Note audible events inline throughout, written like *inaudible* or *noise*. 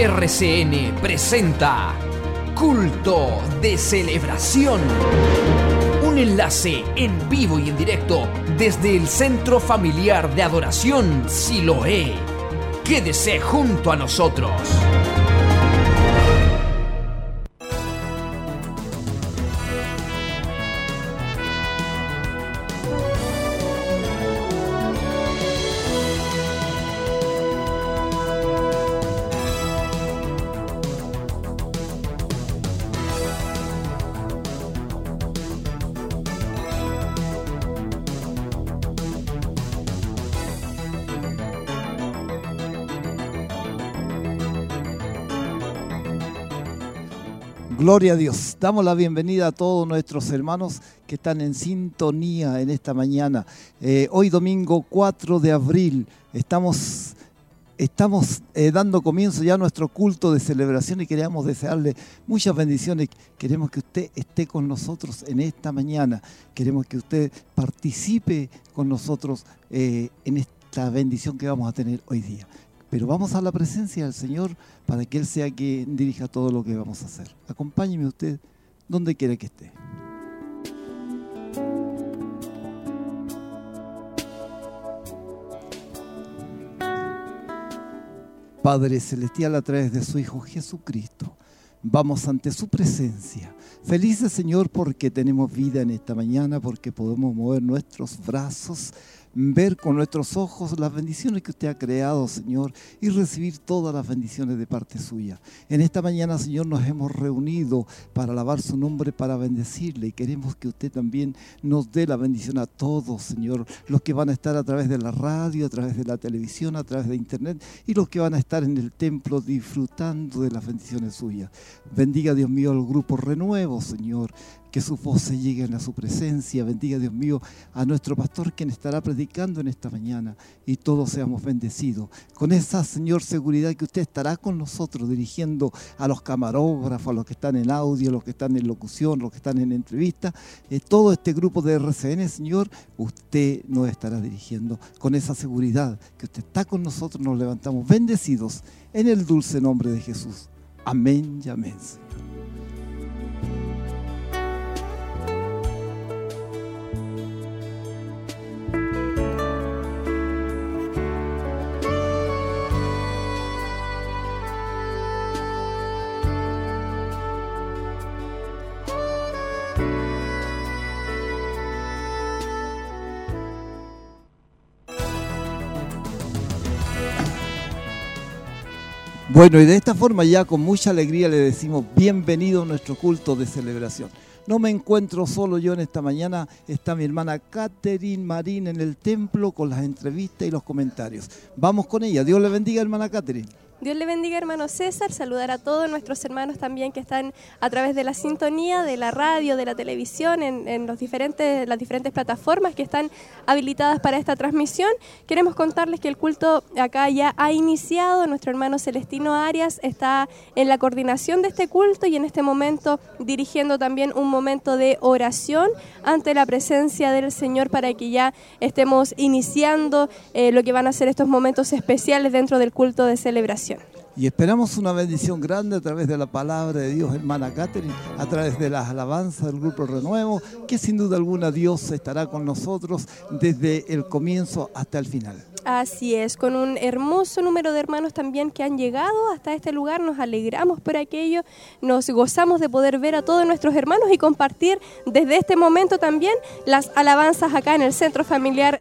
RCN presenta Culto de Celebración. Un enlace en vivo y en directo desde el Centro Familiar de Adoración Siloé. Quédese junto a nosotros. Gloria a Dios. Damos la bienvenida a todos nuestros hermanos que están en sintonía en esta mañana. Eh, hoy domingo 4 de abril estamos, estamos eh, dando comienzo ya a nuestro culto de celebración y queremos desearle muchas bendiciones. Queremos que usted esté con nosotros en esta mañana. Queremos que usted participe con nosotros eh, en esta bendición que vamos a tener hoy día pero vamos a la presencia del Señor para que Él sea quien dirija todo lo que vamos a hacer. Acompáñeme usted donde quiera que esté. Padre Celestial, a través de su Hijo Jesucristo, vamos ante su presencia. Felices Señor porque tenemos vida en esta mañana, porque podemos mover nuestros brazos ver con nuestros ojos las bendiciones que usted ha creado, Señor, y recibir todas las bendiciones de parte suya. En esta mañana, Señor, nos hemos reunido para alabar su nombre, para bendecirle, y queremos que usted también nos dé la bendición a todos, Señor, los que van a estar a través de la radio, a través de la televisión, a través de internet, y los que van a estar en el templo disfrutando de las bendiciones suyas. Bendiga, Dios mío, al grupo Renuevo, Señor que sus voces lleguen a su presencia. Bendiga, Dios mío, a nuestro pastor quien estará predicando en esta mañana y todos seamos bendecidos. Con esa, Señor, seguridad que usted estará con nosotros dirigiendo a los camarógrafos, a los que están en audio, a los que están en locución, a los que están en entrevista, eh, todo este grupo de RCN, Señor, usted nos estará dirigiendo. Con esa seguridad que usted está con nosotros, nos levantamos bendecidos en el dulce nombre de Jesús. Amén y amén, Señor. Bueno, y de esta forma ya con mucha alegría le decimos bienvenido a nuestro culto de celebración. No me encuentro solo yo en esta mañana, está mi hermana Catherine Marín en el templo con las entrevistas y los comentarios. Vamos con ella. Dios le bendiga, hermana Catherine. Dios le bendiga, hermano César. Saludar a todos nuestros hermanos también que están a través de la sintonía, de la radio, de la televisión, en, los diferentes, las diferentes plataformas que están habilitadas para esta transmisión. Queremos contarles que el culto acá ya ha iniciado. Nuestro hermano Celestino Arias está en la coordinación de este culto y en este momento dirigiendo también un momento de oración ante la presencia del Señor para que ya estemos iniciando eh, lo que van a ser estos momentos especiales dentro del culto de celebración. Y esperamos una bendición grande a través de la palabra de Dios, hermana Catherine, a través de las alabanzas del Grupo Renuevo, que sin duda alguna Dios estará con nosotros desde el comienzo hasta el final. Así es, con un hermoso número de hermanos también que han llegado hasta este lugar, nos alegramos por aquello, nos gozamos de poder ver a todos nuestros hermanos y compartir desde este momento también las alabanzas acá en el Centro Familiar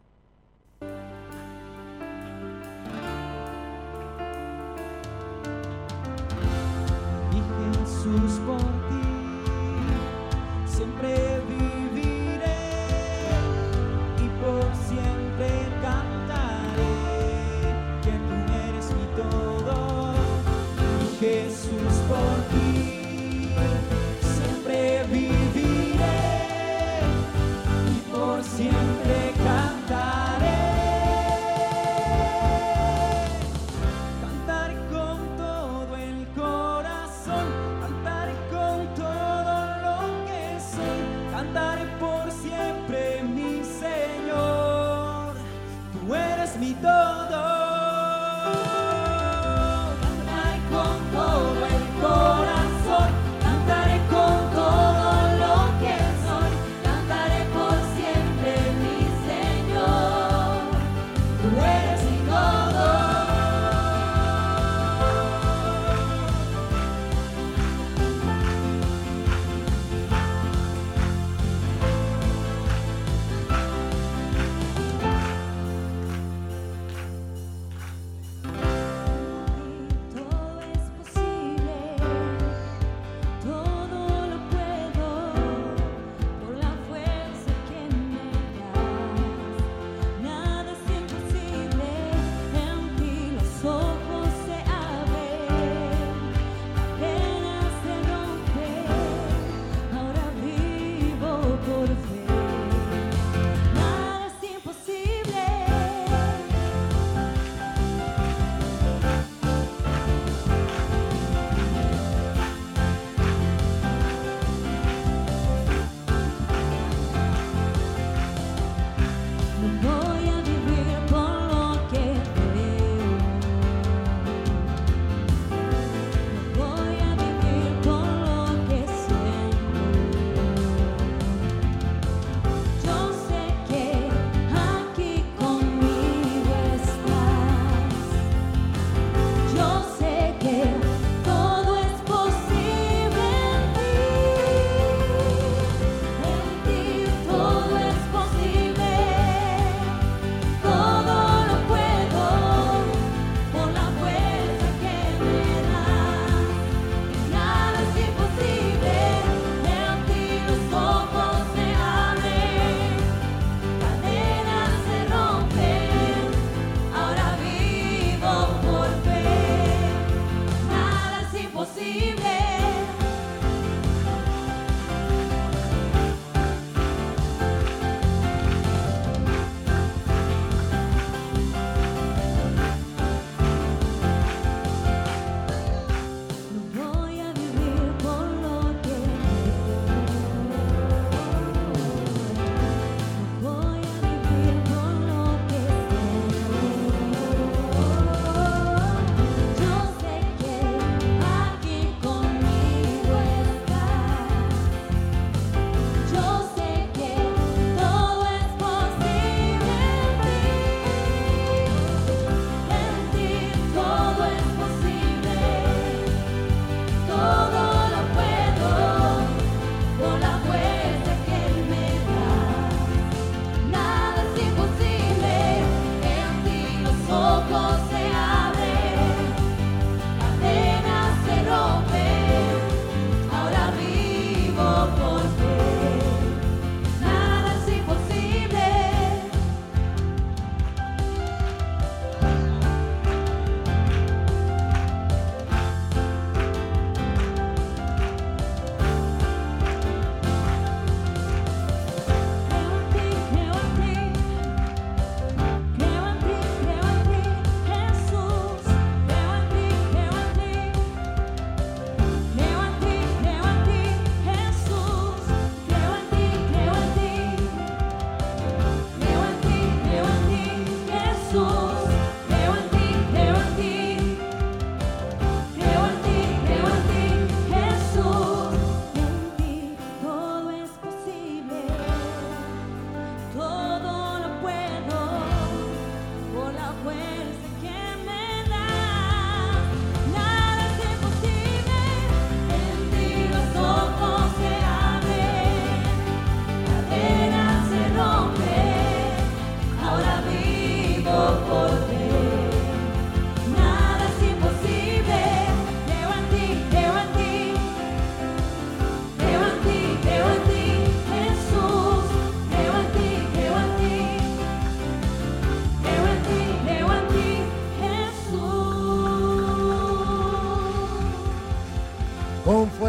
mi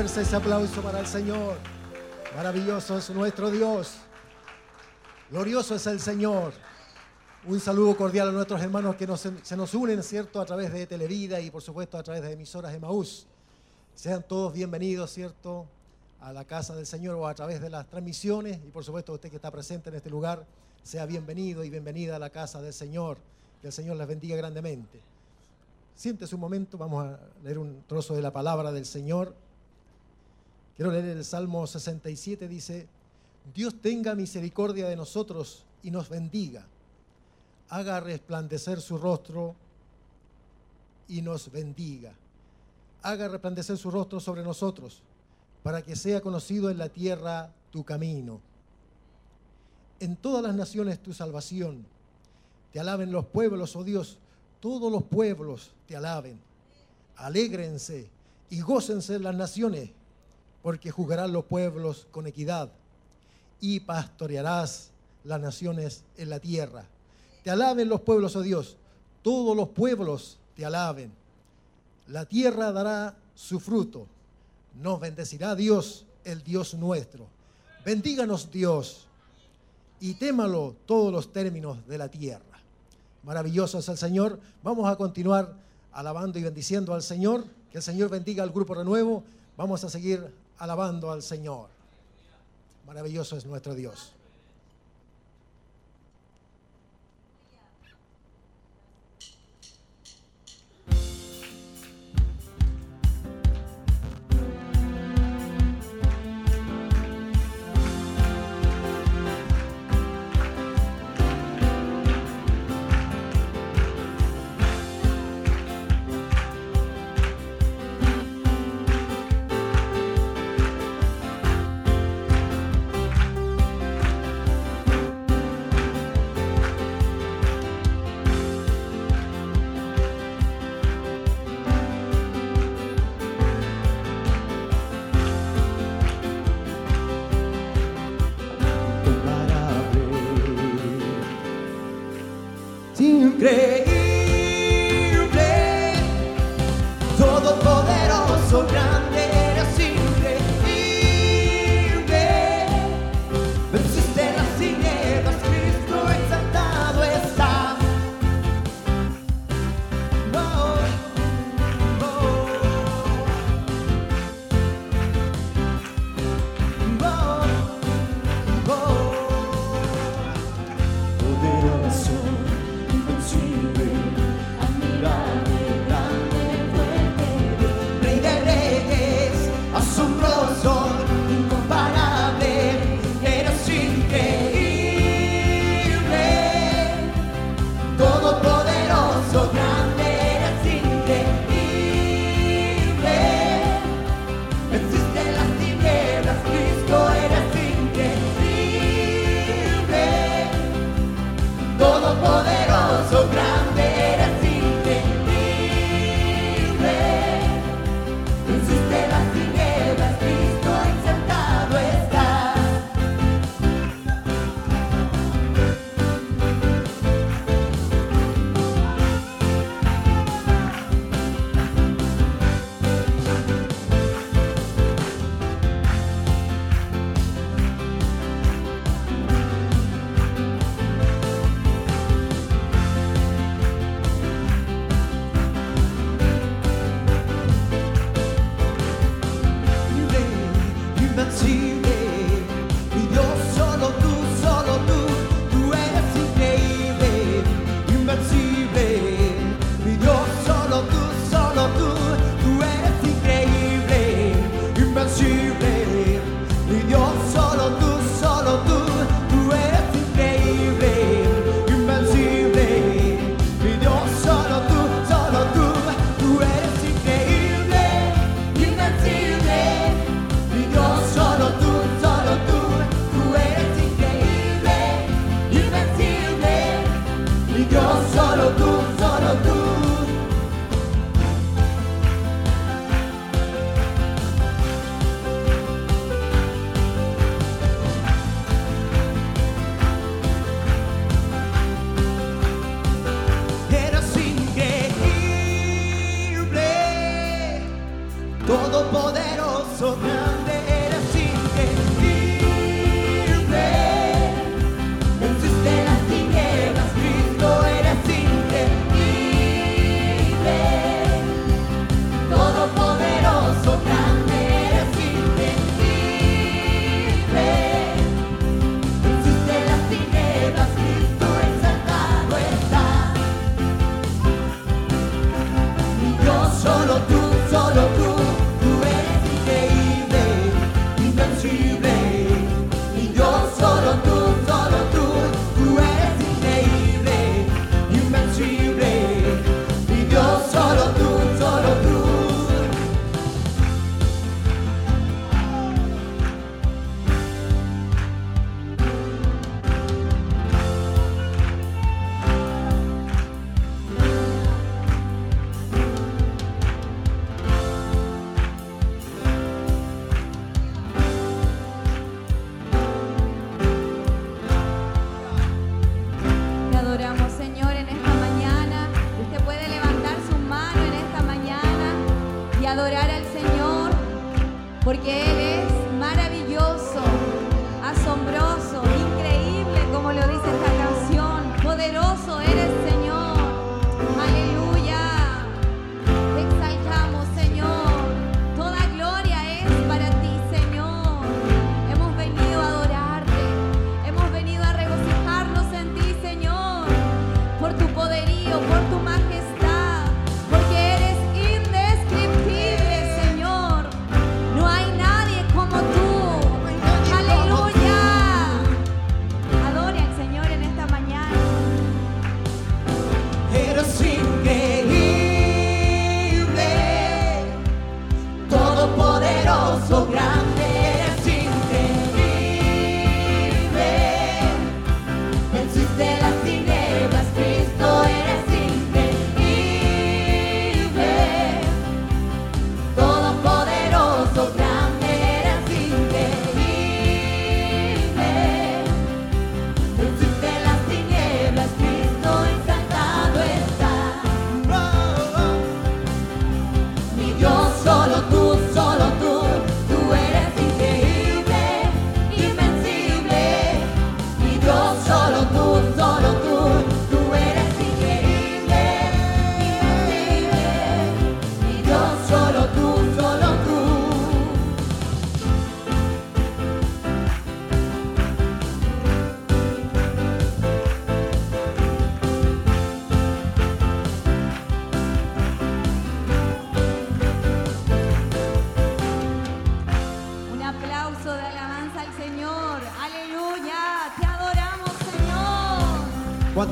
fuerza, ese aplauso para el Señor. Maravilloso es nuestro Dios. Glorioso es el Señor. Un saludo cordial a nuestros hermanos que se nos unen, ¿cierto?, a través de Televida y por supuesto a través de emisoras de Maús. Sean todos bienvenidos, ¿cierto?, a la casa del Señor o a través de las transmisiones y por supuesto usted que está presente en este lugar, sea bienvenido y bienvenida a la casa del Señor. Que el Señor les bendiga grandemente. Siéntese un momento, vamos a leer un trozo de la palabra del Señor. Quiero leer el Salmo 67, dice, Dios tenga misericordia de nosotros y nos bendiga haga resplandecer su rostro y nos bendiga. Haga resplandecer su rostro sobre nosotros, para que sea conocido en la tierra tu camino. En todas las naciones tu salvación. Te alaben los pueblos, oh Dios, todos los pueblos te alaben. Alégrense y gócense las naciones, porque juzgarán los pueblos con equidad y pastorearás las naciones en la tierra. Te alaben los pueblos, oh Dios. Todos los pueblos te alaben. La tierra dará su fruto. Nos bendecirá Dios, el Dios nuestro. Bendíganos Dios y témalo todos los términos de la tierra. Maravilloso es el Señor. Vamos a continuar alabando y bendiciendo al Señor. Que el Señor bendiga al grupo renuevo. Vamos a seguir alabando al Señor. Maravilloso es nuestro Dios.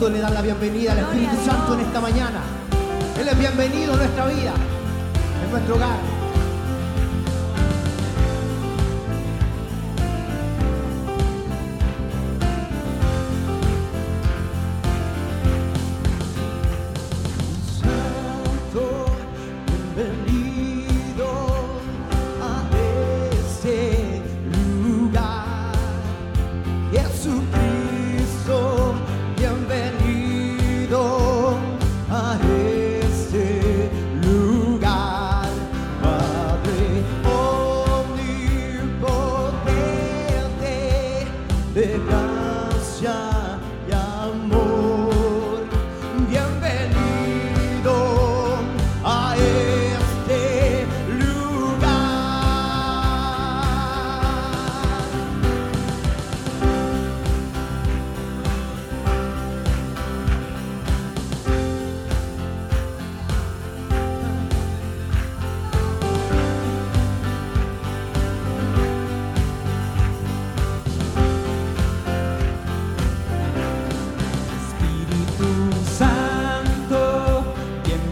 Le dan la bienvenida al Espíritu Santo en esta mañana? Él es bienvenido en nuestra vida, en nuestro hogar.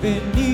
been new.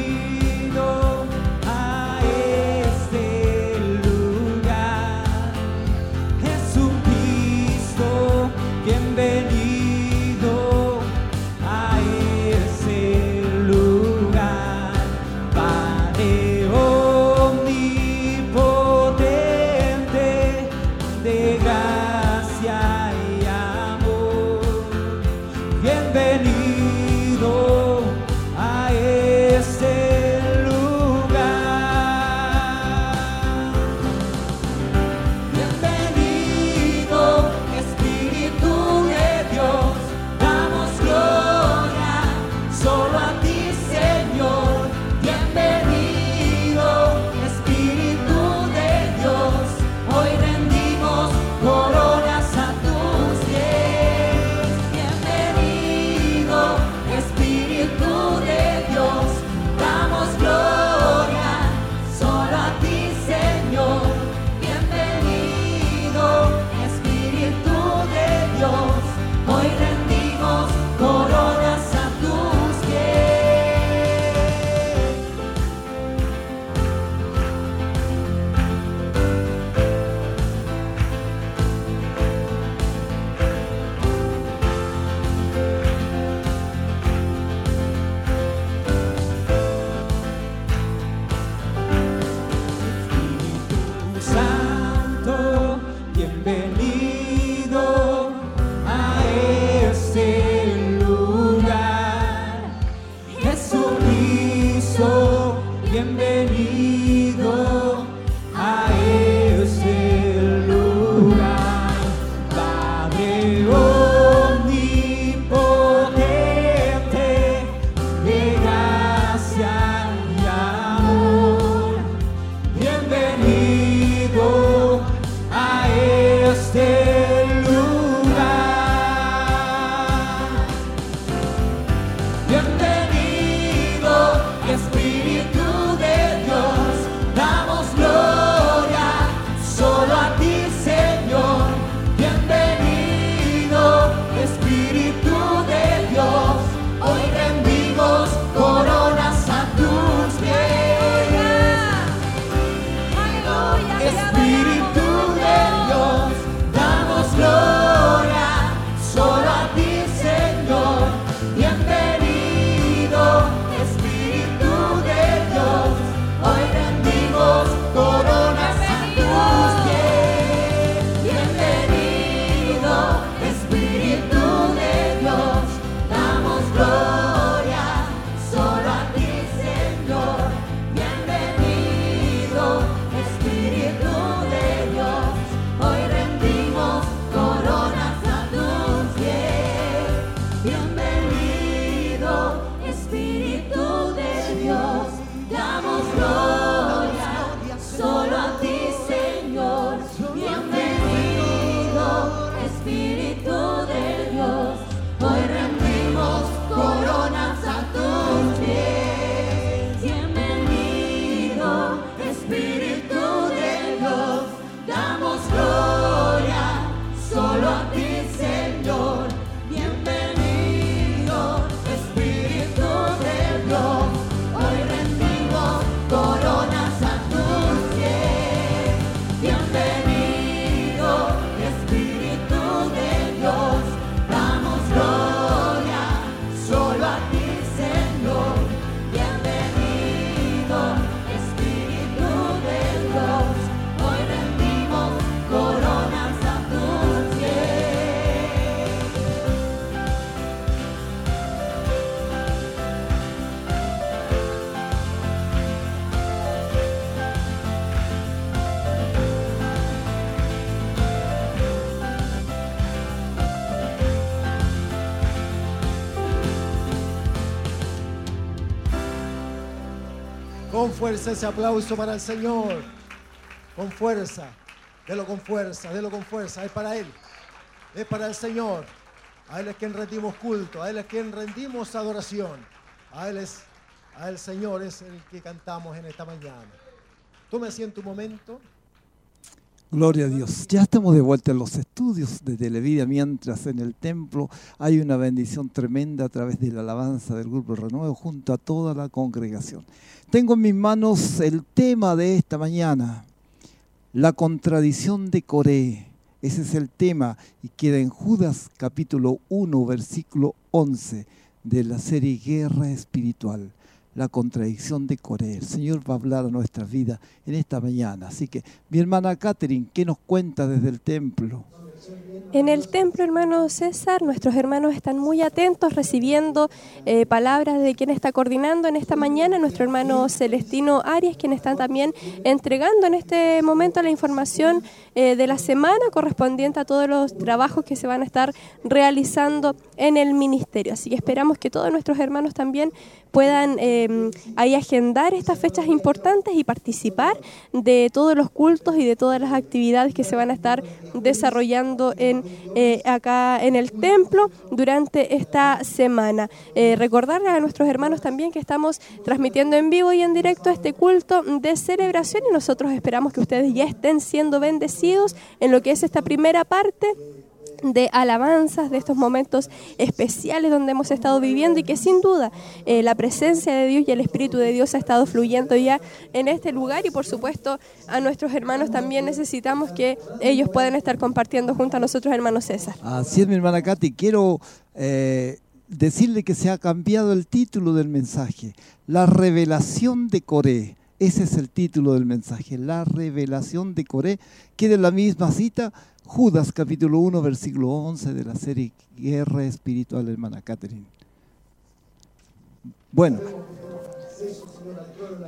Fuerza ese aplauso para el Señor. Con fuerza. Delo con fuerza, delo con fuerza. Es para Él. Es para el Señor. A Él es quien rendimos culto. A Él es quien rendimos adoración. A Él es, a Él Señor es el que cantamos en esta mañana. Tome asiento un momento. Gloria a Dios. Ya estamos de vuelta en los estudios de Televida, mientras en el templo hay una bendición tremenda a través de la alabanza del Grupo Renuevo junto a toda la congregación. Tengo en mis manos el tema de esta mañana, la contradicción de Coré. Ese es el tema y queda en Judas capítulo 1, versículo 11 de la serie Guerra Espiritual la contradicción de Coré. El Señor va a hablar a nuestra vida en esta mañana. Así que, mi hermana Catherine, ¿qué nos cuenta desde el templo? En el templo, hermano César, nuestros hermanos están muy atentos recibiendo eh, palabras de quien está coordinando en esta mañana, nuestro hermano Celestino Arias, quien está también entregando en este momento la información eh, de la semana correspondiente a todos los trabajos que se van a estar realizando en el ministerio. Así que esperamos que todos nuestros hermanos también puedan eh, ahí agendar estas fechas importantes y participar de todos los cultos y de todas las actividades que se van a estar desarrollando en, eh, acá en el templo durante esta semana. Eh, a nuestros hermanos también que estamos transmitiendo en vivo y en directo este culto de celebración y nosotros esperamos que ustedes ya estén siendo bendecidos en lo que es esta primera parte de alabanzas, de estos momentos especiales donde hemos estado viviendo y que sin duda eh, la presencia de Dios y el Espíritu de Dios ha estado fluyendo ya en este lugar y por supuesto a nuestros hermanos también necesitamos que ellos puedan estar compartiendo junto a nosotros, hermano César. Así es, mi hermana Katy. Quiero eh, decirle que se ha cambiado el título del mensaje. La revelación de Coré. Ese es el título del mensaje. La revelación de Coré. Queda en la misma cita. Judas capítulo 1, versículo 11 de la serie Guerra Espiritual, hermana Catherine. Bueno,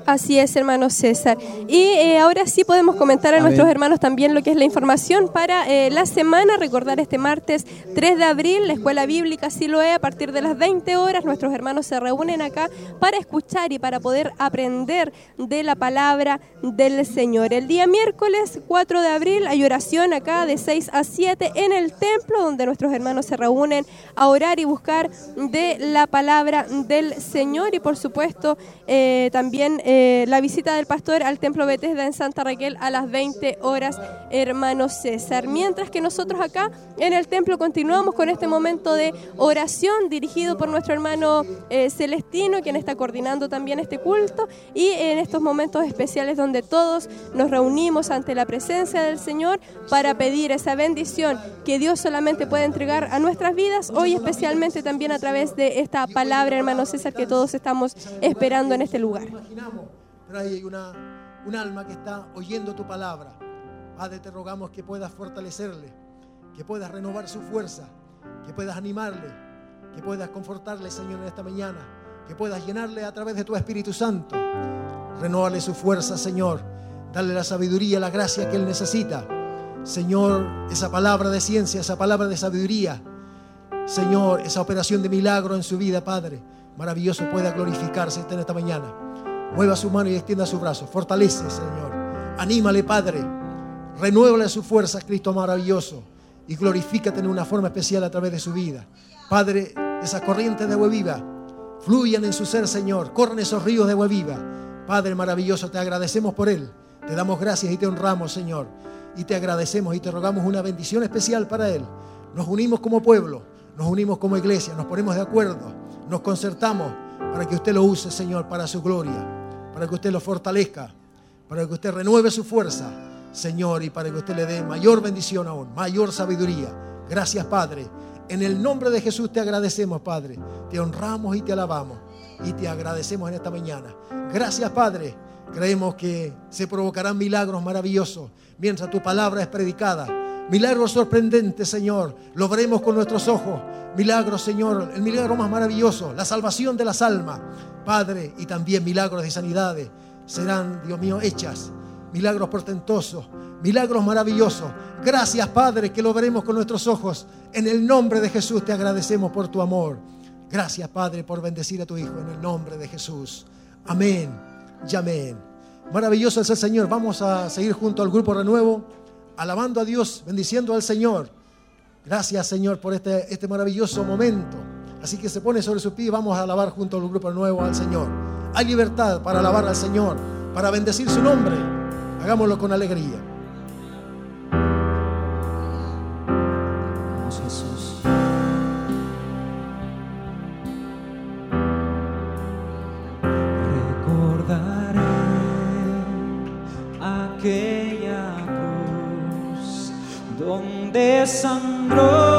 Así es, hermano César. Y eh, ahora sí podemos comentar a nuestros hermanos también lo que es la información para eh, la semana. Recordar este martes 3 de abril, la Escuela Bíblica Siloé, a partir de las 20 horas, nuestros hermanos se reúnen acá para escuchar y para poder aprender de la palabra del Señor. El día miércoles 4 de abril hay oración acá de 6 a 7 en el templo, donde nuestros hermanos se reúnen a orar y buscar de la palabra del Señor. Y por supuesto, eh, también eh, la visita del pastor al templo Bethesda en Santa Raquel a las 20 horas, hermano César. Mientras que nosotros acá en el templo continuamos con este momento de oración dirigido por nuestro hermano eh, Celestino, quien está coordinando también este culto, y en estos momentos especiales donde todos nos reunimos ante la presencia del Señor para pedir esa bendición que Dios solamente puede entregar a nuestras vidas, hoy especialmente también a través de esta palabra, hermano César, que todos estamos esperando en este lugar. Imaginamos, pero hay una, un alma que está oyendo tu palabra. Padre, te rogamos que puedas fortalecerle, que puedas renovar su fuerza, que puedas animarle, que puedas confortarle, Señor, en esta mañana, que puedas llenarle a través de tu Espíritu Santo. Renovarle su fuerza, Señor. Darle la sabiduría, la gracia que él necesita. Señor, esa palabra de ciencia, esa palabra de sabiduría. Señor, esa operación de milagro en su vida, Padre. Maravilloso pueda glorificarse en esta mañana. Mueva su mano y extienda su brazo. Fortalece, Señor. Anímale, Padre. Renuévale su fuerza, Cristo maravilloso. Y glorifícate en una forma especial a través de su vida. Padre, esa corriente de agua viva. Fluyan en su ser, Señor. Corran esos ríos de agua viva. Padre maravilloso, te agradecemos por él. Te damos gracias y te honramos, Señor. Y te agradecemos y te rogamos una bendición especial para él. Nos unimos como pueblo, nos unimos como iglesia, nos ponemos de acuerdo, nos concertamos para que usted lo use, Señor, para su gloria, para que usted lo fortalezca, para que usted renueve su fuerza, Señor, y para que usted le dé mayor bendición aún, mayor sabiduría. Gracias, Padre. En el nombre de Jesús te agradecemos, Padre. Te honramos y te alabamos y te agradecemos en esta mañana. Gracias, Padre. Creemos que se provocarán milagros maravillosos mientras tu palabra es predicada. Milagros sorprendentes, Señor. Lo veremos con nuestros ojos. Milagros, Señor. El milagro más maravilloso. La salvación de las almas. Padre, y también milagros de sanidades serán, Dios mío, hechas. Milagros portentosos. Milagros maravillosos. Gracias, Padre, que lo veremos con nuestros ojos. En el nombre de Jesús te agradecemos por tu amor. Gracias, Padre, por bendecir a tu Hijo en el nombre de Jesús. Amén y amén. Maravilloso es el Señor. Vamos a seguir junto al grupo Renuevo, alabando a Dios, bendiciendo al Señor. Gracias, Señor, por este, este maravilloso momento. Así que se pone sobre sus pies y vamos a alabar junto al grupo Renuevo al Señor. Hay libertad para alabar al Señor, para bendecir su nombre. Hagámoslo con alegría. Donde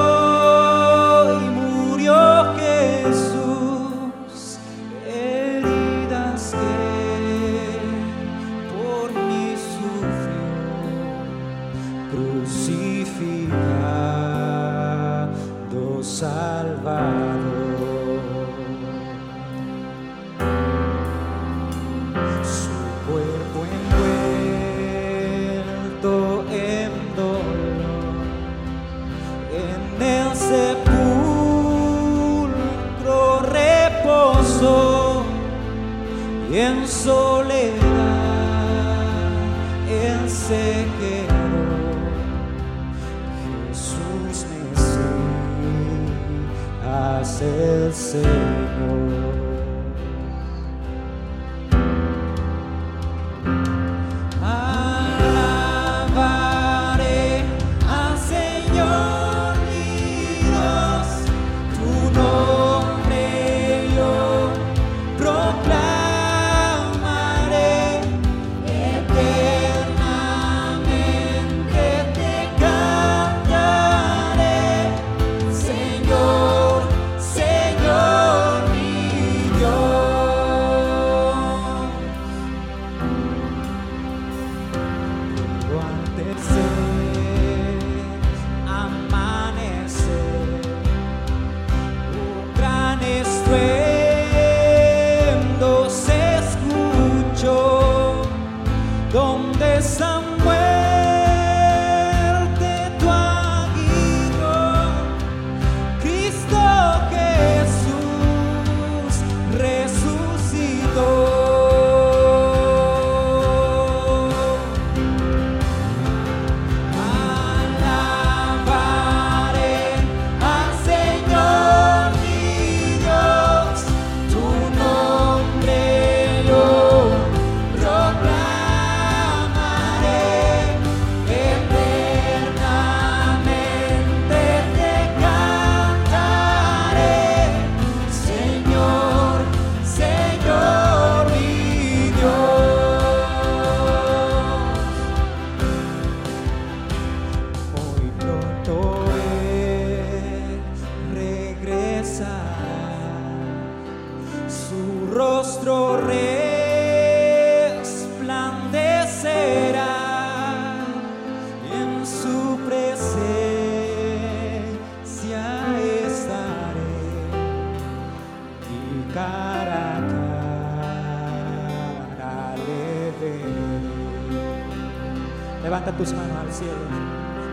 tus manos al cielo.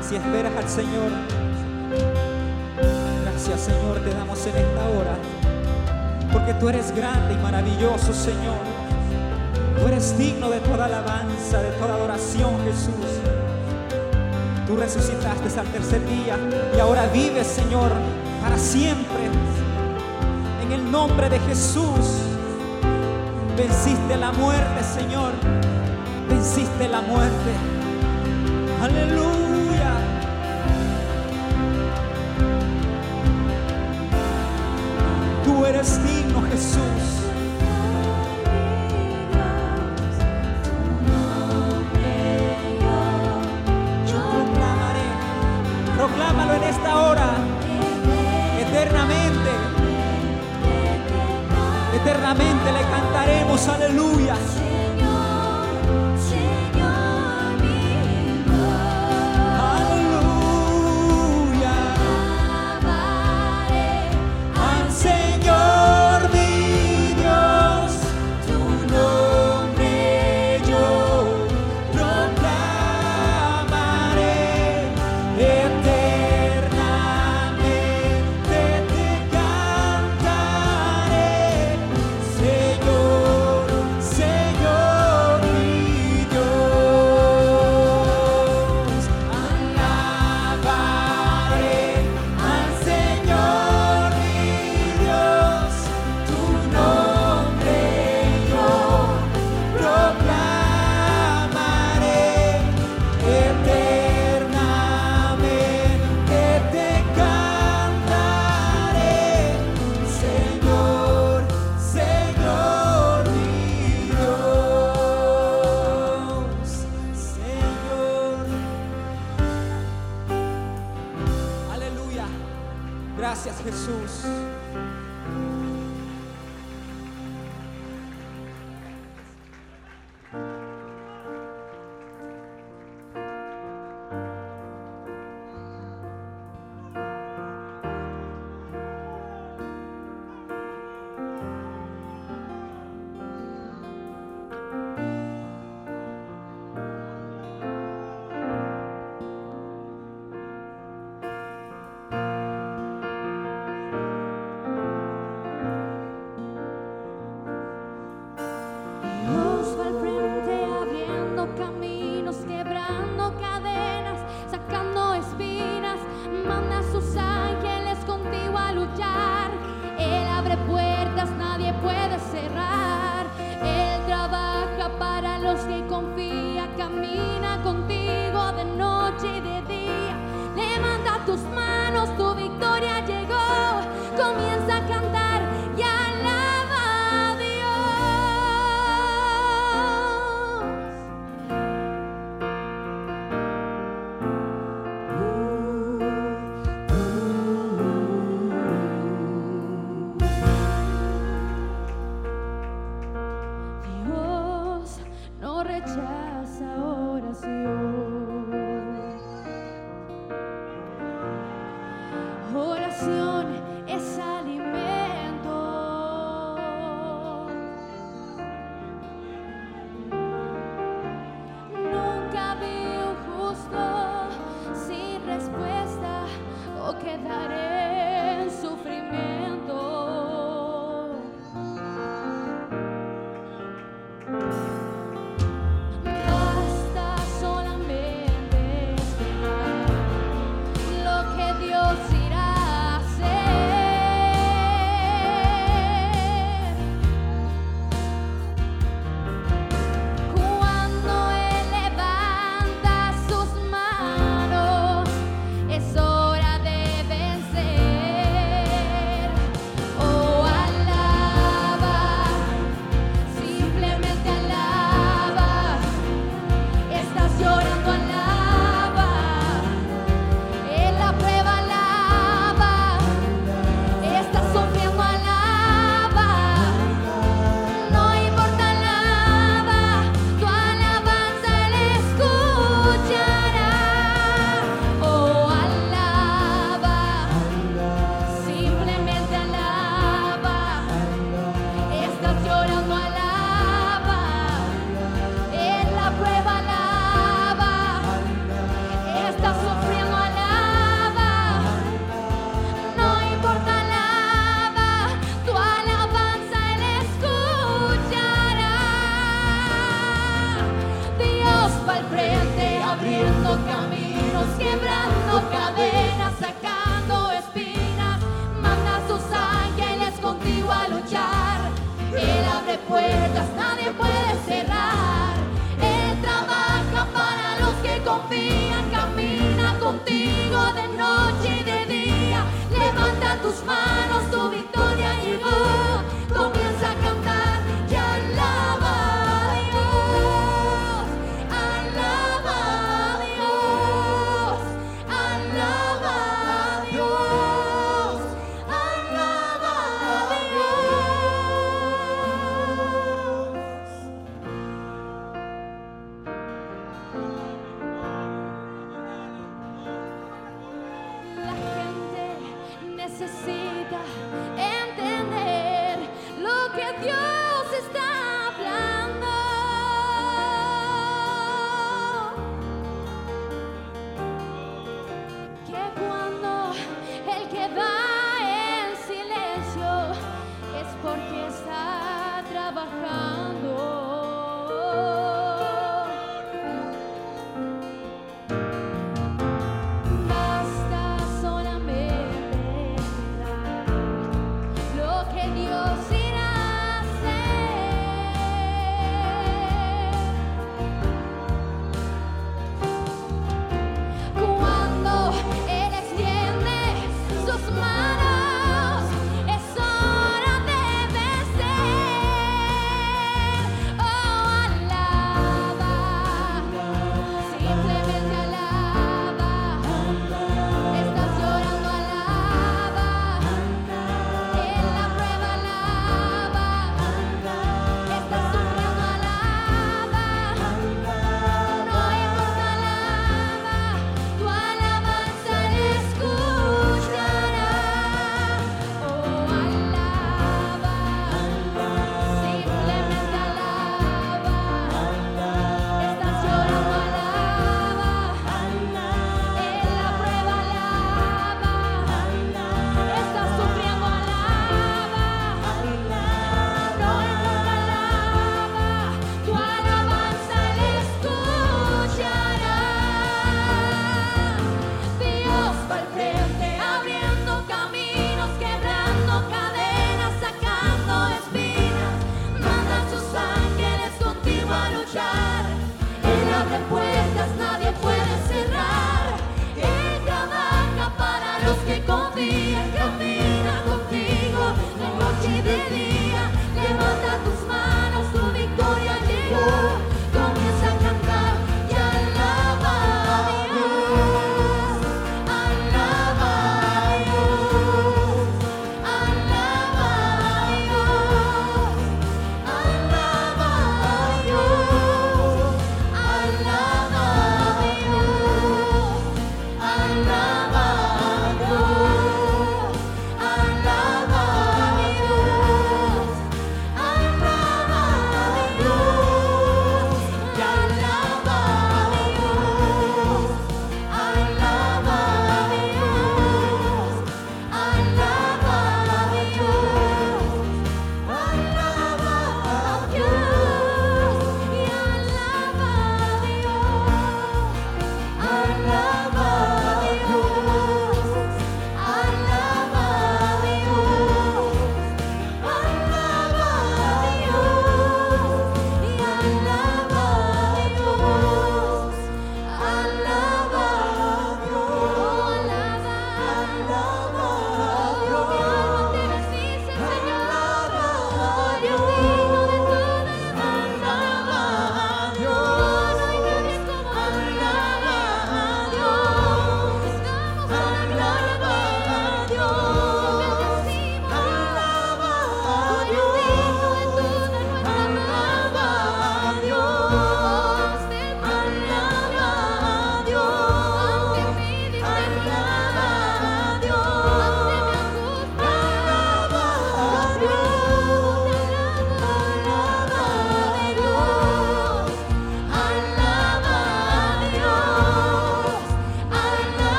Si esperas al Señor, gracias Señor te damos en esta hora, porque tú eres grande y maravilloso Señor. Tú eres digno de toda alabanza, de toda adoración Jesús. Tú resucitaste al tercer día y ahora vives Señor para siempre. En el nombre de Jesús, venciste la muerte Señor. Venciste la muerte. Aleluya. Tú eres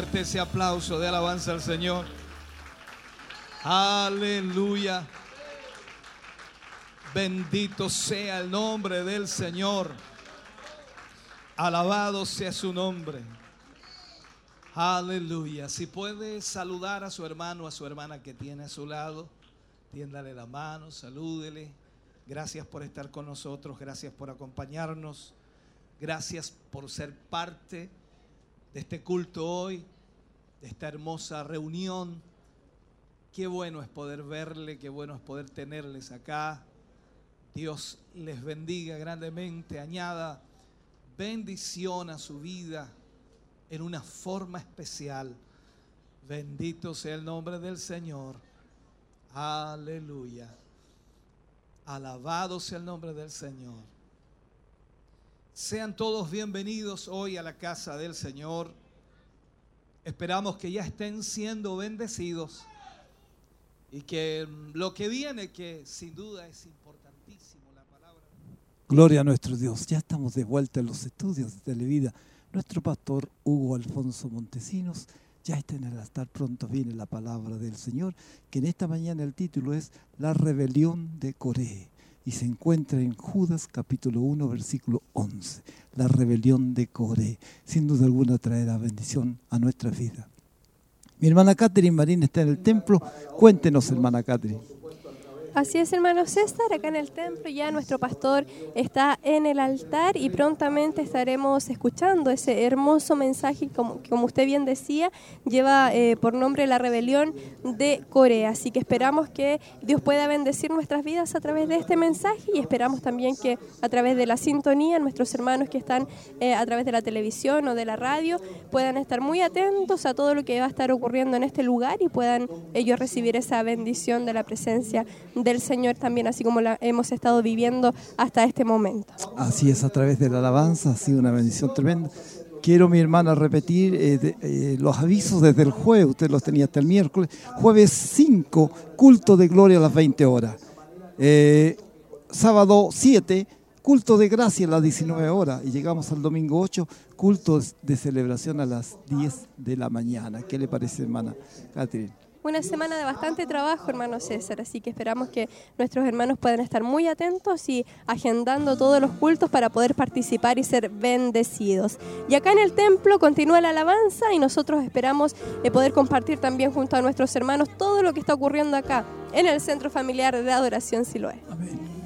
ese aplauso de alabanza al Señor. Aleluya. Bendito sea el nombre del Señor. Alabado sea su nombre. Aleluya. Si puede saludar a su hermano, a su hermana que tiene a su lado, tiéndale la mano, salúdele. Gracias por estar con nosotros, gracias por acompañarnos, gracias por ser parte de este culto hoy, de esta hermosa reunión. Qué bueno es poder verle, qué bueno es poder tenerles acá. Dios les bendiga grandemente, añada bendición a su vida en una forma especial. Bendito sea el nombre del Señor. Aleluya. Alabado sea el nombre del Señor. Sean todos bienvenidos hoy a la casa del Señor. Esperamos que ya estén siendo bendecidos y que lo que viene, que sin duda es importantísimo, la palabra. Gloria a nuestro Dios. Ya estamos de vuelta en los estudios de Televida. Nuestro pastor Hugo Alfonso Montesinos ya está en el altar. Pronto viene la palabra del Señor, que en esta mañana el título es La rebelión de Coré. Y se encuentra en Judas capítulo 1, versículo 11. La rebelión de Coré. Sin duda alguna traerá bendición a nuestra vida. Mi hermana Catherine Marín está en el templo. Cuéntenos, hermana Catherine. Así es, hermano César, acá en el templo ya nuestro pastor está en el altar y prontamente estaremos escuchando ese hermoso mensaje, como, como usted bien decía, lleva eh, por nombre la rebelión de Corea. Así que esperamos que Dios pueda bendecir nuestras vidas a través de este mensaje y esperamos también que a través de la sintonía, nuestros hermanos que están eh, a través de la televisión o de la radio puedan estar muy atentos a todo lo que va a estar ocurriendo en este lugar y puedan ellos recibir esa bendición de la presencia del Señor también, así como la hemos estado viviendo hasta este momento. Así es, a través de la alabanza, ha sido una bendición tremenda. Quiero, mi hermana, repetir eh, eh, los avisos desde el jueves, usted los tenía hasta el miércoles. Jueves 5, culto de gloria a las 20 horas. Eh, sábado 7, culto de gracia a las 19 horas. Y llegamos al domingo 8, culto de celebración a las 10 de la mañana. ¿Qué le parece, hermana Catherine? Una semana de bastante trabajo, hermano César, así que esperamos que nuestros hermanos puedan estar muy atentos y agendando todos los cultos para poder participar y ser bendecidos. Y acá en el templo continúa la alabanza y nosotros esperamos eh, poder compartir también junto a nuestros hermanos todo lo que está ocurriendo acá en el Centro Familiar de Adoración Siloé. Eres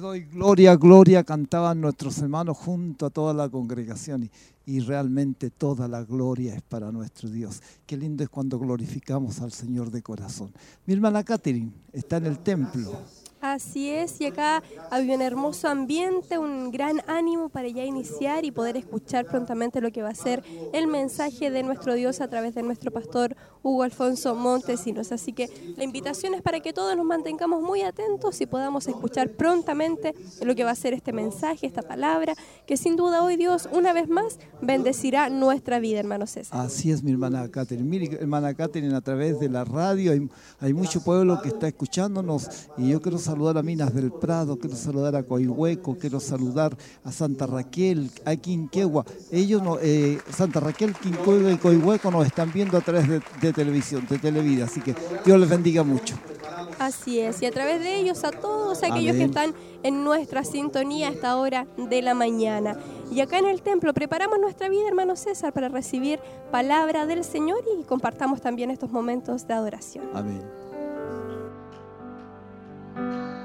Doy gloria, gloria, cantaban nuestros hermanos junto a toda la congregación y, y realmente toda la gloria es para nuestro Dios. Qué lindo es cuando glorificamos al Señor de corazón. Mi hermana Catherine está en el templo. Así es, y acá había un hermoso ambiente, un gran ánimo para ya iniciar y poder escuchar prontamente lo que va a ser el mensaje de nuestro Dios a través de nuestro pastor Hugo Alfonso Montesinos. Así que la invitación es para que todos nos mantengamos muy atentos y podamos escuchar prontamente lo que va a ser este mensaje, esta palabra, que sin duda hoy Dios una vez más bendecirá nuestra vida, hermano César. Así es mi hermana Catherine. Mire, hermana Catherine, a través de la radio hay, hay mucho pueblo que está escuchándonos y yo quiero saludar a Minas del Prado, quiero saludar a Coihueco, quiero saludar a Santa Raquel, a Quinquegua. Ellos, no, eh, Santa Raquel, Quinquegua y Coihueco nos están viendo a través de, de televisión, de Televida, así que Dios les bendiga mucho. Así es, y a través de ellos a todos aquellos que están en nuestra sintonía a esta hora de la mañana. Y acá en el templo preparamos nuestra vida, hermano César, para recibir palabra del Señor y compartamos también estos momentos de adoración. Amén. 了。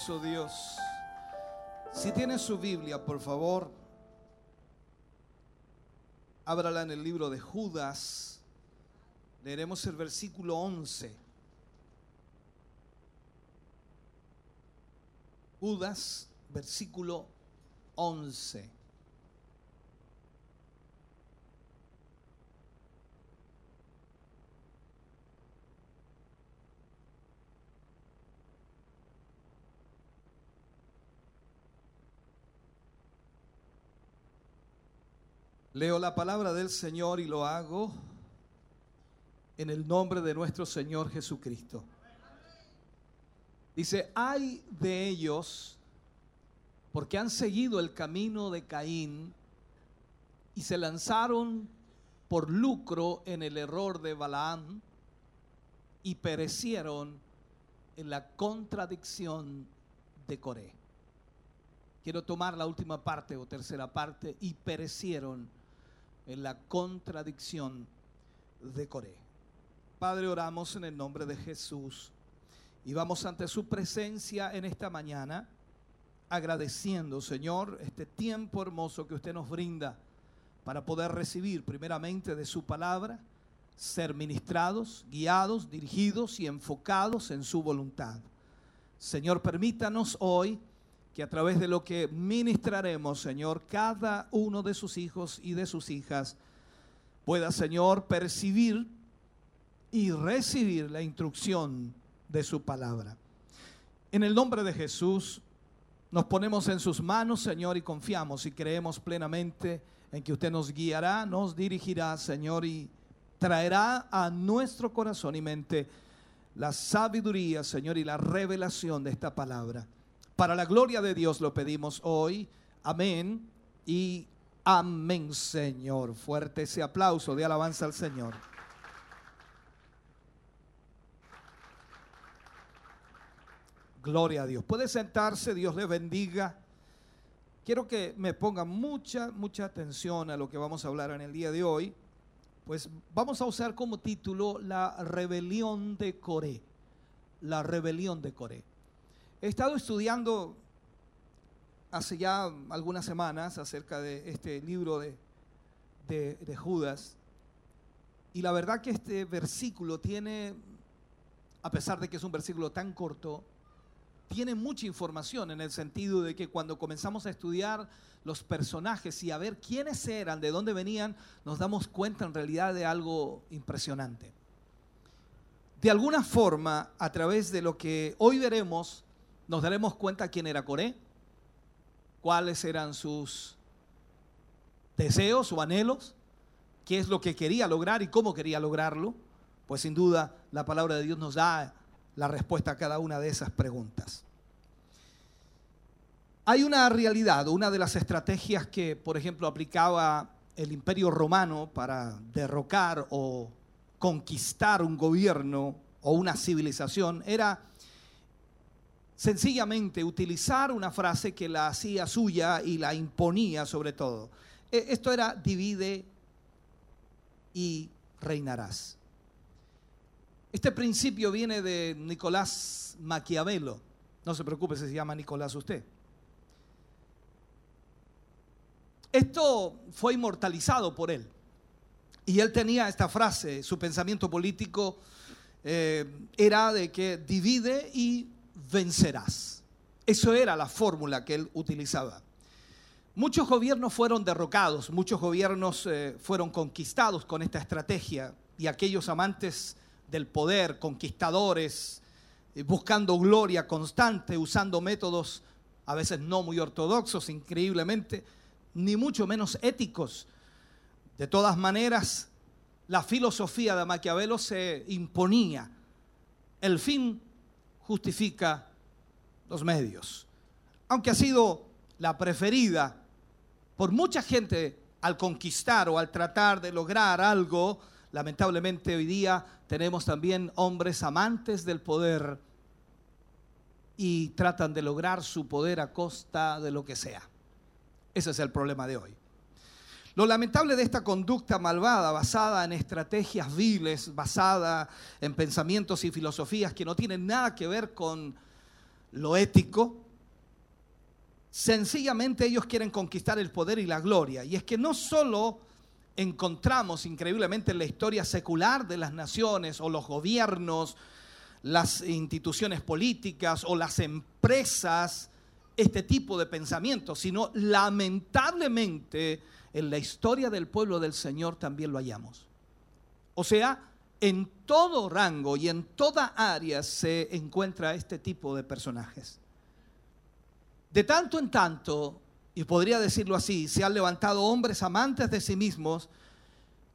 Maravilloso Dios. Si tiene su Biblia, por favor, ábrala en el libro de Judas. Leeremos el versículo 11. Judas, versículo 11. Leo la palabra del Señor y lo hago en el nombre de nuestro Señor Jesucristo. Dice, hay de ellos porque han seguido el camino de Caín y se lanzaron por lucro en el error de Balaam y perecieron en la contradicción de Coré. Quiero tomar la última parte o tercera parte y perecieron en la contradicción de Coré. Padre, oramos en el nombre de Jesús y vamos ante su presencia en esta mañana agradeciendo, Señor, este tiempo hermoso que usted nos brinda para poder recibir primeramente de su palabra, ser ministrados, guiados, dirigidos y enfocados en su voluntad. Señor, permítanos hoy que a través de lo que ministraremos, Señor, cada uno de sus hijos y de sus hijas pueda, Señor, percibir y recibir la instrucción de su palabra. En el nombre de Jesús, nos ponemos en sus manos, Señor, y confiamos y creemos plenamente en que usted nos guiará, nos dirigirá, Señor, y traerá a nuestro corazón y mente la sabiduría, Señor, y la revelación de esta palabra. Para la gloria de Dios lo pedimos hoy. Amén y amén, Señor. Fuerte ese aplauso de alabanza al Señor. Gloria a Dios. Puede sentarse, Dios le bendiga. Quiero que me ponga mucha, mucha atención a lo que vamos a hablar en el día de hoy. Pues vamos a usar como título la rebelión de Coré. La rebelión de Coré. He estado estudiando hace ya algunas semanas acerca de este libro de, de, Judas. Y la verdad que este versículo tiene, a pesar de que es un versículo tan corto, tiene mucha información en el sentido de que cuando comenzamos a estudiar los personajes y a ver quiénes eran, de dónde venían, nos damos cuenta en realidad de algo impresionante. De alguna forma, a través de lo que hoy veremos, nos daremos cuenta quién era Coré, cuáles eran sus deseos o anhelos, qué es lo que quería lograr y cómo quería lograrlo. Pues sin duda la palabra de Dios nos da la respuesta a cada una de esas preguntas. Hay una realidad, una de las estrategias que, por ejemplo, aplicaba el imperio romano para derrocar o conquistar un gobierno o una civilización era sencillamente utilizar una frase que la hacía suya y la imponía sobre todo. E- Esto era divide y reinarás. Este principio viene de Nicolás Maquiavelo. No se preocupe si se llama Nicolás usted. Esto fue inmortalizado por él. Y él tenía esta frase, su pensamiento político eh, era de que divide y vencerás. Eso era la fórmula que él utilizaba. Muchos gobiernos fueron derrocados, muchos gobiernos eh, fueron conquistados con esta estrategia y aquellos amantes del poder, conquistadores, eh, buscando gloria constante, usando métodos a veces no muy ortodoxos, increíblemente, ni mucho menos éticos. De todas maneras, la filosofía de Maquiavelo se imponía. El fin justifica los medios. Aunque ha sido la preferida por mucha gente al conquistar o al tratar de lograr algo, lamentablemente hoy día tenemos también hombres amantes del poder y tratan de lograr su poder a costa de lo que sea. Ese es el problema de hoy. Lo lamentable de esta conducta malvada, basada en estrategias viles, basada en pensamientos y filosofías que no tienen nada que ver con lo ético, sencillamente ellos quieren conquistar el poder y la gloria. Y es que no solo encontramos increíblemente en la historia secular de las naciones o los gobiernos, las instituciones políticas o las empresas, este tipo de pensamiento, sino lamentablemente en la historia del pueblo del Señor también lo hallamos. O sea, en todo rango y en toda área se encuentra este tipo de personajes. De tanto en tanto, y podría decirlo así, se han levantado hombres amantes de sí mismos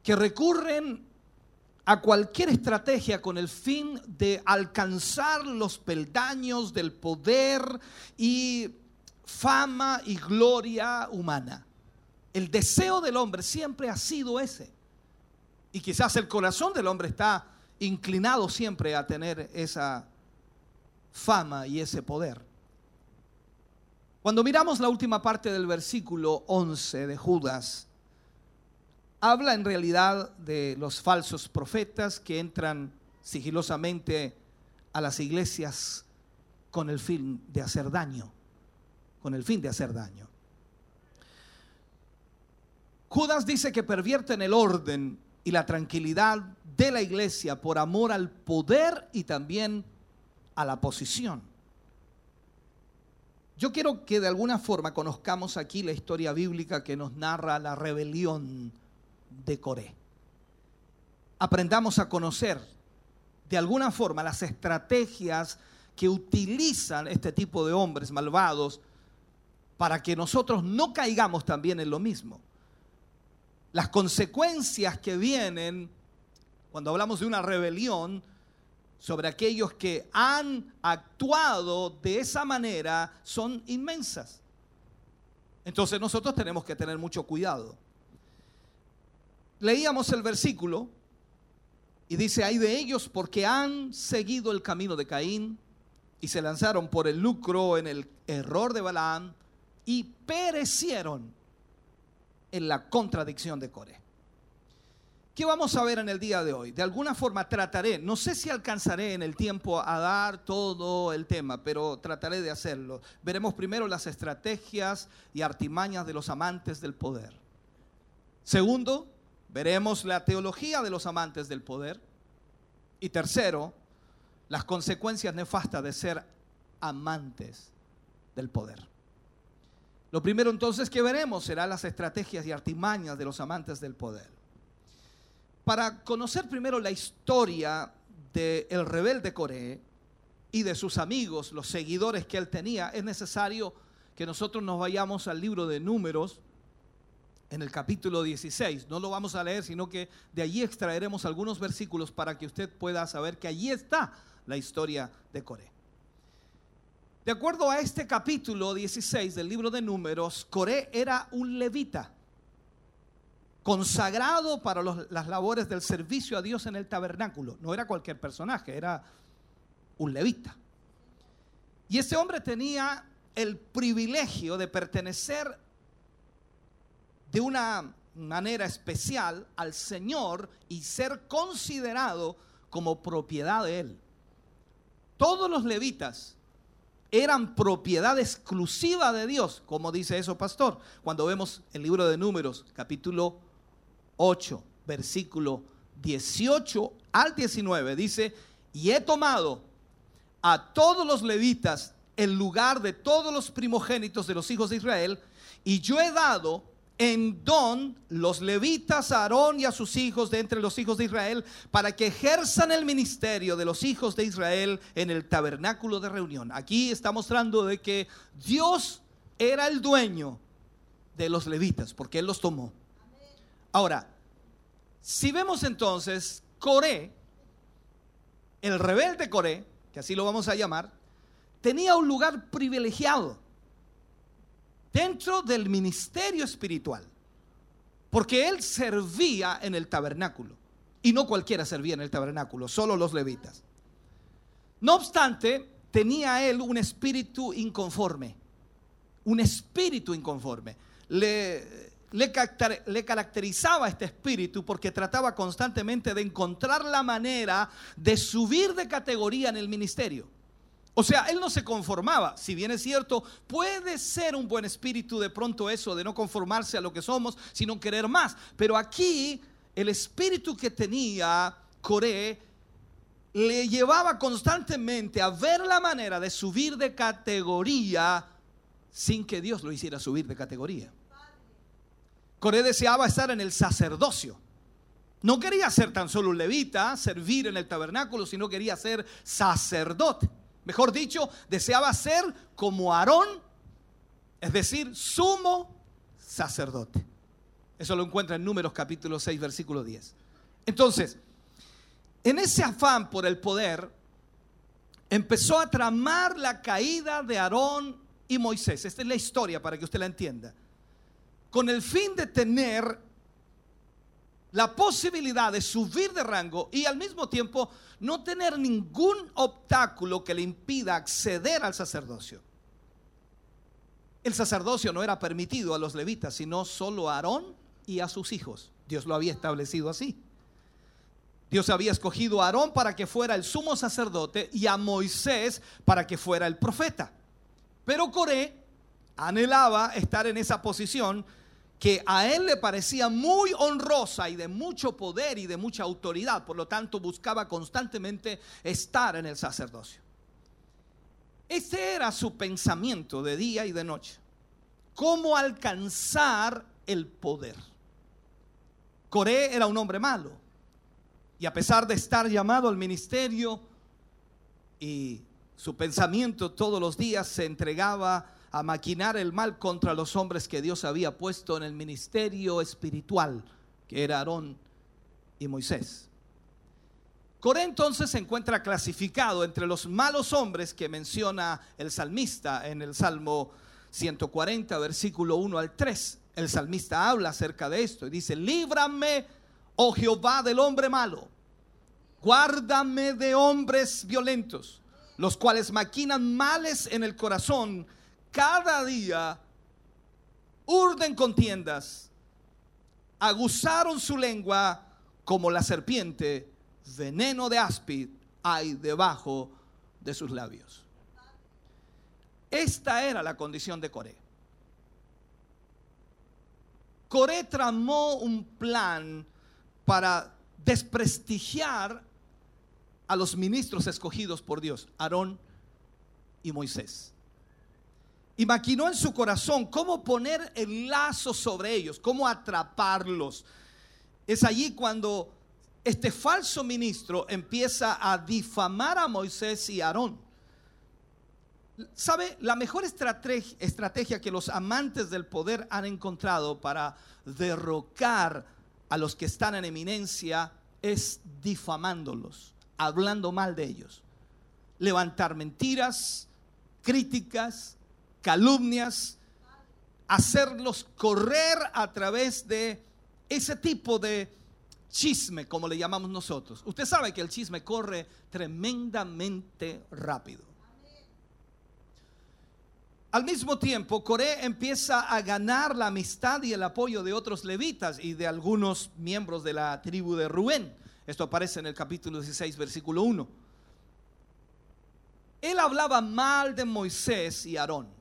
que recurren a cualquier estrategia con el fin de alcanzar los peldaños del poder y fama y gloria humana. El deseo del hombre siempre ha sido ese. Y quizás el corazón del hombre está inclinado siempre a tener esa fama y ese poder. Cuando miramos la última parte del versículo 11 de Judas, habla en realidad de los falsos profetas que entran sigilosamente a las iglesias con el fin de hacer daño, con el fin de hacer daño. Judas dice que pervierten el orden y la tranquilidad de la iglesia por amor al poder y también a la posición. Yo quiero que de alguna forma conozcamos aquí la historia bíblica que nos narra la rebelión de Coré. Aprendamos a conocer de alguna forma las estrategias que utilizan este tipo de hombres malvados para que nosotros no caigamos también en lo mismo. Las consecuencias que vienen cuando hablamos de una rebelión sobre aquellos que han actuado de esa manera son inmensas. Entonces nosotros tenemos que tener mucho cuidado leíamos el versículo y dice, hay de ellos porque han seguido el camino de Caín y se lanzaron por el lucro en el error de Balaam y perecieron en la contradicción de Coré. ¿Qué vamos a ver en el día de hoy? De alguna forma trataré, no sé si alcanzaré en el tiempo a dar todo el tema, pero trataré de hacerlo. Veremos primero las estrategias y artimañas de los amantes del poder. Segundo, Veremos la teología de los amantes del poder. Y tercero, las consecuencias nefastas de ser amantes del poder. Lo primero entonces que veremos será las estrategias y artimañas de los amantes del poder. Para conocer primero la historia del rebelde Coré y de sus amigos, los seguidores que él tenía, es necesario que nosotros nos vayamos al libro de números, en el capítulo 16. No lo vamos a leer, sino que de allí extraeremos algunos versículos para que usted pueda saber que allí está la historia de Coré. De acuerdo a este capítulo 16 del libro de Números, Coré era un levita, consagrado para las labores del servicio a Dios en el tabernáculo. No era cualquier personaje, era un levita. Y ese hombre tenía el privilegio de pertenecer de una manera especial al Señor y ser considerado como propiedad de Él. Todos los levitas eran propiedad exclusiva de Dios, como dice eso, pastor, cuando vemos el libro de números, capítulo 8, versículo 18 al 19, dice, y he tomado a todos los levitas el lugar de todos los primogénitos de los hijos de Israel, y yo he dado en don los levitas a Aarón y a sus hijos de entre los hijos de Israel para que ejerzan el ministerio de los hijos de Israel en el tabernáculo de reunión. Aquí está mostrando de que Dios era el dueño de los levitas porque él los tomó. Ahora, si vemos entonces Coré, el rebelde Coré, que así lo vamos a llamar, tenía un lugar privilegiado dentro del ministerio espiritual, porque él servía en el tabernáculo, y no cualquiera servía en el tabernáculo, solo los levitas. No obstante, tenía él un espíritu inconforme, un espíritu inconforme. Le, le, le, caracterizaba este espíritu porque trataba constantemente de encontrar la manera de subir de categoría en el ministerio. O sea, él no se conformaba. Si bien es cierto, puede ser un buen espíritu de pronto eso de no conformarse a lo que somos, sino querer más. Pero aquí el espíritu que tenía Coré le llevaba constantemente a ver la manera de subir de categoría sin que Dios lo hiciera subir de categoría. Coré deseaba estar en el sacerdocio. No quería ser tan solo un levita, servir en el tabernáculo, sino quería ser sacerdote. Mejor dicho, deseaba ser como Aarón, es decir, sumo sacerdote. Eso lo encuentra en Números capítulo 6, versículo 10. Entonces, en ese afán por el poder, empezó a tramar la caída de Aarón y Moisés. Esta es la historia para que usted la entienda. Con el fin de tener la posibilidad de subir de rango y al mismo tiempo no tener ningún obstáculo que le impida acceder al sacerdocio. El sacerdocio no era permitido a los levitas, sino solo a Aarón y a sus hijos. Dios lo había establecido así. Dios había escogido a Aarón para que fuera el sumo sacerdote y a Moisés para que fuera el profeta. Pero Coré anhelaba estar en esa posición que a él le parecía muy honrosa y de mucho poder y de mucha autoridad, por lo tanto buscaba constantemente estar en el sacerdocio. Ese era su pensamiento de día y de noche. ¿Cómo alcanzar el poder? Coré era un hombre malo y a pesar de estar llamado al ministerio y su pensamiento todos los días se entregaba a maquinar el mal contra los hombres que Dios había puesto en el ministerio espiritual, que era Aarón y Moisés. Coré entonces se encuentra clasificado entre los malos hombres que menciona el salmista en el Salmo 140, versículo 1 al 3. El salmista habla acerca de esto y dice, líbrame, oh Jehová, del hombre malo, guárdame de hombres violentos, los cuales maquinan males en el corazón cada día urden contiendas, aguzaron su lengua como la serpiente, veneno de áspid hay debajo de sus labios. Esta era la condición de Coré. Coré tramó un plan para desprestigiar a los ministros escogidos por Dios, Aarón y Moisés y maquinó en su corazón cómo poner el lazo sobre ellos, cómo atraparlos. Es allí cuando este falso ministro empieza a difamar a Moisés y Aarón. ¿Sabe? La mejor estrategia, que los amantes del poder han encontrado para derrocar a los que están en eminencia es difamándolos, hablando mal de ellos. Levantar mentiras, críticas, calumnias, hacerlos correr a través de ese tipo de chisme, como le llamamos nosotros. Usted sabe que el chisme corre tremendamente rápido. Al mismo tiempo, Coré empieza a ganar la amistad y el apoyo de otros levitas y de algunos miembros de la tribu de Rubén. Esto aparece en el capítulo 16, versículo 1. Él hablaba mal de Moisés y Aarón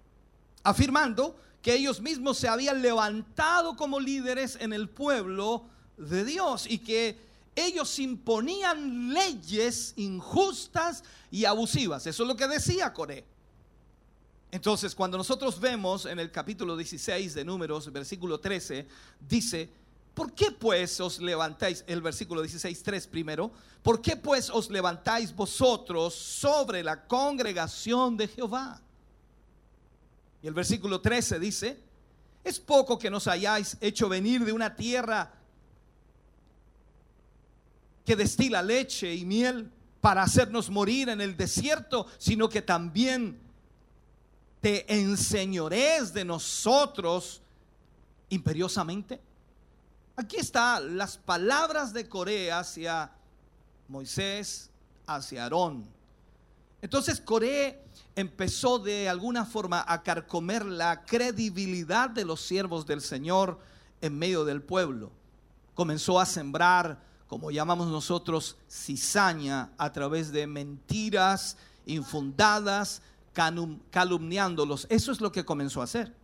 afirmando que ellos mismos se habían levantado como líderes en el pueblo de Dios y que ellos imponían leyes injustas y abusivas. Eso es lo que decía Coré. Entonces, cuando nosotros vemos en el capítulo 16 de Números, versículo 13, dice, ¿por qué pues os levantáis, el versículo 16, 3 primero, ¿por qué pues os levantáis vosotros sobre la congregación de Jehová? Y el versículo 13 dice, es poco que nos hayáis hecho venir de una tierra que destila leche y miel para hacernos morir en el desierto, sino que también te enseñores de nosotros imperiosamente? Aquí están las palabras de Corea hacia Moisés, hacia Aarón. Entonces Coré empezó de alguna forma a carcomer la credibilidad de los siervos del Señor en medio del pueblo. Comenzó a sembrar, como llamamos nosotros, cizaña a través de mentiras infundadas, calumniándolos. Eso es lo que comenzó a hacer.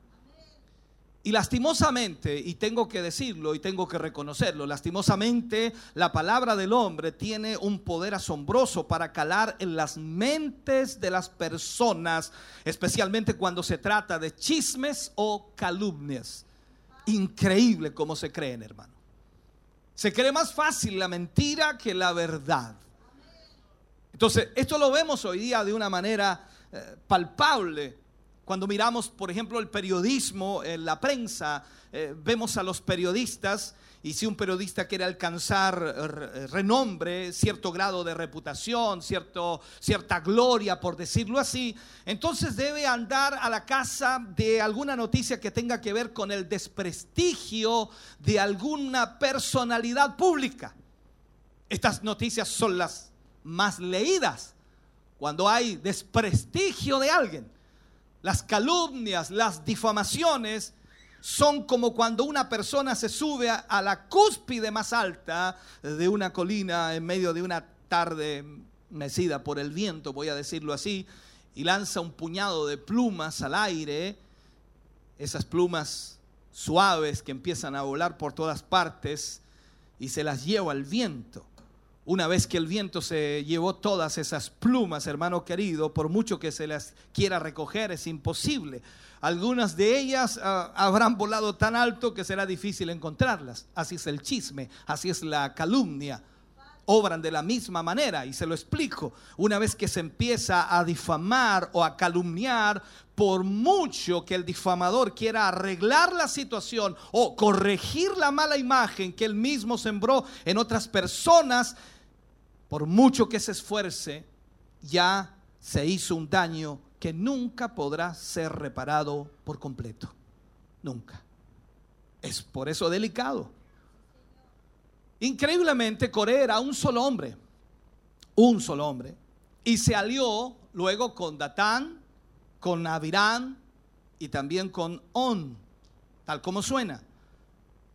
Y lastimosamente, y tengo que decirlo y tengo que reconocerlo, lastimosamente la palabra del hombre tiene un poder asombroso para calar en las mentes de las personas, especialmente cuando se trata de chismes o calumnias. Increíble cómo se creen, hermano. Se cree más fácil la mentira que la verdad. Entonces, esto lo vemos hoy día de una manera eh, palpable. Cuando miramos, por ejemplo, el periodismo, en la prensa, eh, vemos a los periodistas y si un periodista quiere alcanzar eh, renombre, cierto grado de reputación, cierto, cierta gloria, por decirlo así, entonces debe andar a la casa de alguna noticia que tenga que ver con el desprestigio de alguna personalidad pública. Estas noticias son las más leídas cuando hay desprestigio de alguien. Las calumnias, las difamaciones son como cuando una persona se sube a, la cúspide más alta de una colina en medio de una tarde mecida por el viento, voy a decirlo así, y lanza un puñado de plumas al aire, esas plumas suaves que empiezan a volar por todas partes y se las lleva al viento. Una vez que el viento se llevó todas esas plumas, hermano querido, por mucho que se las quiera recoger, es imposible. Algunas de ellas ah, habrán volado tan alto que será difícil encontrarlas. Así es el chisme, así es la calumnia. Obran de la misma manera y se lo explico. Una vez que se empieza a difamar o a calumniar, por mucho que el difamador quiera arreglar la situación o corregir la mala imagen que él mismo sembró en otras personas, por mucho que se esfuerce, ya se hizo un daño que nunca podrá ser reparado por completo. Nunca. Es por eso delicado. Increíblemente, Coré era un solo hombre. Un solo hombre. Y se alió luego con Datán, con Abirán y también con On, tal como suena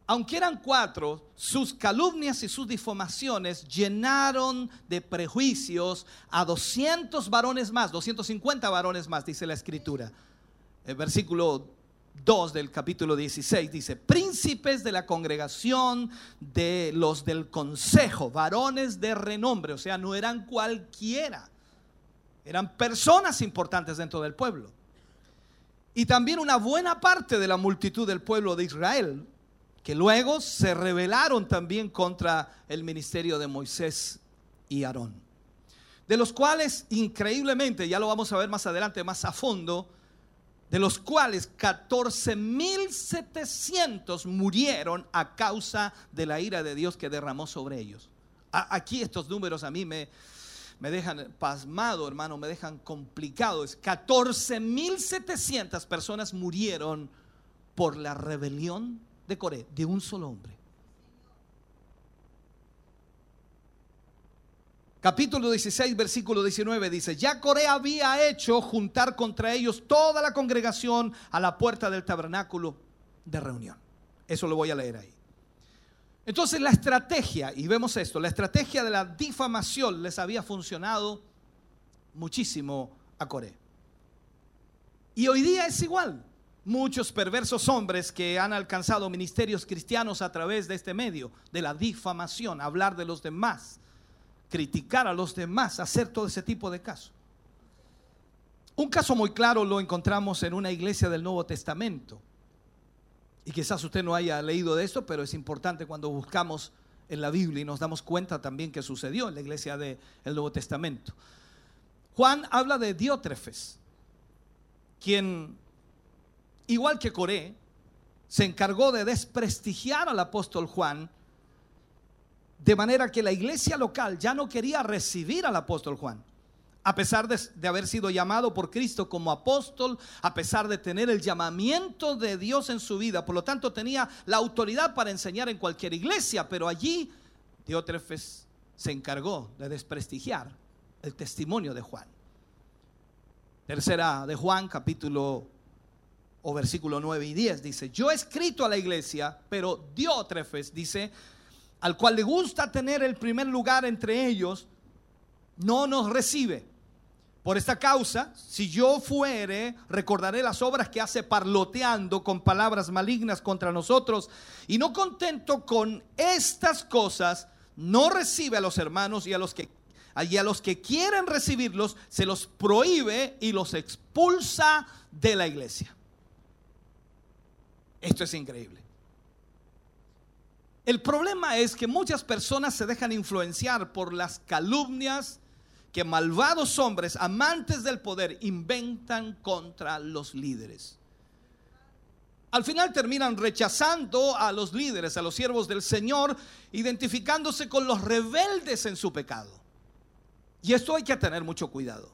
aunque eran cuatro, sus calumnias y sus difamaciones llenaron de prejuicios a 200 varones más, 250 varones más, dice la escritura. El versículo 2 del capítulo 16 dice, príncipes de la congregación de los del consejo, varones de renombre, o sea, no eran cualquiera, eran personas importantes dentro del pueblo. Y también una buena parte de la multitud del pueblo de Israel que luego se rebelaron también contra el ministerio de Moisés y Aarón. De los cuales, increíblemente, ya lo vamos a ver más adelante, más a fondo, de los cuales 14.700 murieron a causa de la ira de Dios que derramó sobre ellos. Aquí estos números a mí me, me dejan pasmado, hermano, me dejan complicado. 14.700 personas murieron por la rebelión de Coré, de un solo hombre. Capítulo 16, versículo 19 dice, ya Coré había hecho juntar contra ellos toda la congregación a la puerta del tabernáculo de reunión. Eso lo voy a leer ahí. Entonces la estrategia, y vemos esto, la estrategia de la difamación les había funcionado muchísimo a Coré. Y hoy día es igual. Muchos perversos hombres que han alcanzado ministerios cristianos a través de este medio, de la difamación, hablar de los demás, criticar a los demás, hacer todo ese tipo de casos. Un caso muy claro lo encontramos en una iglesia del Nuevo Testamento. Y quizás usted no haya leído de esto, pero es importante cuando buscamos en la Biblia y nos damos cuenta también que sucedió en la iglesia del Nuevo Testamento. Juan habla de Diótrefes, quien, igual que Coré, se encargó de desprestigiar al apóstol Juan, de manera que la iglesia local ya no quería recibir al apóstol Juan a pesar de, haber sido llamado por Cristo como apóstol, a pesar de tener el llamamiento de Dios en su vida, por lo tanto tenía la autoridad para enseñar en cualquier iglesia, pero allí Diótrefes se encargó de desprestigiar el testimonio de Juan. Tercera de Juan, capítulo o versículo 9 y 10, dice, yo he escrito a la iglesia, pero Diótrefes dice, al cual le gusta tener el primer lugar entre ellos, no nos recibe. Por esta causa, si yo fuere, recordaré las obras que hace parloteando con palabras malignas contra nosotros. Y no contento con estas cosas, no recibe a los hermanos y a los que, y a los que quieren recibirlos, se los prohíbe y los expulsa de la iglesia. Esto es increíble. El problema es que muchas personas se dejan influenciar por las calumnias, que malvados hombres, amantes del poder, inventan contra los líderes. Al final terminan rechazando a los líderes, a los siervos del Señor, identificándose con los rebeldes en su pecado. Y esto hay que tener mucho cuidado.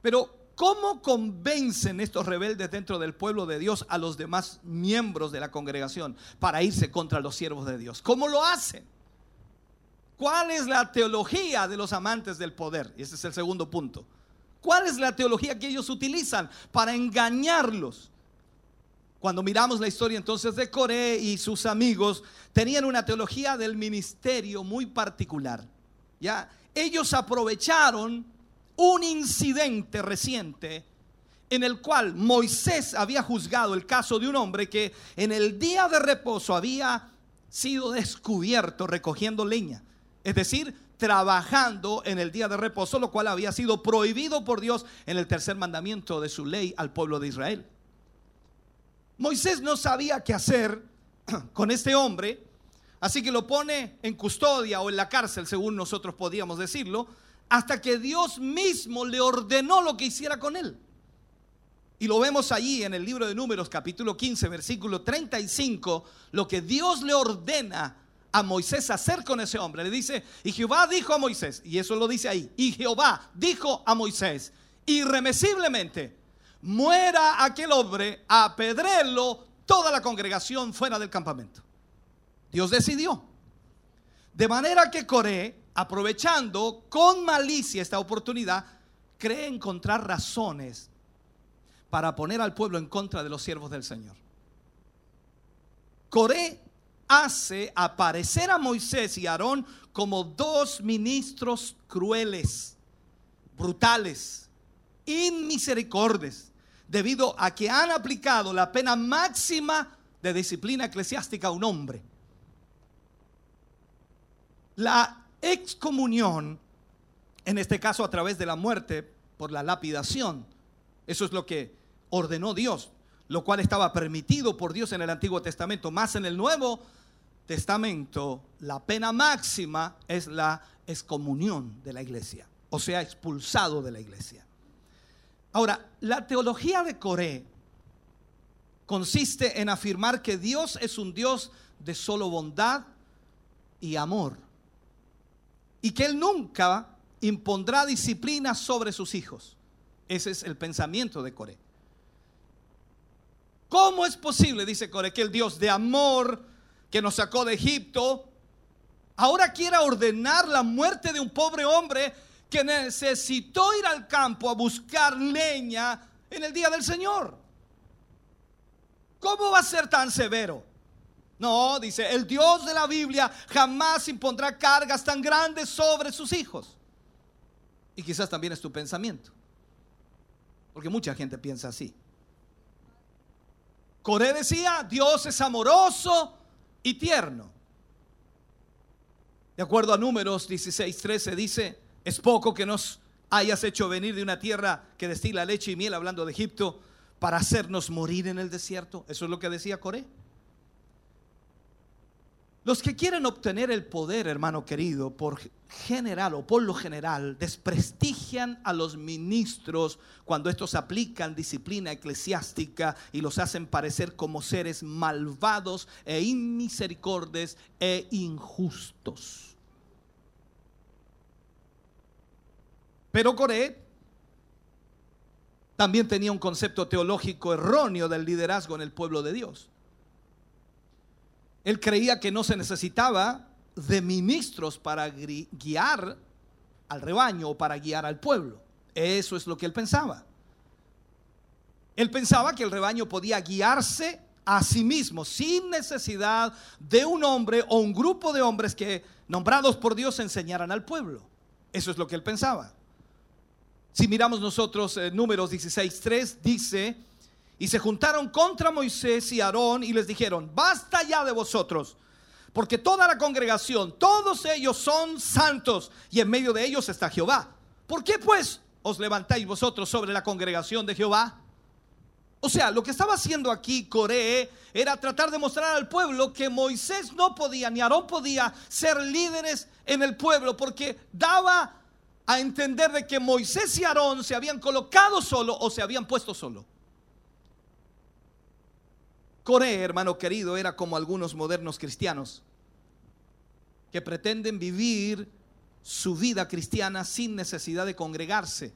Pero, ¿cómo convencen estos rebeldes dentro del pueblo de Dios a los demás miembros de la congregación para irse contra los siervos de Dios? ¿Cómo lo hacen? ¿Cuál es la teología de los amantes del poder? Y ese es el segundo punto. ¿Cuál es la teología que ellos utilizan para engañarlos? Cuando miramos la historia entonces de Coré y sus amigos, tenían una teología del ministerio muy particular. ¿ya? Ellos aprovecharon un incidente reciente en el cual Moisés había juzgado el caso de un hombre que en el día de reposo había sido descubierto recogiendo leña es decir, trabajando en el día de reposo, lo cual había sido prohibido por Dios en el tercer mandamiento de su ley al pueblo de Israel. Moisés no sabía qué hacer *clears throat* con este hombre, así que lo pone en custodia o en la cárcel, según nosotros podíamos decirlo, hasta que Dios mismo le ordenó lo que hiciera con él. Y lo vemos allí en el libro de Números capítulo 15, versículo 35, lo que Dios le ordena a Moisés hacer con ese hombre. Le dice, y Jehová dijo a Moisés, y eso lo dice ahí, y Jehová dijo a Moisés, irremisiblemente, muera aquel hombre, apedrelo toda la congregación fuera del campamento. Dios decidió. De manera que Coré, aprovechando con malicia esta oportunidad, cree encontrar razones para poner al pueblo en contra de los siervos del Señor. Coré hace aparecer a Moisés y Aarón como dos ministros crueles, brutales, inmisericordes, debido a que han aplicado la pena máxima de disciplina eclesiástica a un hombre. La excomunión, en este caso a través de la muerte por la lapidación, eso es lo que ordenó Dios, lo cual estaba permitido por Dios en el Antiguo Testamento, más en el Nuevo Testamento, la pena máxima es la excomunión de la iglesia, o sea, expulsado de la iglesia. Ahora, la teología de Coré consiste en afirmar que Dios es un Dios de solo bondad y amor, y que Él nunca impondrá disciplina sobre sus hijos. Ese es el pensamiento de Coré. ¿Cómo es posible, dice Coré, que el Dios de amor, que nos sacó de Egipto, ahora quiere ordenar la muerte de un pobre hombre que necesitó ir al campo a buscar leña en el día del Señor. ¿Cómo va a ser tan severo? No, dice, el Dios de la Biblia jamás impondrá cargas tan grandes sobre sus hijos. Y quizás también es tu pensamiento. Porque mucha gente piensa así. Coré decía, Dios es amoroso y tierno. De acuerdo a números 16, 13 dice, es poco que nos hayas hecho venir de una tierra que destila leche y miel, hablando de Egipto, para hacernos morir en el desierto. Eso es lo que decía Coré. Los que quieren obtener el poder, hermano querido, por general o por lo general, desprestigian a los ministros cuando estos aplican disciplina eclesiástica y los hacen parecer como seres malvados e inmisericordes e injustos. Pero Coré también tenía un concepto teológico erróneo del liderazgo en el pueblo de Dios. Él creía que no se necesitaba de ministros para guiar al rebaño o para guiar al pueblo. Eso es lo que él pensaba. Él pensaba que el rebaño podía guiarse a sí mismo sin necesidad de un hombre o un grupo de hombres que, nombrados por Dios, enseñaran al pueblo. Eso es lo que él pensaba. Si miramos nosotros eh, números 16.3, dice, y se juntaron contra Moisés y Aarón y les dijeron, basta ya de vosotros, porque toda la congregación, todos ellos son santos y en medio de ellos está Jehová. ¿Por qué pues os levantáis vosotros sobre la congregación de Jehová? O sea, lo que estaba haciendo aquí Coré era tratar de mostrar al pueblo que Moisés no podía, ni Aarón podía ser líderes en el pueblo, porque daba a entender de que Moisés y Aarón se habían colocado solo o se habían puesto solo. Coré, hermano querido, era como algunos modernos cristianos que pretenden vivir su vida cristiana sin necesidad de congregarse,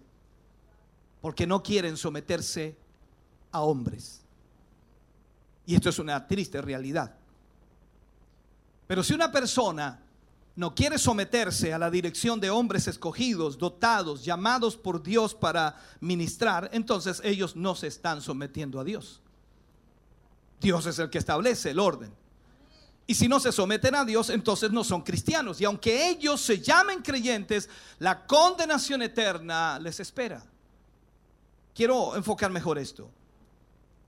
porque no quieren someterse a hombres. Y esto es una triste realidad. Pero si una persona no quiere someterse a la dirección de hombres escogidos, dotados, llamados por Dios para ministrar, entonces ellos no se están sometiendo a Dios. Dios es el que establece el orden. Y si no se someten a Dios, entonces no son cristianos. Y aunque ellos se llamen creyentes, la condenación eterna les espera. Quiero enfocar mejor esto.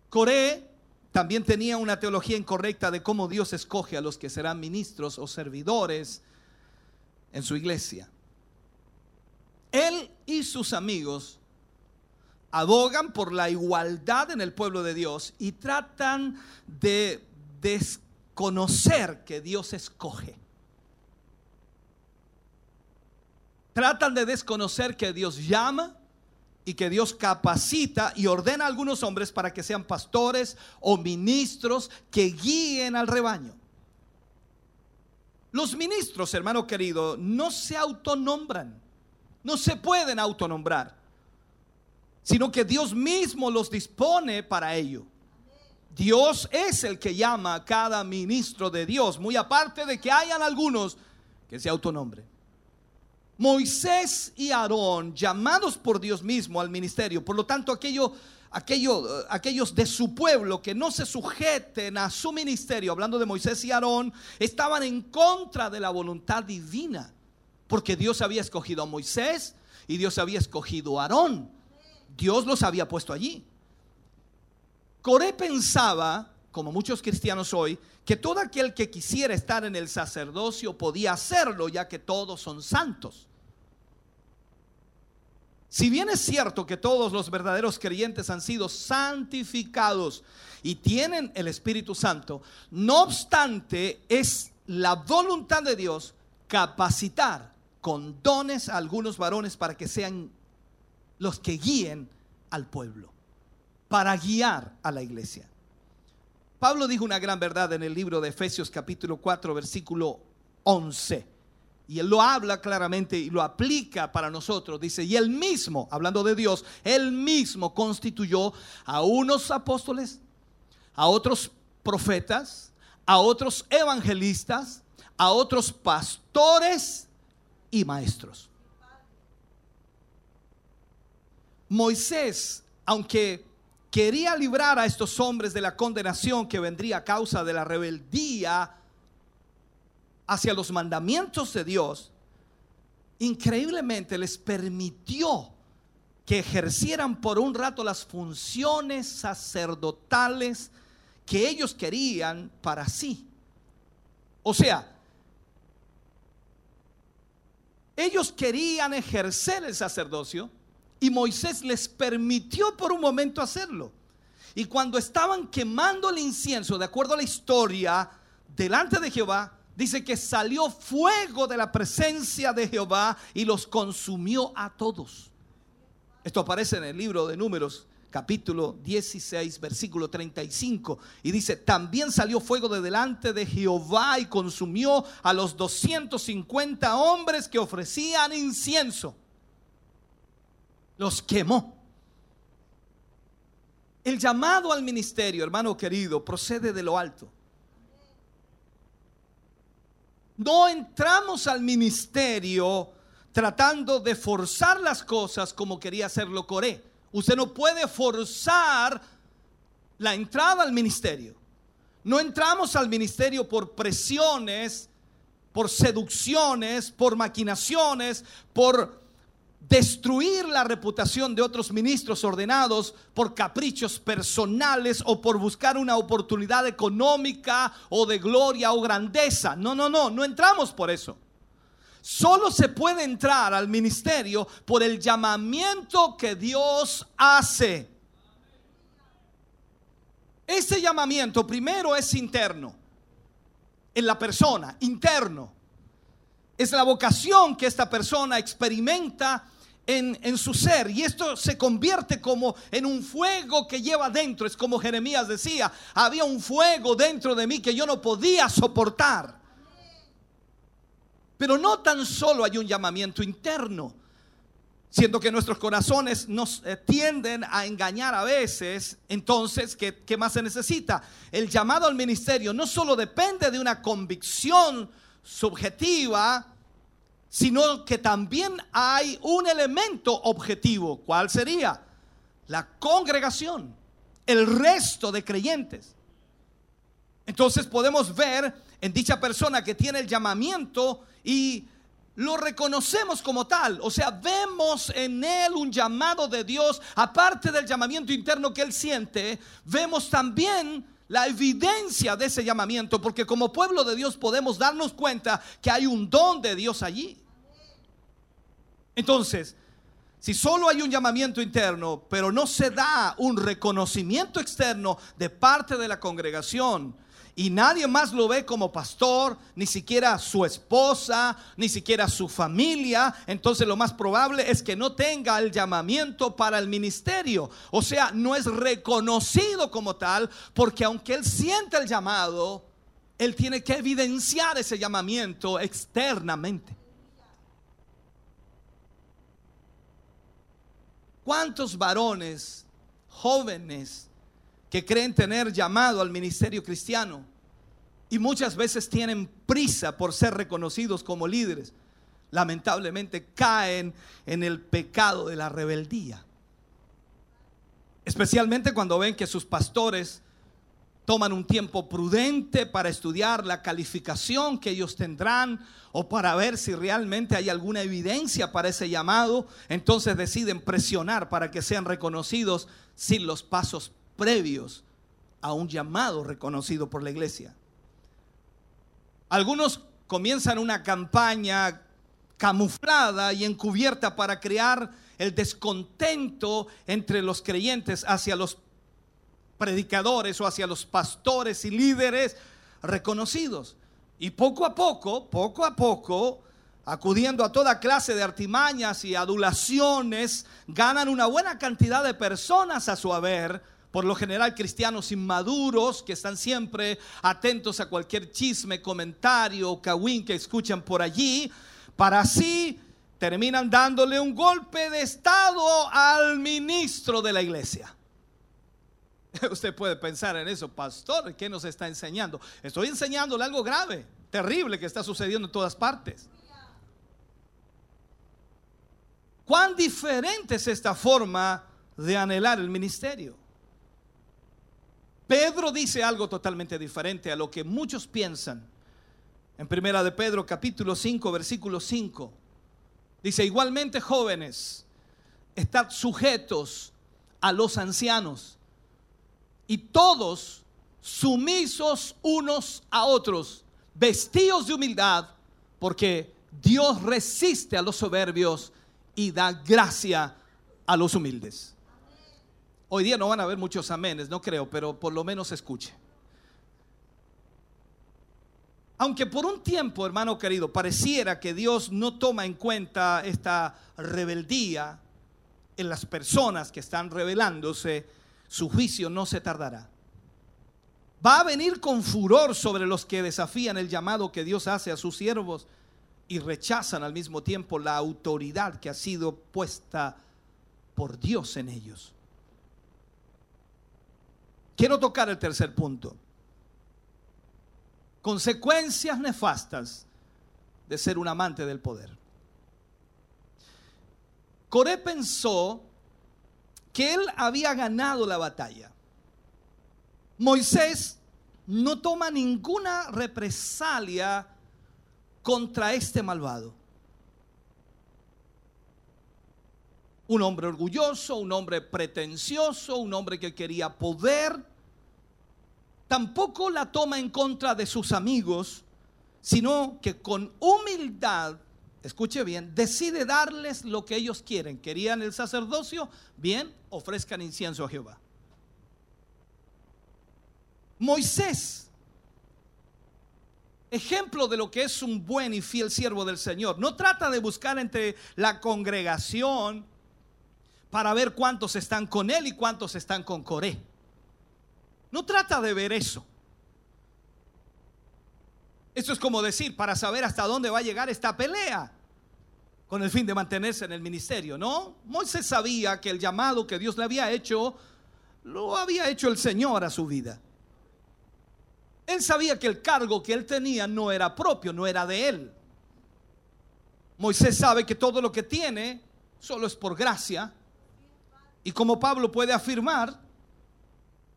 Coré también tenía una teología incorrecta de cómo Dios escoge a los que serán ministros o servidores en su iglesia. Él y sus amigos abogan por la igualdad en el pueblo de Dios y tratan de desconocer que Dios escoge. Tratan de desconocer que Dios llama y que Dios capacita y ordena a algunos hombres para que sean pastores o ministros que guíen al rebaño. Los ministros, hermano querido, no se autonombran, no se pueden autonombrar sino que Dios mismo los dispone para ello. Dios es el que llama a cada ministro de Dios, muy aparte de que hayan algunos que se autonombren. Moisés y Aarón, llamados por Dios mismo al ministerio, por lo tanto aquello, aquello, aquellos de su pueblo que no se sujeten a su ministerio, hablando de Moisés y Aarón, estaban en contra de la voluntad divina, porque Dios había escogido a Moisés y Dios había escogido a Aarón. Dios los había puesto allí. Coré pensaba, como muchos cristianos hoy, que todo aquel que quisiera estar en el sacerdocio podía hacerlo, ya que todos son santos. Si bien es cierto que todos los verdaderos creyentes han sido santificados y tienen el Espíritu Santo, no obstante es la voluntad de Dios capacitar con dones a algunos varones para que sean los que guíen al pueblo, para guiar a la iglesia. Pablo dijo una gran verdad en el libro de Efesios capítulo 4 versículo 11. Y él lo habla claramente y lo aplica para nosotros. Dice, y él mismo, hablando de Dios, él mismo constituyó a unos apóstoles, a otros profetas, a otros evangelistas, a otros pastores y maestros. Moisés, aunque quería librar a estos hombres de la condenación que vendría a causa de la rebeldía hacia los mandamientos de Dios, increíblemente les permitió que ejercieran por un rato las funciones sacerdotales que ellos querían para sí. O sea, ellos querían ejercer el sacerdocio y Moisés les permitió por un momento hacerlo. Y cuando estaban quemando el incienso, de acuerdo a la historia, delante de Jehová, dice que salió fuego de la presencia de Jehová y los consumió a todos. Esto aparece en el libro de números capítulo 16, versículo 35. Y dice, también salió fuego de delante de Jehová y consumió a los 250 hombres que ofrecían incienso. Los quemó. El llamado al ministerio, hermano querido, procede de lo alto. No entramos al ministerio tratando de forzar las cosas como quería hacerlo Coré. Usted no puede forzar la entrada al ministerio. No entramos al ministerio por presiones, por seducciones, por maquinaciones, por destruir la reputación de otros ministros ordenados por caprichos personales o por buscar una oportunidad económica o de gloria o grandeza. No, no, no, no entramos por eso. Solo se puede entrar al ministerio por el llamamiento que Dios hace. Ese llamamiento primero es interno, en la persona, interno. Es la vocación que esta persona experimenta en, en, su ser. Y esto se convierte como en un fuego que lleva dentro. Es como Jeremías decía, había un fuego dentro de mí que yo no podía soportar. Pero no tan solo hay un llamamiento interno, siendo que nuestros corazones nos eh, tienden a engañar a veces, entonces, ¿qué, ¿qué, más se necesita? El llamado al ministerio no solo depende de una convicción subjetiva, sino que también hay un elemento objetivo. ¿Cuál sería? La congregación, el resto de creyentes. Entonces podemos ver en dicha persona que tiene el llamamiento y lo reconocemos como tal. O sea, vemos en él un llamado de Dios, aparte del llamamiento interno que él siente, vemos también la evidencia de ese llamamiento, porque como pueblo de Dios podemos darnos cuenta que hay un don de Dios allí. Entonces, si solo hay un llamamiento interno, pero no se da un reconocimiento externo de parte de la congregación, y nadie más lo ve como pastor, ni siquiera su esposa, ni siquiera su familia, entonces lo más probable es que no tenga el llamamiento para el ministerio. O sea, no es reconocido como tal, porque aunque él siente el llamado, él tiene que evidenciar ese llamamiento externamente. ¿Cuántos varones jóvenes que creen tener llamado al ministerio cristiano y muchas veces tienen prisa por ser reconocidos como líderes, lamentablemente caen en el pecado de la rebeldía. Especialmente cuando ven que sus pastores toman un tiempo prudente para estudiar la calificación que ellos tendrán o para ver si realmente hay alguna evidencia para ese llamado, entonces deciden presionar para que sean reconocidos sin los pasos previos a un llamado reconocido por la iglesia. Algunos comienzan una campaña camuflada y encubierta para crear el descontento entre los creyentes hacia los predicadores o hacia los pastores y líderes reconocidos. Y poco a poco, poco a poco, acudiendo a toda clase de artimañas y adulaciones, ganan una buena cantidad de personas a su haber por lo general cristianos inmaduros que están siempre atentos a cualquier chisme, comentario o cagüín que escuchan por allí, para así terminan dándole un golpe de estado al ministro de la iglesia. *laughs* Usted puede pensar en eso, pastor, ¿qué nos está enseñando? Estoy enseñándole algo grave, terrible que está sucediendo en todas partes. ¿Cuán diferente es esta forma de anhelar el ministerio? Pedro dice algo totalmente diferente a lo que muchos piensan. En primera de Pedro capítulo 5 versículo 5 dice, igualmente jóvenes, estad sujetos a los ancianos y todos sumisos unos a otros, vestidos de humildad, porque Dios resiste a los soberbios y da gracia a los humildes. Hoy día no van a haber muchos amenes, no creo, pero por lo menos escuche. Aunque por un tiempo, hermano querido, pareciera que Dios no toma en cuenta esta rebeldía en las personas que están rebelándose, su juicio no se tardará. Va a venir con furor sobre los que desafían el llamado que Dios hace a sus siervos y rechazan al mismo tiempo la autoridad que ha sido puesta por Dios en ellos. Quiero tocar el tercer punto. Consecuencias nefastas de ser un amante del poder. Coré pensó que él había ganado la batalla. Moisés no toma ninguna represalia contra este malvado. Un hombre orgulloso, un hombre pretencioso, un hombre que quería poder. Tampoco la toma en contra de sus amigos, sino que con humildad, escuche bien, decide darles lo que ellos quieren. ¿Querían el sacerdocio? Bien, ofrezcan incienso a Jehová. Moisés, ejemplo de lo que es un buen y fiel siervo del Señor, no trata de buscar entre la congregación para ver cuántos están con él y cuántos están con Coré. No trata de ver eso. Eso es como decir, para saber hasta dónde va a llegar esta pelea, con el fin de mantenerse en el ministerio, ¿no? Moisés sabía que el llamado que Dios le había hecho, lo había hecho el Señor a su vida. Él sabía que el cargo que él tenía no era propio, no era de él. Moisés sabe que todo lo que tiene solo es por gracia. Y como Pablo puede afirmar,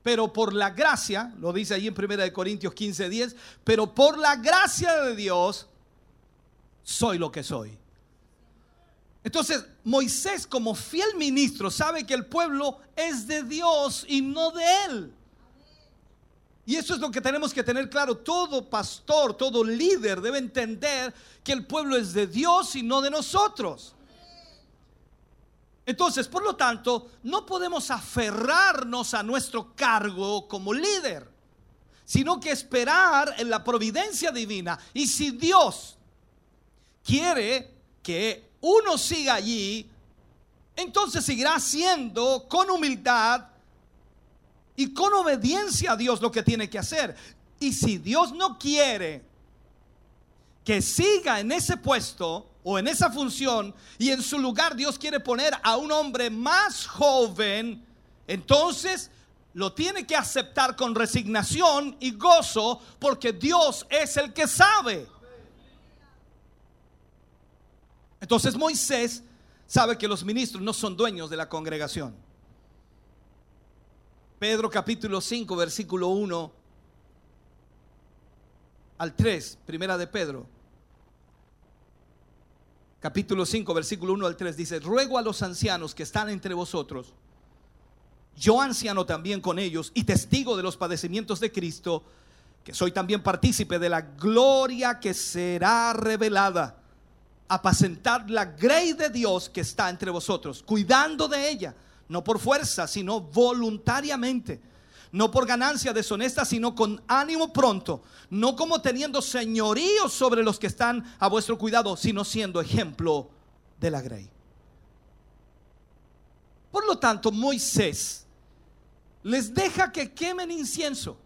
pero por la gracia, lo dice ahí en 1 Corintios 15, 10, pero por la gracia de Dios soy lo que soy. Entonces, Moisés como fiel ministro sabe que el pueblo es de Dios y no de él. Y eso es lo que tenemos que tener claro. Todo pastor, todo líder debe entender que el pueblo es de Dios y no de nosotros. Entonces, por lo tanto, no podemos aferrarnos a nuestro cargo como líder, sino que esperar en la providencia divina. Y si Dios quiere que uno siga allí, entonces seguirá haciendo con humildad y con obediencia a Dios lo que tiene que hacer. Y si Dios no quiere que siga en ese puesto o en esa función y en su lugar Dios quiere poner a un hombre más joven, entonces lo tiene que aceptar con resignación y gozo porque Dios es el que sabe. Entonces Moisés sabe que los ministros no son dueños de la congregación. Pedro capítulo 5, versículo 1 al 3, primera de Pedro. Capítulo 5, versículo 1 al 3 dice, ruego a los ancianos que están entre vosotros, yo anciano también con ellos y testigo de los padecimientos de Cristo, que soy también partícipe de la gloria que será revelada, apacentar la grey de Dios que está entre vosotros, cuidando de ella no por fuerza, sino voluntariamente. No por ganancia deshonesta, sino con ánimo pronto. No como teniendo señorío sobre los que están a vuestro cuidado, sino siendo ejemplo de la grey. Por lo tanto, Moisés les deja que quemen incienso,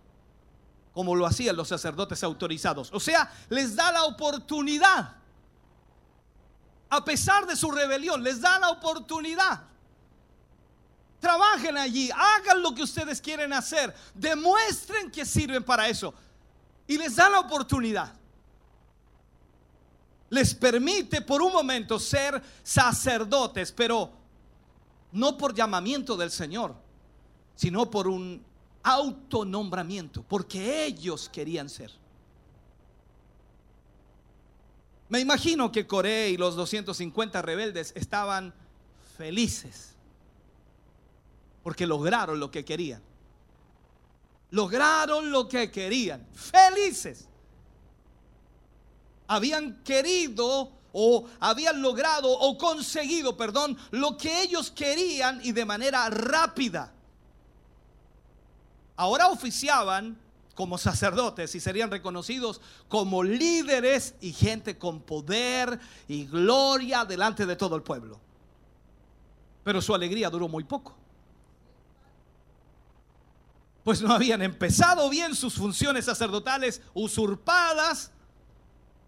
como lo hacían los sacerdotes autorizados. O sea, les da la oportunidad. A pesar de su rebelión, les da la oportunidad. Trabajen allí, hagan lo que ustedes quieren hacer, demuestren que sirven para eso. Y les da la oportunidad. Les permite por un momento ser sacerdotes, pero no por llamamiento del Señor, sino por un autonombramiento, porque ellos querían ser. Me imagino que Coré y los 250 rebeldes estaban felices porque lograron lo que querían. lograron lo que querían, felices. Habían querido o habían logrado o conseguido, perdón, lo que ellos querían y de manera rápida. Ahora oficiaban como sacerdotes y serían reconocidos como líderes y gente con poder y gloria delante de todo el pueblo. Pero su alegría duró muy poco. Pues no habían empezado bien sus funciones sacerdotales usurpadas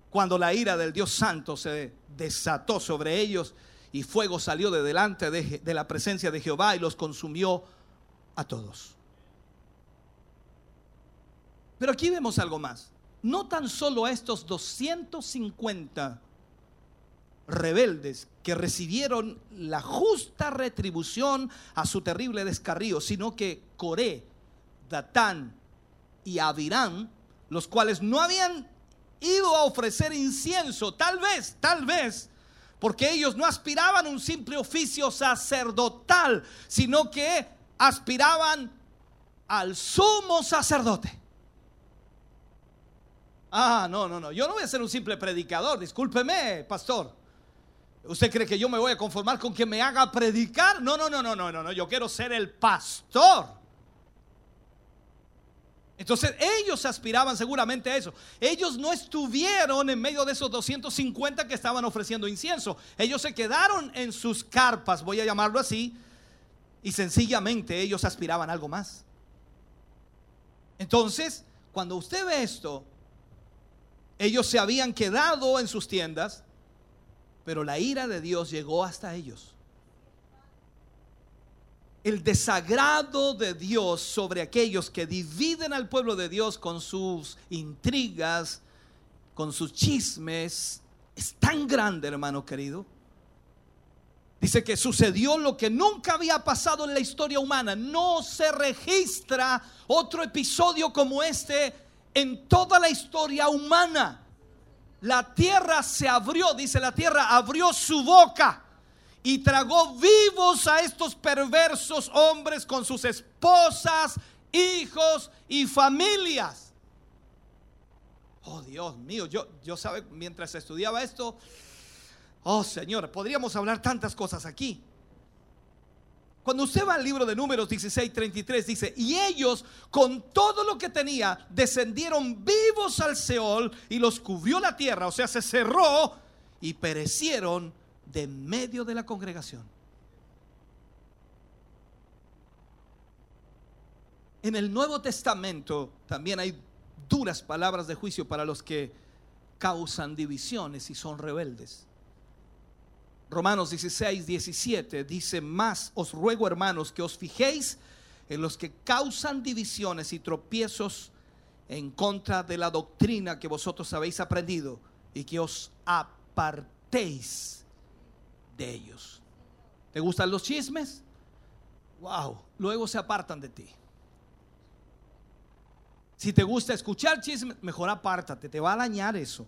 cuando la ira del Dios Santo se desató sobre ellos y fuego salió de delante de, la presencia de Jehová y los consumió a todos. Pero aquí vemos algo más. No tan solo a estos 250 rebeldes que recibieron la justa retribución a su terrible descarrío, sino que Coré, Datán y Abirán, los cuales no habían ido a ofrecer incienso, tal vez, tal vez, porque ellos no aspiraban a un simple oficio sacerdotal, sino que aspiraban al sumo sacerdote. Ah, no, no, no. Yo no voy a ser un simple predicador. Discúlpeme, pastor. ¿Usted cree que yo me voy a conformar con que me haga predicar? No, no, no, no, no, no, no. Yo quiero ser el pastor. Entonces ellos aspiraban seguramente a eso. Ellos no estuvieron en medio de esos 250 que estaban ofreciendo incienso. Ellos se quedaron en sus carpas, voy a llamarlo así, y sencillamente ellos aspiraban a algo más. Entonces, cuando usted ve esto, ellos se habían quedado en sus tiendas, pero la ira de Dios llegó hasta ellos. El desagrado de Dios sobre aquellos que dividen al pueblo de Dios con sus intrigas, con sus chismes, es tan grande, hermano querido. Dice que sucedió lo que nunca había pasado en la historia humana. No se registra otro episodio como este en toda la historia humana. La tierra se abrió, dice la tierra, abrió su boca y tragó vivos a estos perversos hombres con sus esposas, hijos y familias. Oh Dios mío, yo, yo sabe, mientras estudiaba esto, oh Señor, podríamos hablar tantas cosas aquí. Cuando usted va al libro de Números 16, 33, dice, y ellos con todo lo que tenía descendieron vivos al Seol y los cubrió la tierra, o sea, se cerró y perecieron de medio de la congregación. En el Nuevo Testamento también hay duras palabras de juicio para los que causan divisiones y son rebeldes. Romanos 16, 17 dice, más os ruego hermanos que os fijéis en los que causan divisiones y tropiezos en contra de la doctrina que vosotros habéis aprendido y que os apartéis de ellos. ¿Te gustan los chismes? Wow, luego se apartan de ti. Si te gusta escuchar chismes, mejor apártate, te va a dañar eso.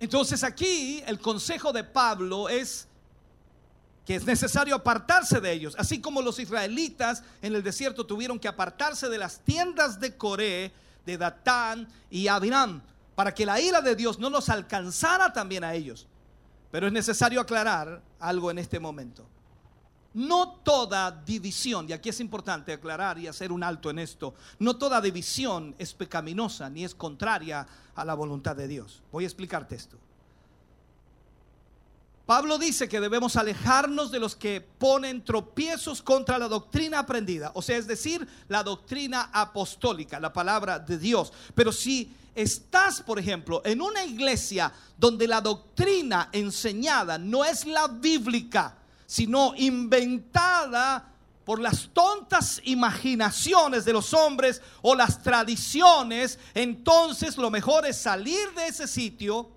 Entonces aquí el consejo de Pablo es que es necesario apartarse de ellos, así como los israelitas en el desierto tuvieron que apartarse de las tiendas de Coré, de Datán y Abiram, para que la ira de Dios no los alcanzara también a ellos. Pero es necesario aclarar algo en este momento. No toda división, y aquí es importante aclarar y hacer un alto en esto, no toda división es pecaminosa ni es contraria a la voluntad de Dios. Voy a explicarte esto. Pablo dice que debemos alejarnos de los que ponen tropiezos contra la doctrina aprendida, o sea, es decir, la doctrina apostólica, la palabra de Dios. Pero si estás, por ejemplo, en una iglesia donde la doctrina enseñada no es la bíblica, sino inventada por las tontas imaginaciones de los hombres o las tradiciones, entonces lo mejor es salir de ese sitio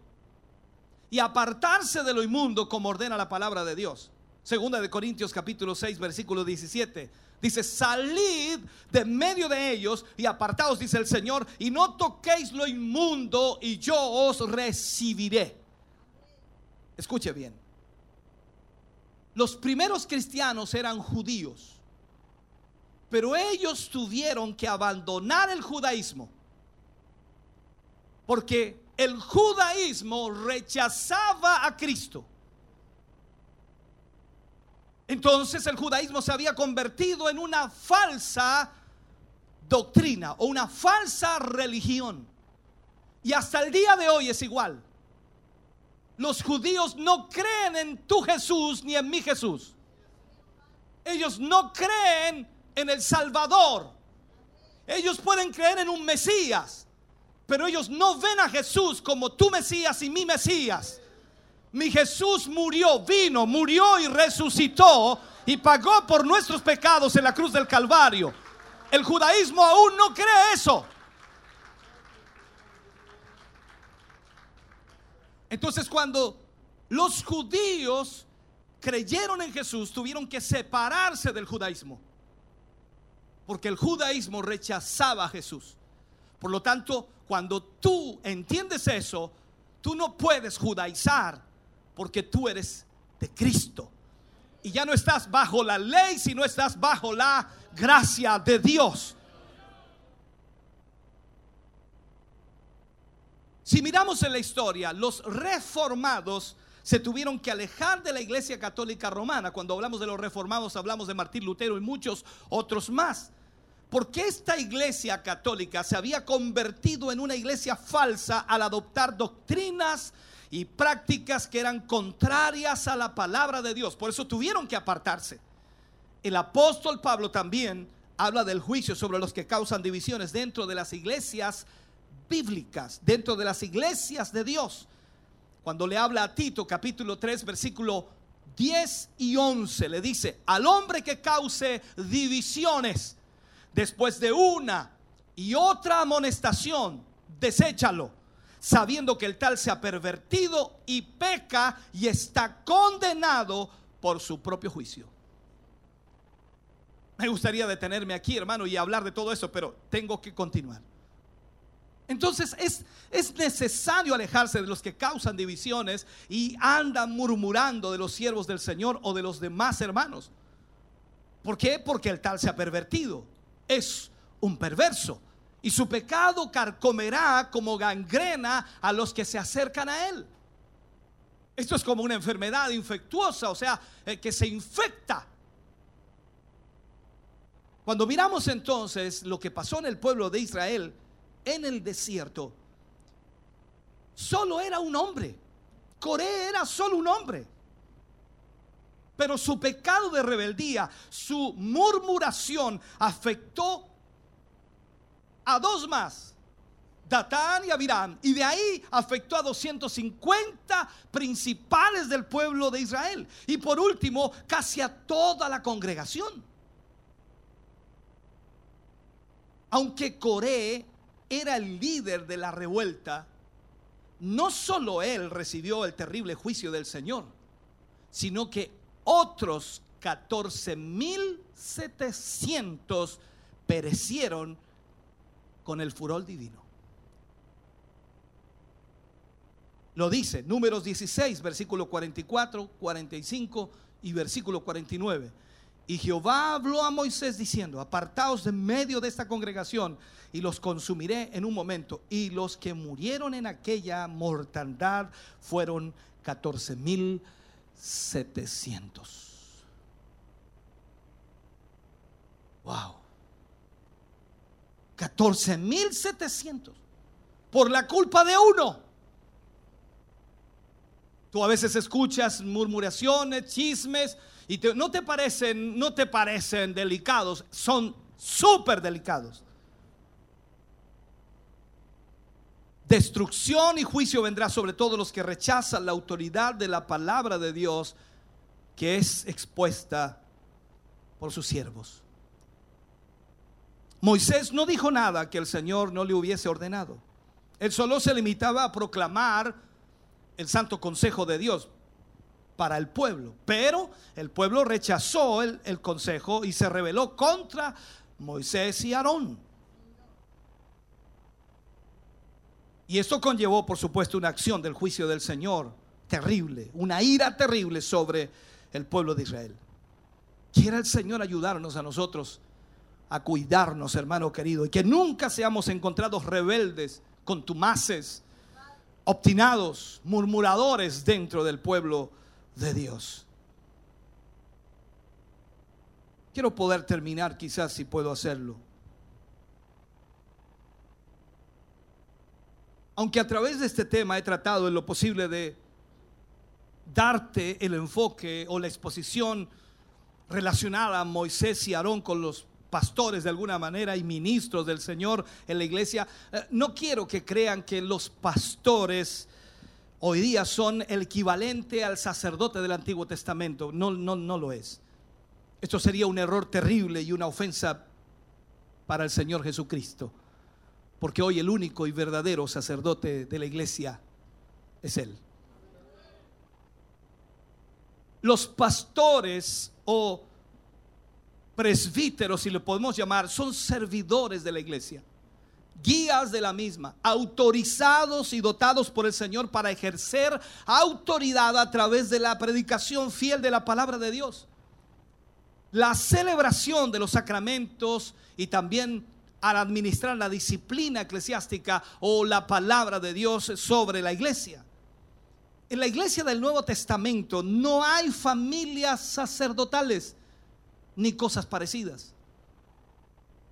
y apartarse de lo inmundo como ordena la palabra de Dios. Segunda de Corintios capítulo 6 versículo 17. Dice, salid de medio de ellos y apartaos, dice el Señor, y no toquéis lo inmundo y yo os recibiré. Escuche bien. Los primeros cristianos eran judíos Pero ellos tuvieron que abandonar el judaísmo. Porque el judaísmo rechazaba a Cristo. Entonces el judaísmo se había convertido en una falsa doctrina o una falsa religión. Y hasta el día de hoy es igual. Los judíos no creen en tu Jesús ni en mi Jesús. Ellos no creen en el Salvador. Ellos pueden creer en un Mesías, pero ellos no ven a Jesús como tu Mesías y mi Mesías. Mi Jesús murió, vino, murió y resucitó y pagó por nuestros pecados en la cruz del Calvario. El judaísmo aún no cree eso. Entonces cuando los judíos creyeron en Jesús, tuvieron que separarse del judaísmo. Porque el judaísmo rechazaba a Jesús. Por lo tanto, cuando tú entiendes eso, tú no puedes judaizar porque tú eres de Cristo. Y ya no estás bajo la ley, sino estás bajo la gracia de Dios. Si miramos en la historia, los reformados se tuvieron que alejar de la iglesia católica romana. Cuando hablamos de los reformados hablamos de Martín Lutero y muchos otros más. Porque esta iglesia católica se había convertido en una iglesia falsa al adoptar doctrinas y prácticas que eran contrarias a la palabra de Dios. Por eso tuvieron que apartarse. El apóstol Pablo también habla del juicio sobre los que causan divisiones dentro de las iglesias bíblicas, dentro de las iglesias de Dios. Cuando le habla a Tito capítulo 3 versículo 10 y 11, le dice, al hombre que cause divisiones después de una y otra amonestación, deséchalo sabiendo que el tal se ha pervertido y peca y está condenado por su propio juicio. Me gustaría detenerme aquí, hermano, y hablar de todo eso, pero tengo que continuar. Entonces es, es, necesario alejarse de los que causan divisiones y andan murmurando de los siervos del Señor o de los demás hermanos. ¿Por qué? Porque el tal se ha pervertido. Es un perverso y su pecado carcomerá como gangrena a los que se acercan a él. Esto es como una enfermedad infectuosa, o sea, eh, que se infecta. Cuando miramos entonces lo que pasó en el pueblo de Israel en el desierto, solo era un hombre. Coré era solo un hombre. Pero su pecado de rebeldía, su murmuración afectó a dos más, Datán y Abiram, y de ahí afectó a 250 principales del pueblo de Israel, y por último, casi a toda la congregación. Aunque Coré era el líder de la revuelta, no solo él recibió el terrible juicio del Señor, sino que otros 14.700 perecieron con el furor divino. Lo dice números 16, versículo 44, 45 y versículo 49. Y Jehová habló a Moisés diciendo, apartaos de medio de esta congregación y los consumiré en un momento. Y los que murieron en aquella mortandad fueron 14 mil 700. Wow. 14.700 por la culpa de uno. Tú a veces escuchas murmuraciones, chismes y no te parecen, no te parecen delicados, son súper delicados. Destrucción y juicio vendrá sobre todos los que rechazan la autoridad de la palabra de Dios que es expuesta por sus siervos. Moisés no dijo nada que el Señor no le hubiese ordenado. Él solo se limitaba a proclamar el santo consejo de Dios para el pueblo. Pero el pueblo rechazó el, consejo y se rebeló contra Moisés y Aarón. Y esto conllevó, por supuesto, una acción del juicio del Señor terrible, una ira terrible sobre el pueblo de Israel. Quiera el Señor ayudarnos a nosotros a cuidarnos, hermano querido, y que nunca seamos encontrados rebeldes, contumaces, obstinados, murmuradores dentro del pueblo de Dios. Quiero poder terminar quizás si puedo hacerlo. Aunque a través de este tema he tratado en lo posible de darte el enfoque o la exposición relacionada a Moisés y Aarón con los pastores de alguna manera y ministros del Señor en la iglesia, eh, no quiero que crean que los pastores hoy día son el equivalente al sacerdote del Antiguo Testamento. No, no, no lo es. Esto sería un error terrible y una ofensa para el Señor Jesucristo. Porque hoy el único y verdadero sacerdote de la iglesia es Él. Los pastores o presbíteros, si le podemos llamar, son servidores de la iglesia, guías de la misma, autorizados y dotados por el Señor para ejercer autoridad a través de la predicación fiel de la palabra de Dios. La celebración de los sacramentos y también al administrar la disciplina eclesiástica o la palabra de Dios sobre la iglesia. En la iglesia del Nuevo Testamento no hay familias sacerdotales ni cosas parecidas.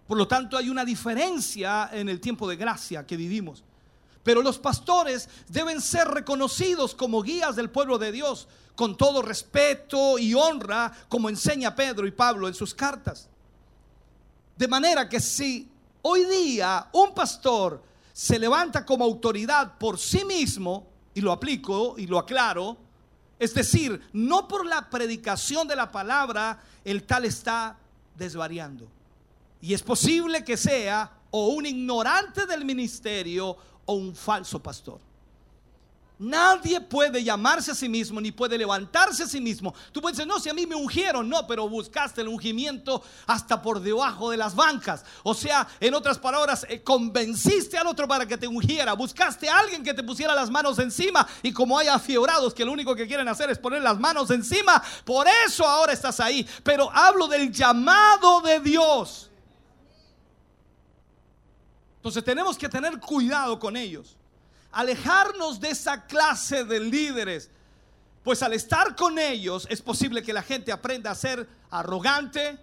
Por lo tanto, hay una diferencia en el tiempo de gracia que vivimos. Pero los pastores deben ser reconocidos como guías del pueblo de Dios, con todo respeto y honra, como enseña Pedro y Pablo en sus cartas. De manera que si hoy día un pastor se levanta como autoridad por sí mismo, y lo aplico y lo aclaro, es decir, no por la predicación de la palabra el tal está desvariando. Y es posible que sea o un ignorante del ministerio o un falso pastor. Nadie puede llamarse a sí mismo ni puede levantarse a sí mismo. Tú puedes decir, no, si a mí me ungieron, no, pero buscaste el ungimiento hasta por debajo de las bancas. O sea, en otras palabras, eh, convenciste al otro para que te ungiera. Buscaste a alguien que te pusiera las manos encima. Y como hay afiorados que lo único que quieren hacer es poner las manos encima, por eso ahora estás ahí. Pero hablo del llamado de Dios. Entonces tenemos que tener cuidado con ellos alejarnos de esa clase de líderes. Pues al estar con ellos es posible que la gente aprenda a ser arrogante,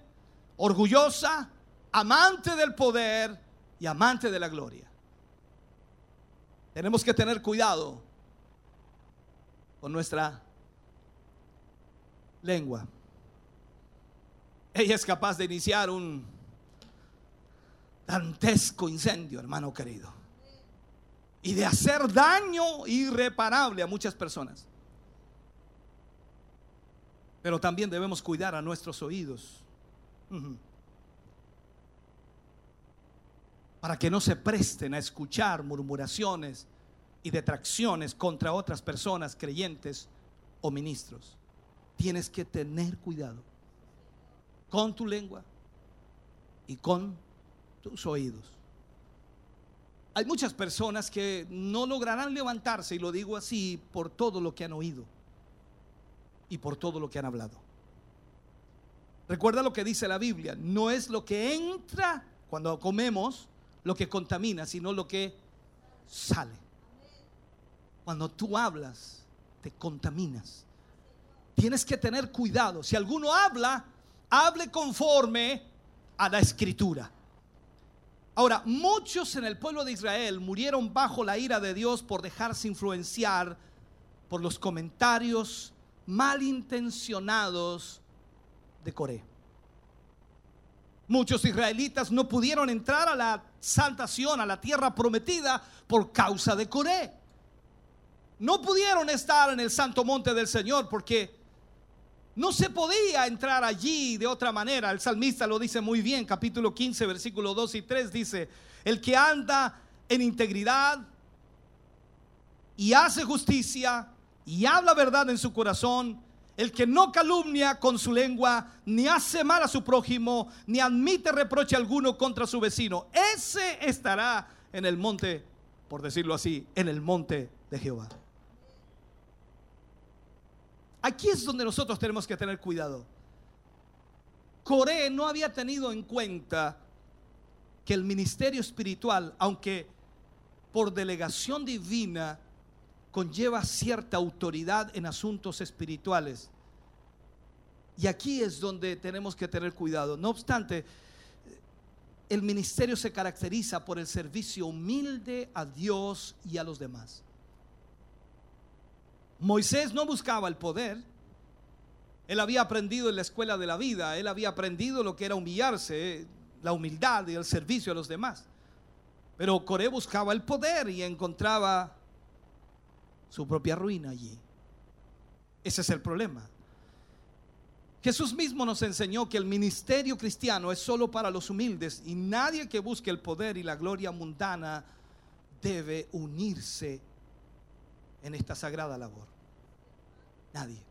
orgullosa, amante del poder y amante de la gloria. Tenemos que tener cuidado con nuestra lengua. Ella es capaz de iniciar un dantesco incendio, hermano querido y de hacer daño irreparable a muchas personas. Pero también debemos cuidar a nuestros oídos. Para que no se presten a escuchar murmuraciones y detracciones contra otras personas creyentes o ministros. Tienes que tener cuidado con tu lengua y con tus oídos. Hay muchas personas que no lograrán levantarse, y lo digo así, por todo lo que han oído y por todo lo que han hablado. Recuerda lo que dice la Biblia, no es lo que entra cuando comemos lo que contamina, sino lo que sale. Cuando tú hablas, te contaminas. Tienes que tener cuidado. Si alguno habla, hable conforme a la escritura. Ahora, muchos en el pueblo de Israel murieron bajo la ira de Dios por dejarse influenciar por los comentarios malintencionados de Coré. Muchos israelitas no pudieron entrar a la saltación, a la tierra prometida, por causa de Coré. No pudieron estar en el santo monte del Señor porque no se podía entrar allí de otra manera. El salmista lo dice muy bien, capítulo 15, versículo 2 y 3 dice, el que anda en integridad y hace justicia y habla verdad en su corazón, el que no calumnia con su lengua, ni hace mal a su prójimo, ni admite reproche alguno contra su vecino, ese estará en el monte, por decirlo así, en el monte de Jehová. Aquí es donde nosotros tenemos que tener cuidado. Coré no había tenido en cuenta que el ministerio espiritual, aunque por delegación divina, conlleva cierta autoridad en asuntos espirituales. Y aquí es donde tenemos que tener cuidado. No obstante, el ministerio se caracteriza por el servicio humilde a Dios y a los demás. Moisés no buscaba el poder. Él había aprendido en la escuela de la vida, él había aprendido lo que era humillarse, la humildad y el servicio a los demás. Pero Coré buscaba el poder y encontraba su propia ruina allí. Ese es el problema. Jesús mismo nos enseñó que el ministerio cristiano es solo para los humildes y nadie que busque el poder y la gloria mundana debe unirse en esta sagrada labor. Nadie.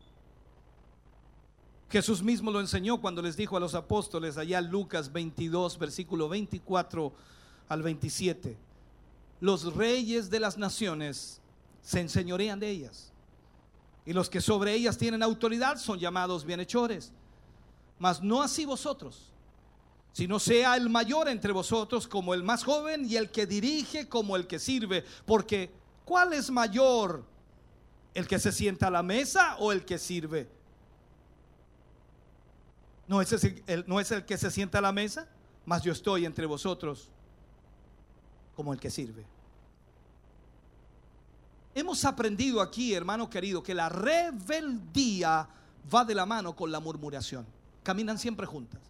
Jesús mismo lo enseñó cuando les dijo a los apóstoles allá Lucas 22, versículo 24 al 27. Los reyes de las naciones se enseñorean de ellas. Y los que sobre ellas tienen autoridad son llamados bienhechores. Mas no así vosotros, sino sea el mayor entre vosotros como el más joven y el que dirige como el que sirve. Porque ¿cuál es mayor? ¿El que se sienta a la mesa o el que sirve? ¿No es, el, ¿No es el que se sienta a la mesa? Mas yo estoy entre vosotros como el que sirve. Hemos aprendido aquí, hermano querido, que la rebeldía va de la mano con la murmuración. Caminan siempre juntas.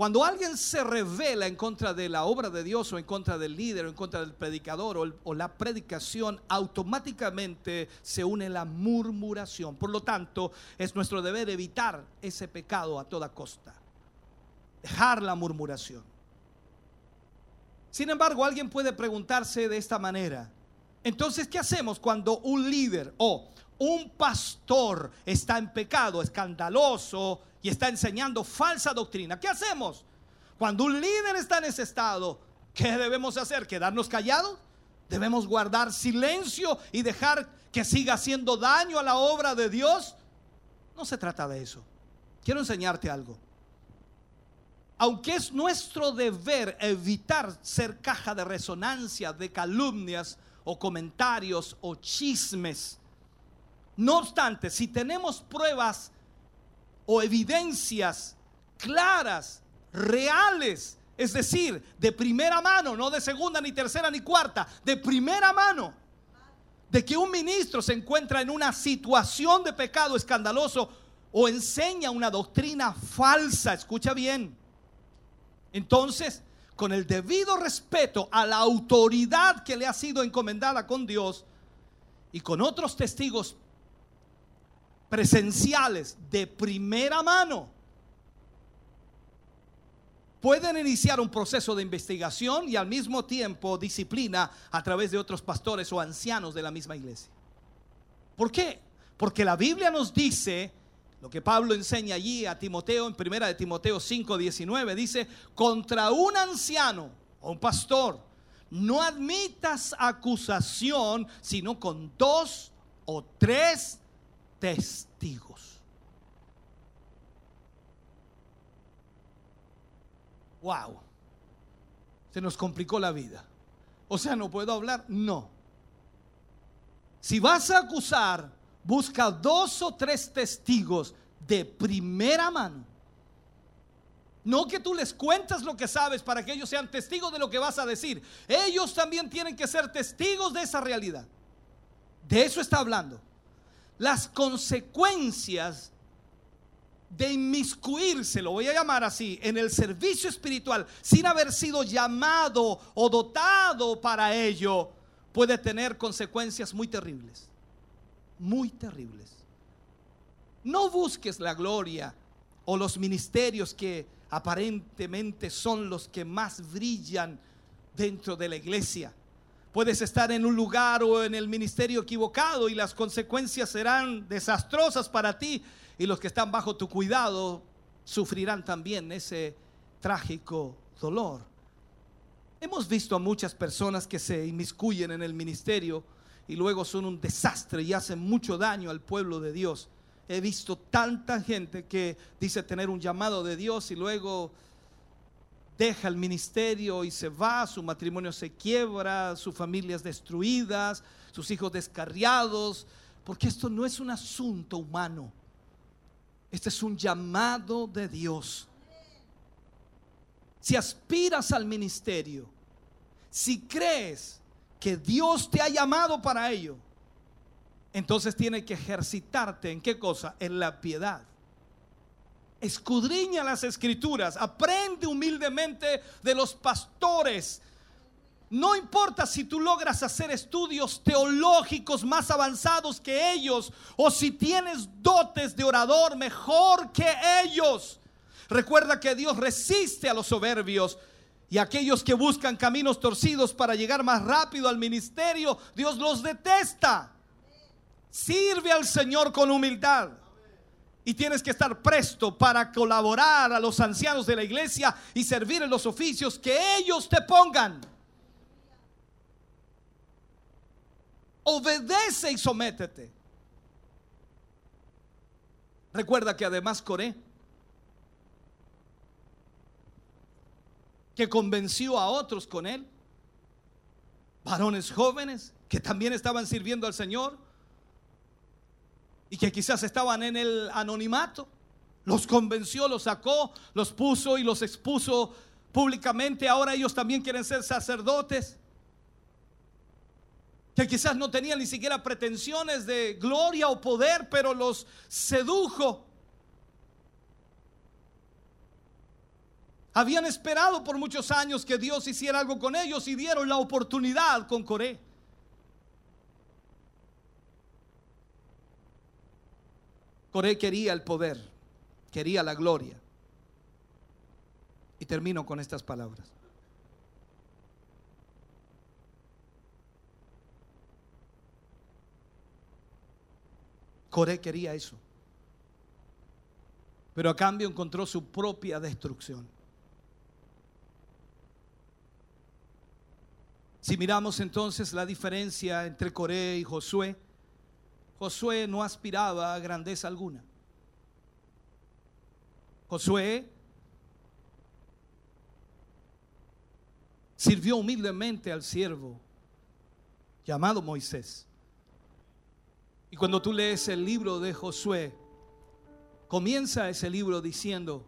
Cuando alguien se revela en contra de la obra de Dios o en contra del líder o en contra del predicador o, la predicación, automáticamente se une la murmuración. Por lo tanto, es nuestro deber evitar ese pecado a toda costa. Dejar la murmuración. Sin embargo, alguien puede preguntarse de esta manera. Entonces, ¿qué hacemos cuando un líder o un pastor está en pecado escandaloso y está enseñando falsa doctrina? ¿Qué hacemos? Cuando un líder está en ese estado, ¿qué debemos hacer? ¿Quedarnos callados? ¿Debemos guardar silencio y dejar que siga haciendo daño a la obra de Dios? No se trata de eso. Quiero enseñarte algo aunque es nuestro deber evitar ser caja de resonancia de calumnias o comentarios o chismes, no obstante, si tenemos pruebas o evidencias claras, reales, es decir, de primera mano, no de segunda, ni tercera, ni cuarta, de primera mano, de que un ministro se encuentra en una situación de pecado escandaloso o enseña una doctrina falsa, escucha bien, entonces, con el debido respeto a la autoridad que le ha sido encomendada con Dios y con otros testigos presenciales de primera mano, pueden iniciar un proceso de investigación y al mismo tiempo disciplina a través de otros pastores o ancianos de la misma iglesia. ¿Por qué? Porque la Biblia nos dice lo que Pablo enseña allí a Timoteo en primera de Timoteo 5, 19 dice, contra un anciano o un pastor, no admitas acusación sino con dos o tres testigos. Wow. Se nos complicó la vida. O sea, no puedo hablar, no. Si vas a acusar, busca dos o tres testigos de primera mano. No que tú les cuentas lo que sabes para que ellos sean testigos de lo que vas a decir. Ellos también tienen que ser testigos de esa realidad. De eso está hablando. Las consecuencias de inmiscuirse, lo voy a llamar así, en el servicio espiritual sin haber sido llamado o dotado para ello, puede tener consecuencias muy terribles muy terribles. No busques la gloria o los ministerios que aparentemente son los que más brillan dentro de la iglesia. Puedes estar en un lugar o en el ministerio equivocado y las consecuencias serán desastrosas para ti y los que están bajo tu cuidado sufrirán también ese trágico dolor. Hemos visto a muchas personas que se inmiscuyen en el ministerio y luego son un desastre y hacen mucho daño al pueblo de Dios. He visto tanta gente que dice tener un llamado de Dios y luego deja el ministerio y se va, su matrimonio se quiebra, su familia es destruida, sus hijos descarriados, porque esto no es un asunto humano. Este es un llamado de Dios. Si aspiras al ministerio, si crees que Dios te ha llamado para ello, entonces tienes que ejercitarte en qué cosa? En la piedad. Escudriña las escrituras, aprende humildemente de los pastores. No importa si tú logras hacer estudios teológicos más avanzados que ellos o si tienes dotes de orador mejor que ellos. Recuerda que Dios resiste a los soberbios y aquellos que buscan caminos torcidos para llegar más rápido al ministerio, Dios los detesta. Sirve al Señor con humildad. Y tienes que estar presto para colaborar a los ancianos de la iglesia y servir en los oficios que ellos te pongan. Obedece y sométete. Recuerda que además Coré, que convenció a otros con él, varones jóvenes que también estaban sirviendo al Señor, y que quizás estaban en el anonimato. Los convenció, los sacó, los puso y los expuso públicamente. Ahora ellos también quieren ser sacerdotes. Que quizás no tenían ni siquiera pretensiones de gloria o poder, pero los sedujo. Habían esperado por muchos años que Dios hiciera algo con ellos y dieron la oportunidad con Coré. Coré quería el poder, quería la gloria. Y termino con estas palabras. Coré quería eso. Pero a cambio encontró su propia destrucción. Si miramos entonces la diferencia entre Coré y Josué, Josué no aspiraba a grandeza alguna. Josué sirvió humildemente al siervo llamado Moisés. Y cuando tú lees el libro de Josué, comienza ese libro diciendo,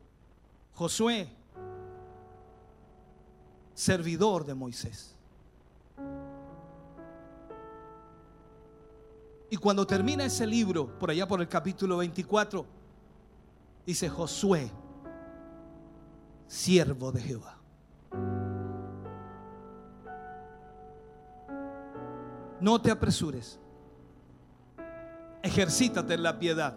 Josué, servidor de Moisés. Y cuando termina ese libro, por allá por el capítulo 24, dice Josué, siervo de Jehová. No te apresures. Ejercítate en la piedad.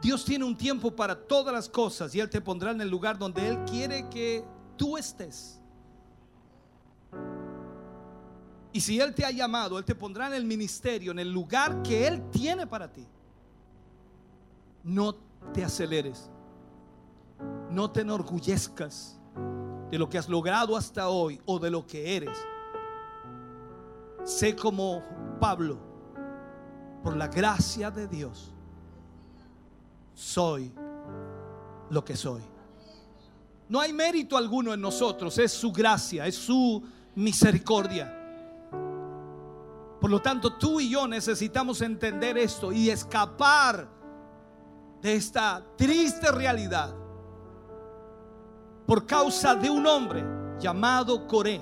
Dios tiene un tiempo para todas las cosas y Él te pondrá en el lugar donde Él quiere que tú estés. Y si Él te ha llamado, Él te pondrá en el ministerio, en el lugar que Él tiene para ti. No te aceleres. No te enorgullezcas de lo que has logrado hasta hoy o de lo que eres. Sé como Pablo, por la gracia de Dios, soy lo que soy. No hay mérito alguno en nosotros, es su gracia, es su misericordia. Por lo tanto, tú y yo necesitamos entender esto y escapar de esta triste realidad por causa de un hombre llamado Coré,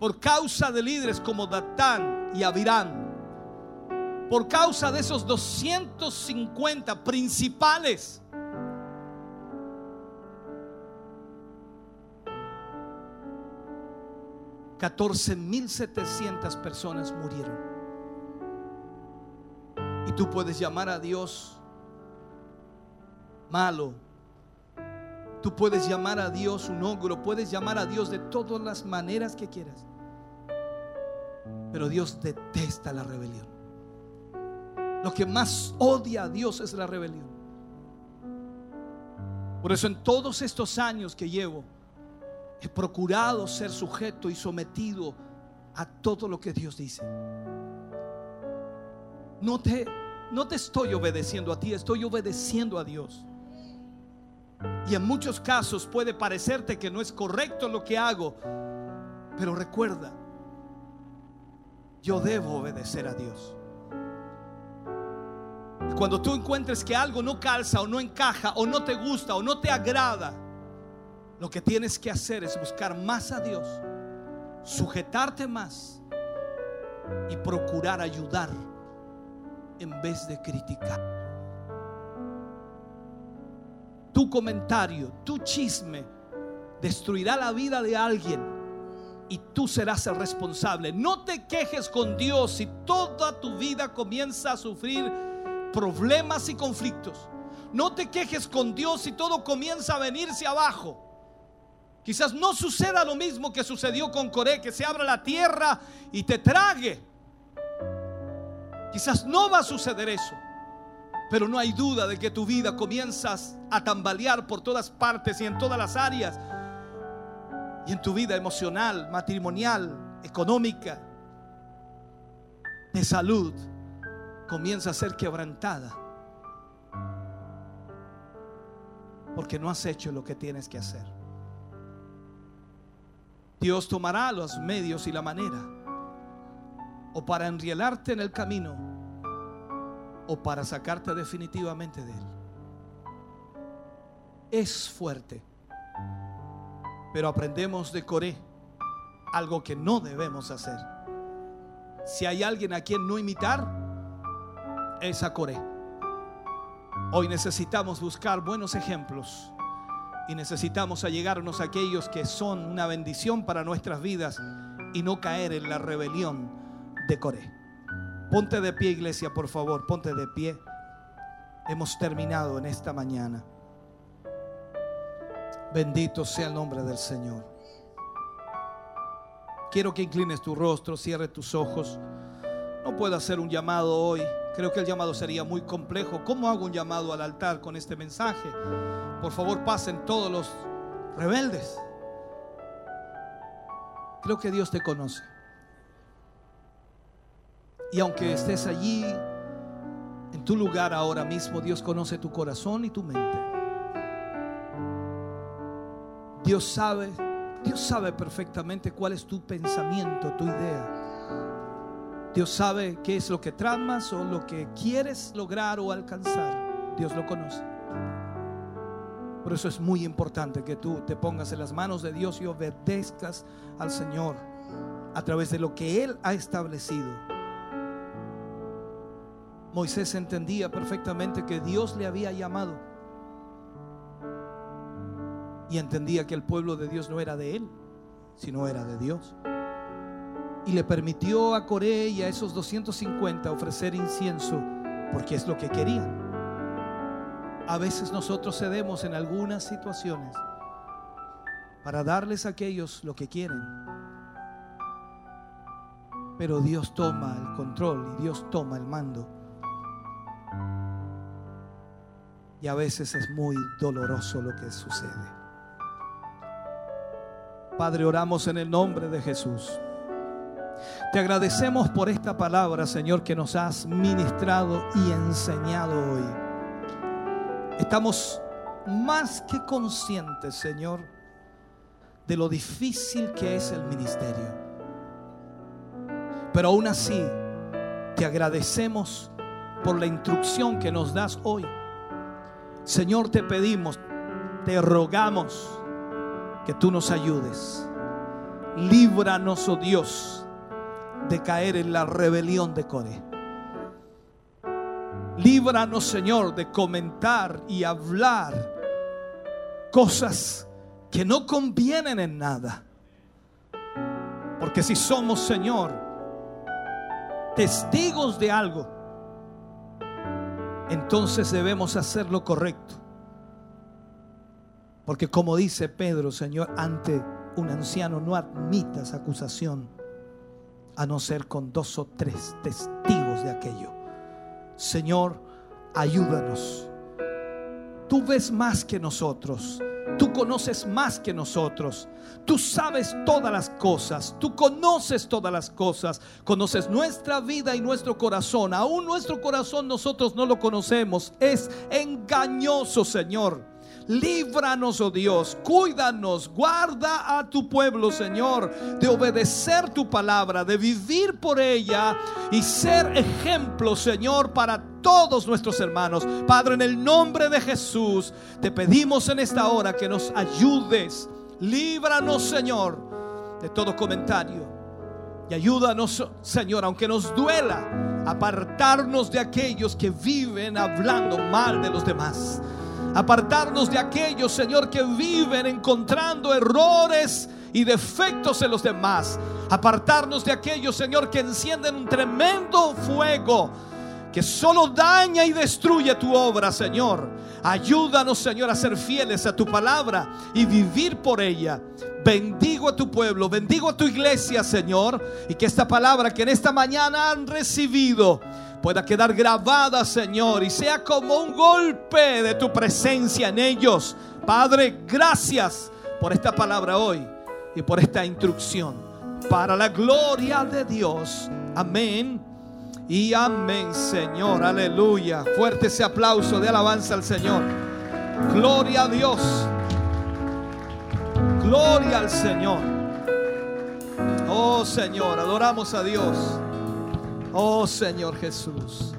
por causa de líderes como Datán y Abirán, por causa de esos 250 principales 14.700 personas murieron. Y tú puedes llamar a Dios malo. Tú puedes llamar a Dios un ogro. Puedes llamar a Dios de todas las maneras que quieras. Pero Dios detesta la rebelión. Lo que más odia a Dios es la rebelión. Por eso en todos estos años que llevo, he procurado ser sujeto y sometido a todo lo que Dios dice. No te, no te estoy obedeciendo a ti, estoy obedeciendo a Dios. Y en muchos casos puede parecerte que no es correcto lo que hago. Pero recuerda, yo debo obedecer a Dios. Cuando tú encuentres que algo no calza o no encaja o no te gusta o no te agrada, lo que tienes que hacer es buscar más a Dios, sujetarte más y procurar ayudar en vez de criticar. Tu comentario, tu chisme destruirá la vida de alguien y tú serás el responsable. No te quejes con Dios si toda tu vida comienza a sufrir problemas y conflictos. No te quejes con Dios si todo comienza a venirse abajo. Quizás no suceda lo mismo que sucedió con Coré, que se abra la tierra y te trague. Quizás no va a suceder eso. Pero no hay duda de que tu vida comienzas a tambalear por todas partes y en todas las áreas. Y en tu vida emocional, matrimonial, económica, de salud, comienza a ser quebrantada. Porque no has hecho lo que tienes que hacer. Dios tomará los medios y la manera. O para enrielarte en el camino. O para sacarte definitivamente de él. Es fuerte. Pero aprendemos de Coré algo que no debemos hacer. Si hay alguien a quien no imitar, es a Coré. Hoy necesitamos buscar buenos ejemplos y necesitamos allegarnos a aquellos que son una bendición para nuestras vidas y no caer en la rebelión de Coré. Ponte de pie, iglesia, por favor, ponte de pie. Hemos terminado en esta mañana. Bendito sea el nombre del Señor. Quiero que inclines tu rostro, cierre tus ojos. No puedo hacer un llamado hoy. Creo que el llamado sería muy complejo. ¿Cómo hago un llamado al altar con este mensaje? Por favor, pasen todos los rebeldes. Creo que Dios te conoce. Y aunque estés allí, en tu lugar ahora mismo, Dios conoce tu corazón y tu mente. Dios sabe, Dios sabe perfectamente cuál es tu pensamiento, tu idea. Dios sabe qué es lo que tramas o lo que quieres lograr o alcanzar. Dios lo conoce. Por eso es muy importante que tú te pongas en las manos de Dios y obedezcas al Señor a través de lo que Él ha establecido. Moisés entendía perfectamente que Dios le había llamado y entendía que el pueblo de Dios no era de él, sino era de Dios. Y le permitió a Coré y a esos 250 ofrecer incienso porque es lo que querían. A veces nosotros cedemos en algunas situaciones para darles a aquellos lo que quieren. Pero Dios toma el control y Dios toma el mando. Y a veces es muy doloroso lo que sucede. Padre, oramos en el nombre de Jesús. Te agradecemos por esta palabra, Señor, que nos has ministrado y enseñado hoy. Estamos más que conscientes, Señor, de lo difícil que es el ministerio. Pero aún así, te agradecemos por la instrucción que nos das hoy. Señor, te pedimos, te rogamos que tú nos ayudes. Líbranos, oh Dios, de caer en la rebelión de Coré. Líbranos, Señor, de comentar y hablar cosas que no convienen en nada. Porque si somos, Señor, testigos de algo, entonces debemos hacer lo correcto. Porque como dice Pedro, Señor, ante un anciano no admitas acusación a no ser con dos o tres testigos de aquello. Señor, ayúdanos. Tú ves más que nosotros. Tú conoces más que nosotros. Tú sabes todas las cosas. Tú conoces todas las cosas. Conoces nuestra vida y nuestro corazón. Aún nuestro corazón nosotros no lo conocemos. Es engañoso, Señor. Líbranos, oh Dios, cuídanos, guarda a tu pueblo, Señor, de obedecer tu palabra, de vivir por ella y ser ejemplo, Señor, para todos nuestros hermanos. Padre, en el nombre de Jesús, te pedimos en esta hora que nos ayudes. Líbranos, Señor, de todo comentario. Y ayúdanos, Señor, aunque nos duela, apartarnos de aquellos que viven hablando mal de los demás. Apartarnos de aquellos, Señor, que viven encontrando errores y defectos en los demás. Apartarnos de aquellos, Señor, que encienden un tremendo fuego que solo daña y destruye tu obra, Señor. Ayúdanos, Señor, a ser fieles a tu palabra y vivir por ella. Bendigo a tu pueblo, bendigo a tu iglesia, Señor, y que esta palabra que en esta mañana han recibido pueda quedar grabada, Señor, y sea como un golpe de tu presencia en ellos. Padre, gracias por esta palabra hoy y por esta instrucción. Para la gloria de Dios. Amén y amén, Señor. Aleluya. Fuerte ese aplauso de alabanza al Señor. Gloria a Dios. Gloria al Señor. Oh Señor, adoramos a Dios. Oh Señor Jesús.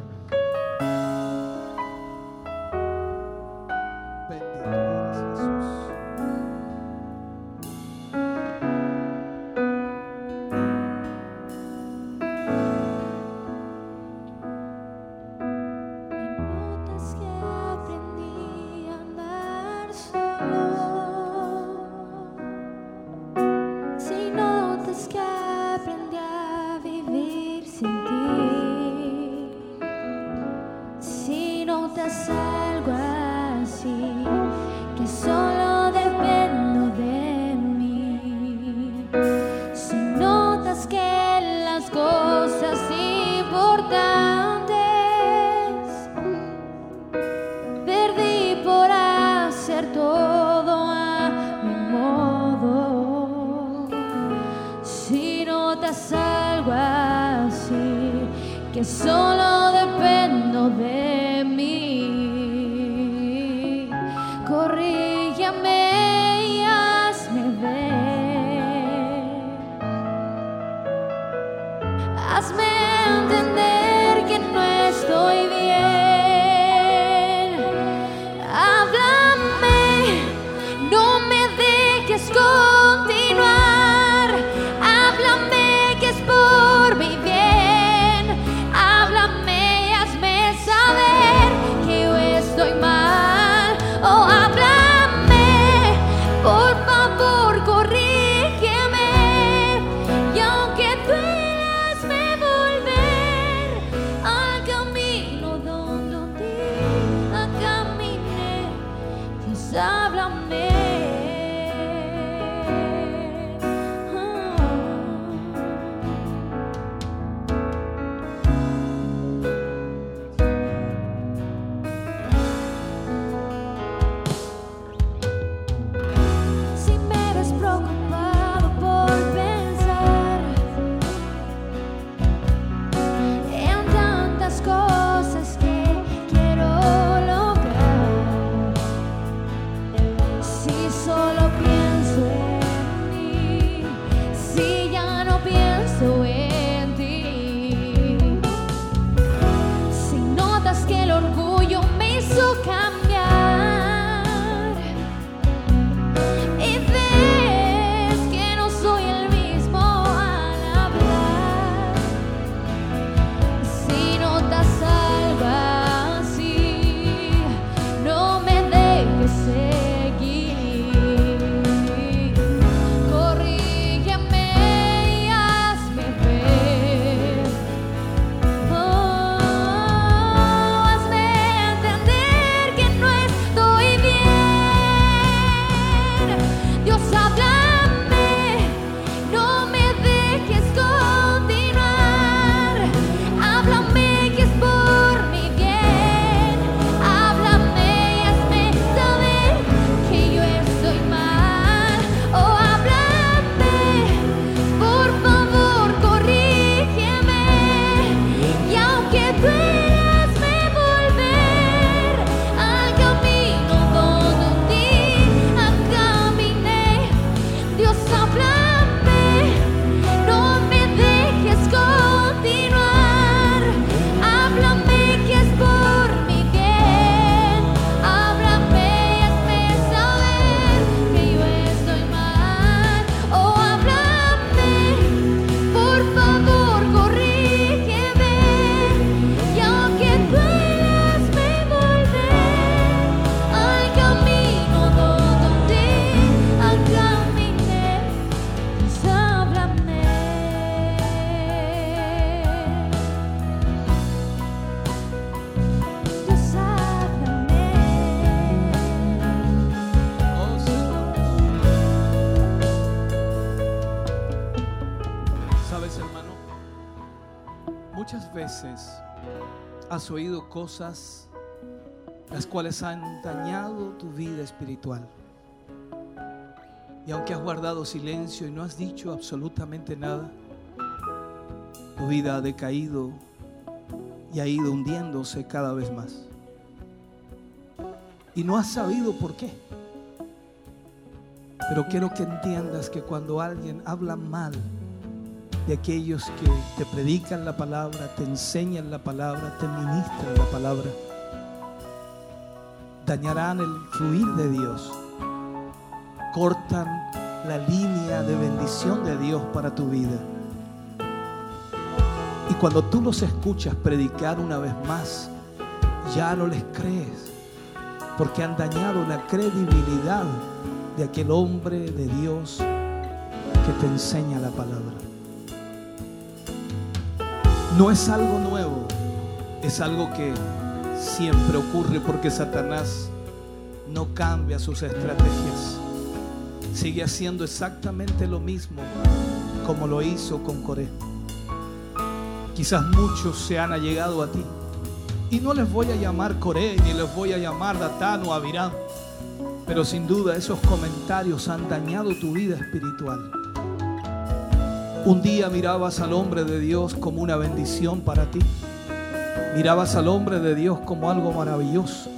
Cosas las cuales han dañado tu vida espiritual. Y aunque has guardado silencio y no has dicho absolutamente nada, tu vida ha decaído y ha ido hundiéndose cada vez más. Y no has sabido por qué. Pero quiero que entiendas que cuando alguien habla mal de aquellos que te predican la palabra, te enseñan la palabra, te ministran la palabra, dañarán el fluir de Dios, cortan la línea de bendición de Dios para tu vida. Y cuando tú los escuchas predicar una vez más, ya no les crees, porque han dañado la credibilidad de aquel hombre de Dios que te enseña la palabra. No es algo nuevo, es algo que siempre ocurre porque Satanás no cambia sus estrategias. Sigue haciendo exactamente lo mismo como lo hizo con Coré. Quizás muchos se han allegado a ti. Y no les voy a llamar Coré, ni les voy a llamar Datán o Avirán. Pero sin duda esos comentarios han dañado tu vida espiritual. Un día mirabas al hombre de Dios como una bendición para ti. Mirabas al hombre de Dios como algo maravilloso.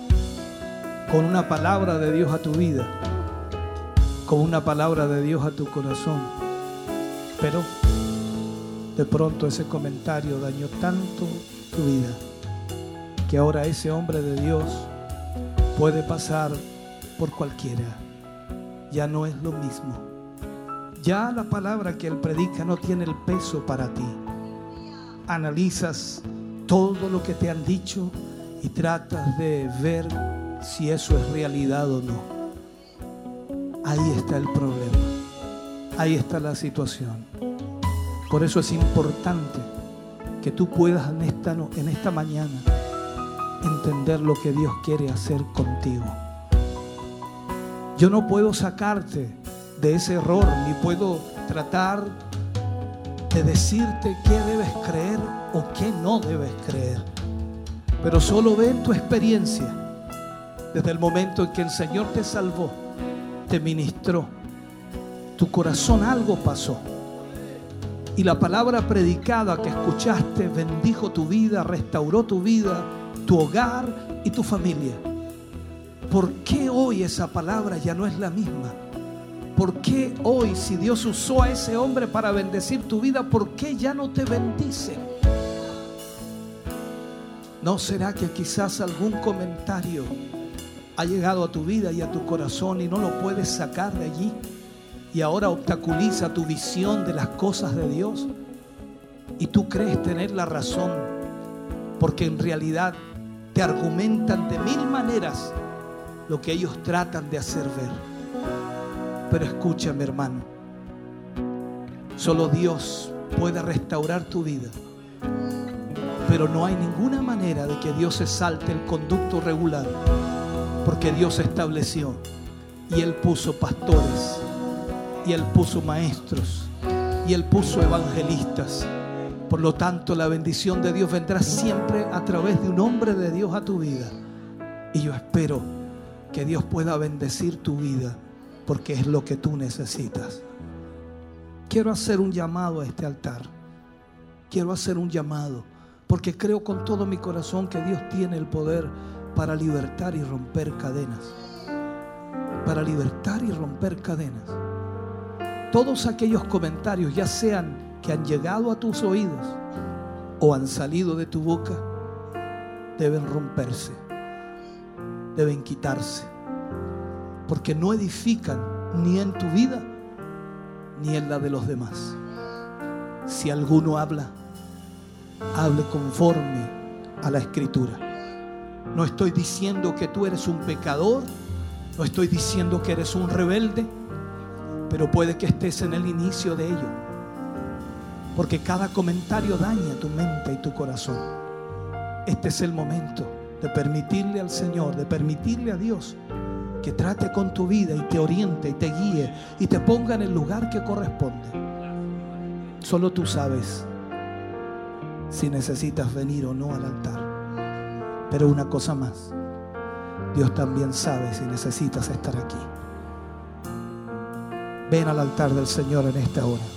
Con una palabra de Dios a tu vida. Con una palabra de Dios a tu corazón. Pero de pronto ese comentario dañó tanto tu vida que ahora ese hombre de Dios puede pasar por cualquiera. Ya no es lo mismo. Ya la palabra que él predica no tiene el peso para ti. Analizas todo lo que te han dicho y tratas de ver si eso es realidad o no. Ahí está el problema. Ahí está la situación. Por eso es importante que tú puedas en esta, en esta mañana entender lo que Dios quiere hacer contigo. Yo no puedo sacarte de ese error, ni puedo tratar de decirte qué debes creer o qué no debes creer. Pero solo ve tu experiencia desde el momento en que el Señor te salvó, te ministró, tu corazón algo pasó. Y la palabra predicada que escuchaste bendijo tu vida, restauró tu vida, tu hogar y tu familia. ¿Por qué hoy esa palabra ya no es la misma? ¿Por qué hoy, si Dios usó a ese hombre para bendecir tu vida, por qué ya no te bendice? ¿No será que quizás algún comentario ha llegado a tu vida y a tu corazón y no lo puedes sacar de allí? Y ahora obstaculiza tu visión de las cosas de Dios. Y tú crees tener la razón, porque en realidad te argumentan de mil maneras lo que ellos tratan de hacer ver. Pero escúchame hermano, solo Dios puede restaurar tu vida. Pero no hay ninguna manera de que Dios se salte el conducto regular, porque Dios estableció y Él puso pastores, y Él puso maestros, y Él puso evangelistas. Por lo tanto, la bendición de Dios vendrá siempre a través de un hombre de Dios a tu vida. Y yo espero que Dios pueda bendecir tu vida porque es lo que tú necesitas. Quiero hacer un llamado a este altar. Quiero hacer un llamado porque creo con todo mi corazón que Dios tiene el poder para libertar y romper cadenas. Para libertar y romper cadenas. Todos aquellos comentarios, ya sean que han llegado a tus oídos o han salido de tu boca, deben romperse, deben quitarse, porque no edifican ni en tu vida ni en la de los demás. Si alguno habla, hable conforme a la escritura. No estoy diciendo que tú eres un pecador, no estoy diciendo que eres un rebelde, pero puede que estés en el inicio de ello porque cada comentario daña tu mente y tu corazón. Este es el momento de permitirle al Señor, de permitirle a Dios que trate con tu vida y te oriente y te guíe y te ponga en el lugar que corresponde. Solo tú sabes si necesitas venir o no al altar. Pero una cosa más, Dios también sabe si necesitas estar aquí. Ven al altar del Señor en esta hora.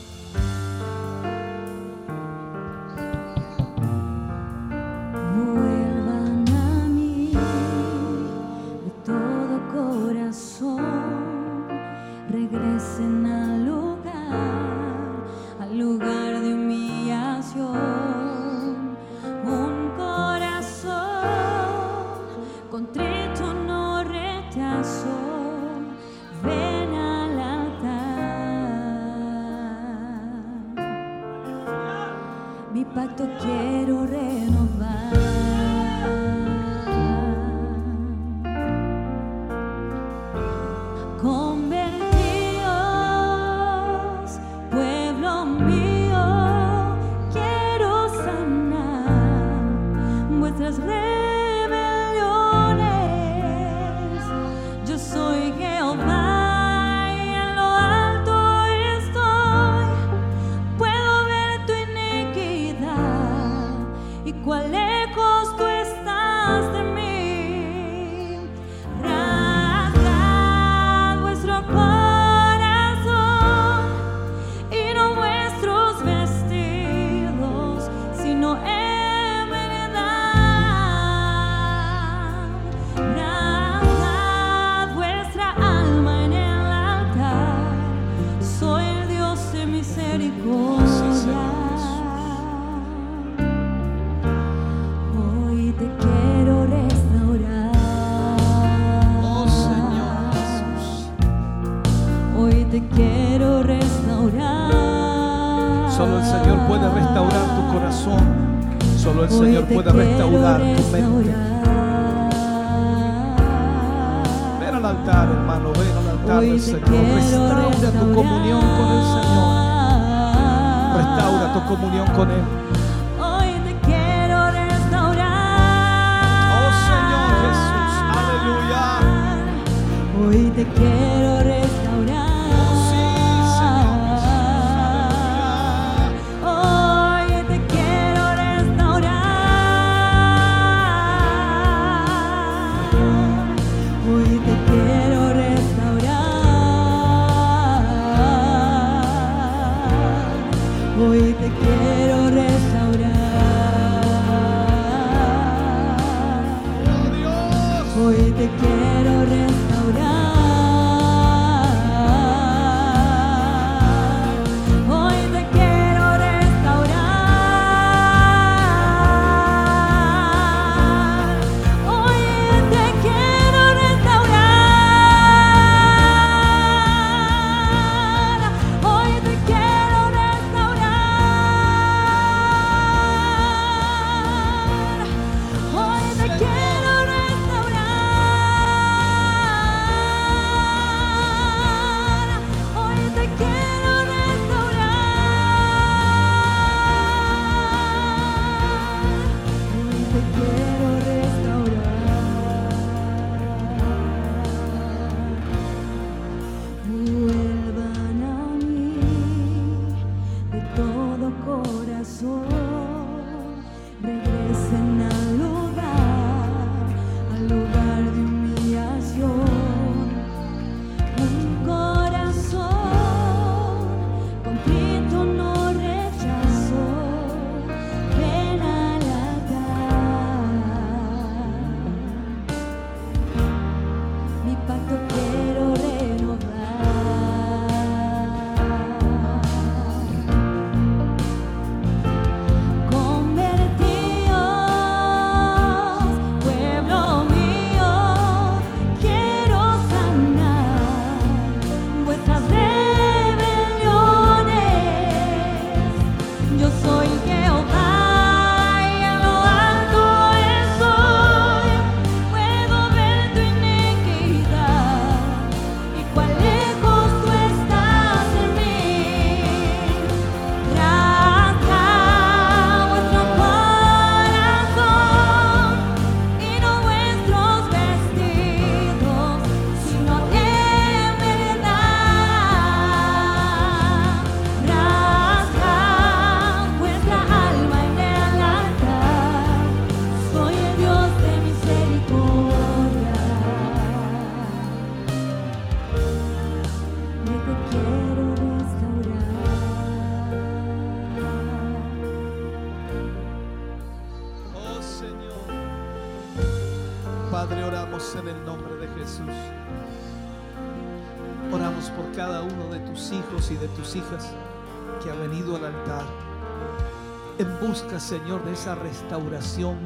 Señor, de esa restauración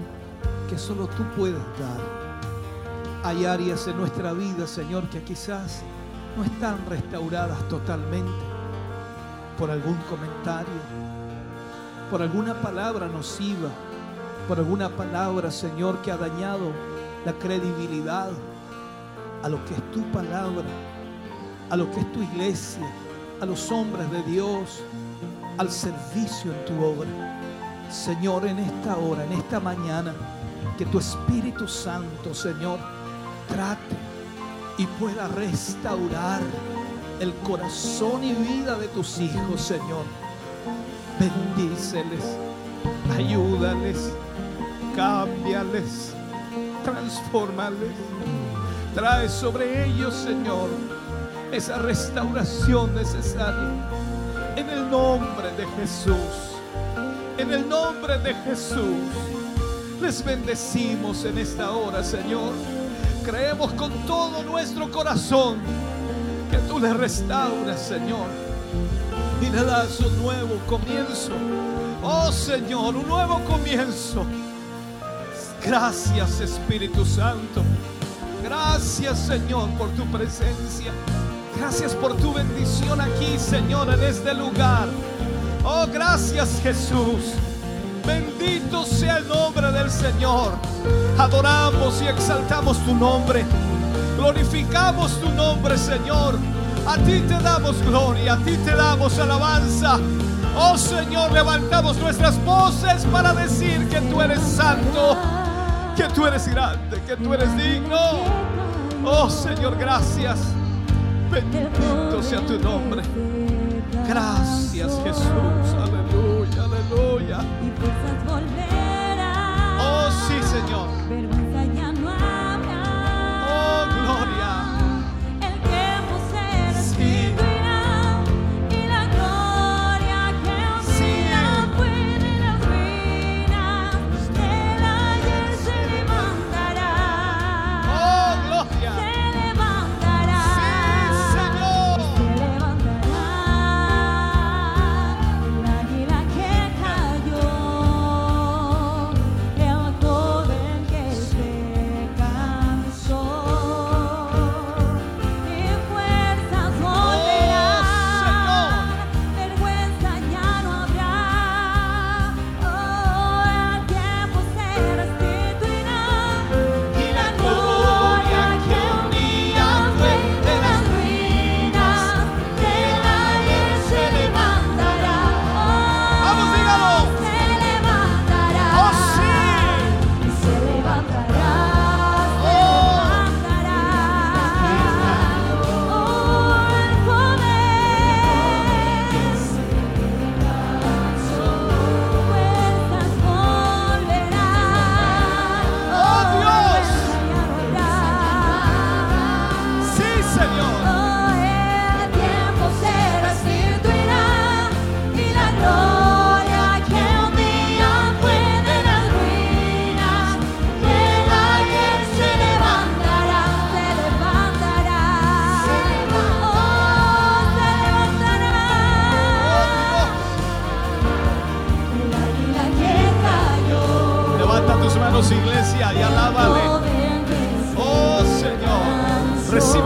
que solo tú puedes dar. Hay áreas en nuestra vida, Señor, que quizás no están restauradas totalmente por algún comentario, por alguna palabra nociva, por alguna palabra, Señor, que ha dañado la credibilidad a lo que es tu palabra, a lo que es tu iglesia, a los hombres de Dios, al servicio en tu obra. Señor, en esta hora, en esta mañana, que tu Espíritu Santo, Señor, trate y pueda restaurar el corazón y vida de tus hijos, Señor. Bendíceles, ayúdales, cámbiales, transfórmales. Trae sobre ellos, Señor, esa restauración necesaria. En el nombre de Jesús, en el nombre de Jesús, les bendecimos en esta hora, Señor. Creemos con todo nuestro corazón que tú les restauras, Señor, y le das un nuevo comienzo. Oh Señor, un nuevo comienzo. Gracias Espíritu Santo. Gracias Señor por tu presencia. Gracias por tu bendición aquí, Señor, en este lugar. Oh, gracias Jesús. Bendito sea el nombre del Señor. Adoramos y exaltamos tu nombre. Glorificamos tu nombre, Señor. A ti te damos gloria, a ti te damos alabanza. Oh Señor, levantamos nuestras voces para decir que tú eres santo, que tú eres grande, que tú eres digno. Oh Señor, gracias. Bendito sea tu nombre. Gracias Jesús. Aleluya. Y fuerzas volverán. Oh sí, Señor.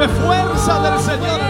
Fuerza del Señor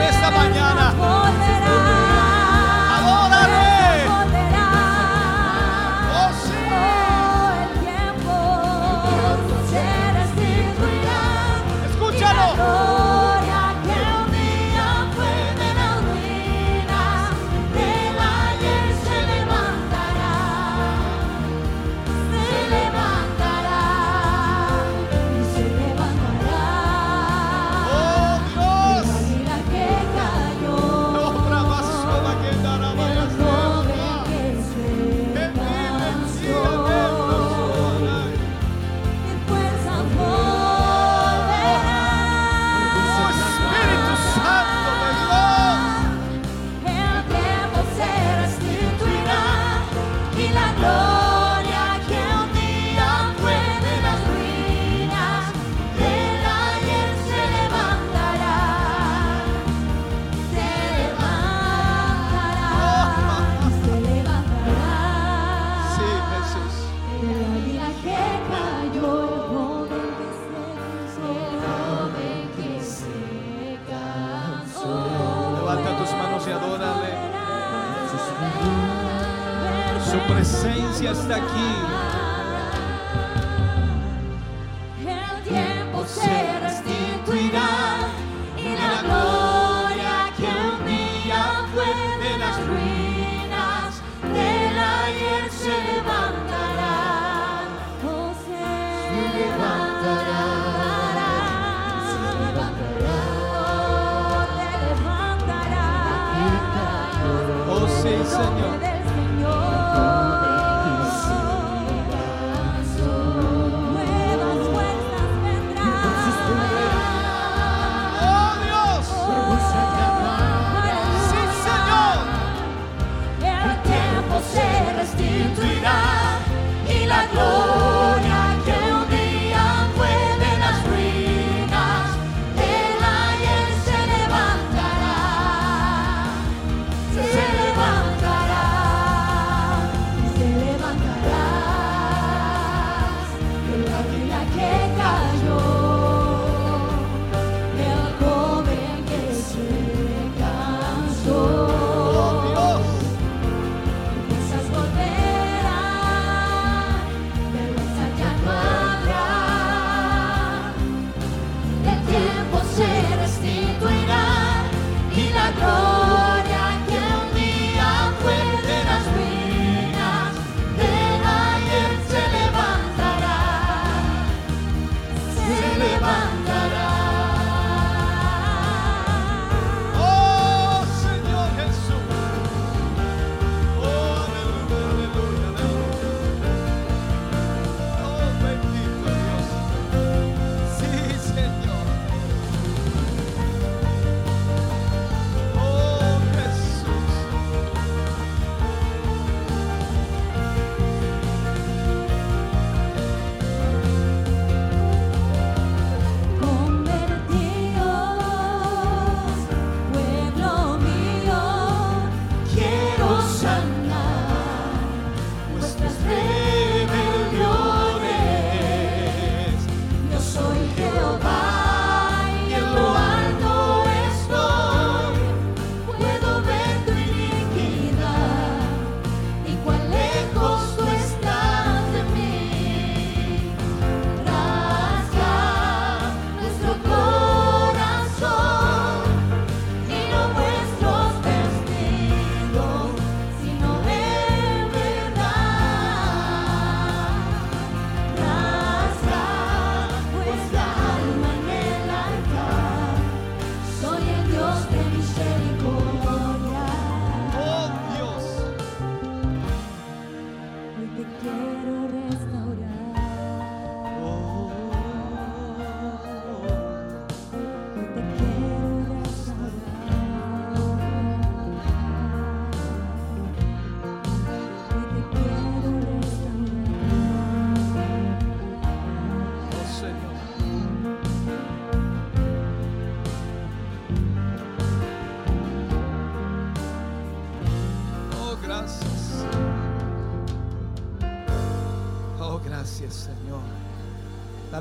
está aqui.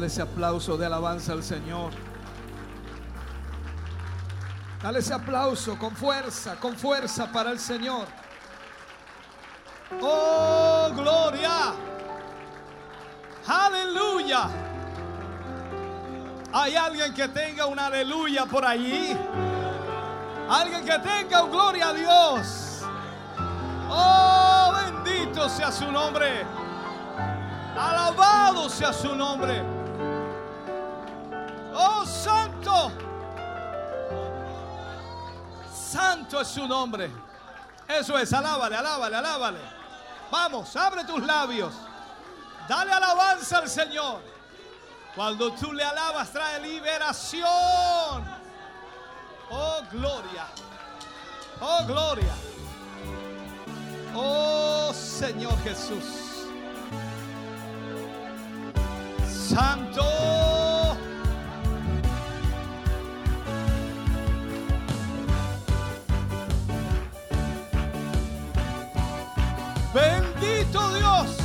Dale ese aplauso de alabanza al Señor. Dale ese aplauso con fuerza, con fuerza para el Señor. Oh, gloria. Aleluya. ¿Hay alguien que tenga un aleluya por allí? Alguien que tenga un gloria a Dios. Oh, bendito sea su nombre. Alabado sea su nombre. Santo es su nombre. Eso es, alábale, alábale, alábale. Vamos, abre tus labios. Dale alabanza al Señor. Cuando tú le alabas, trae liberación. Oh, gloria. Oh, gloria. Oh, Señor Jesús. Santo. Bendito Dios.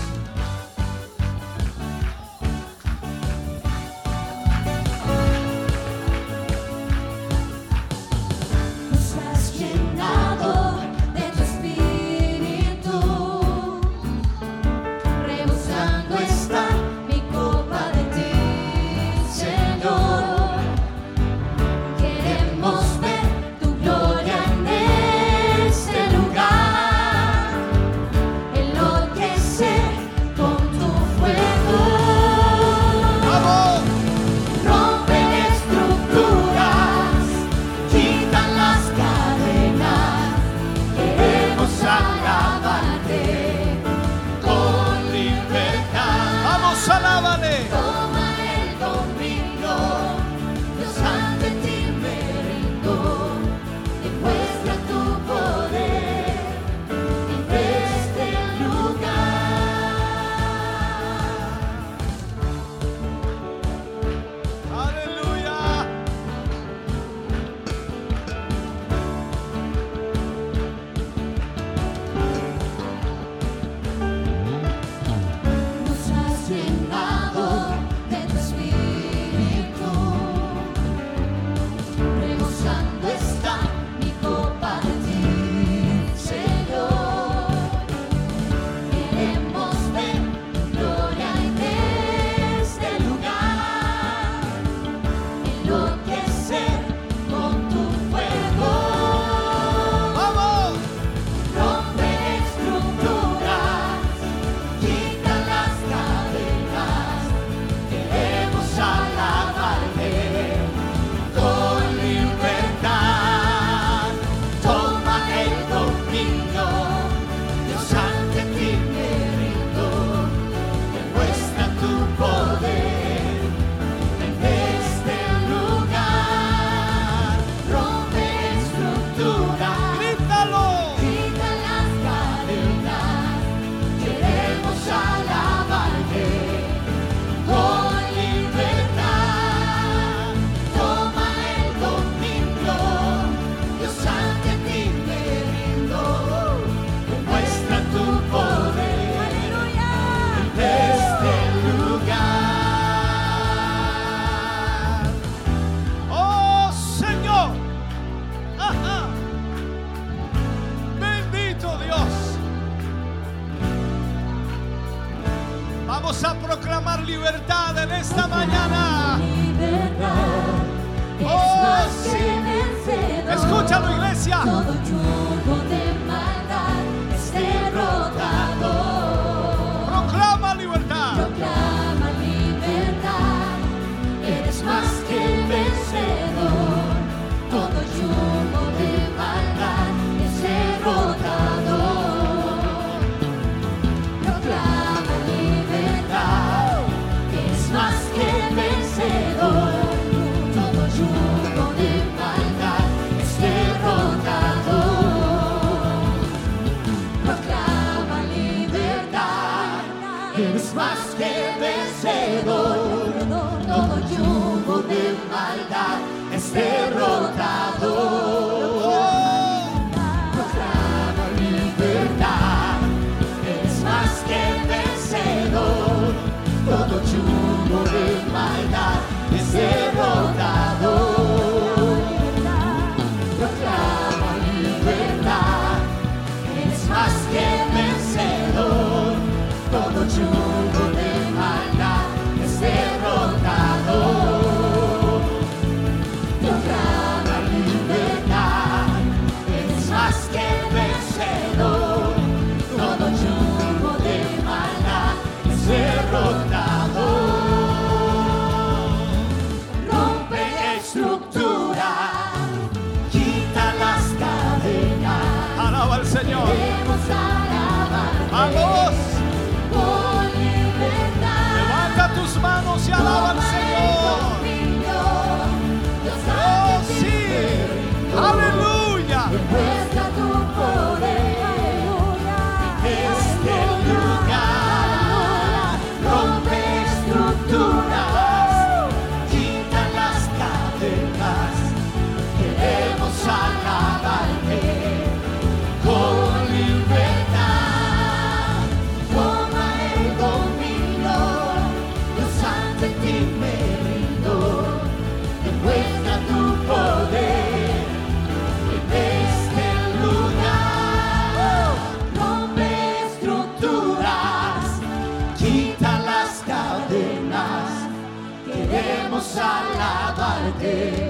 Yeah.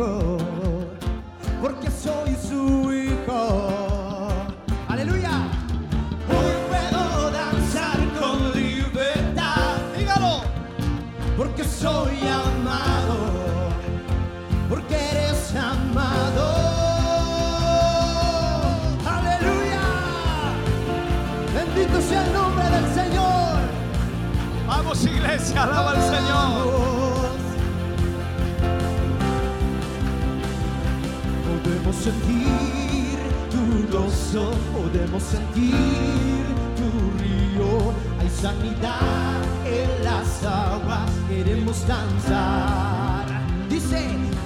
hijo, porque soy su hijo. Aleluya. Hoy puedo danzar con libertad, Dígalo. porque soy amado, porque eres amado. Aleluya. Bendito sea el nombre del Señor. Vamos iglesia, alaba al Señor. Sentir tu gozo, podemos sentir tu río. Hay sanidad en las aguas, queremos danzar. Dice,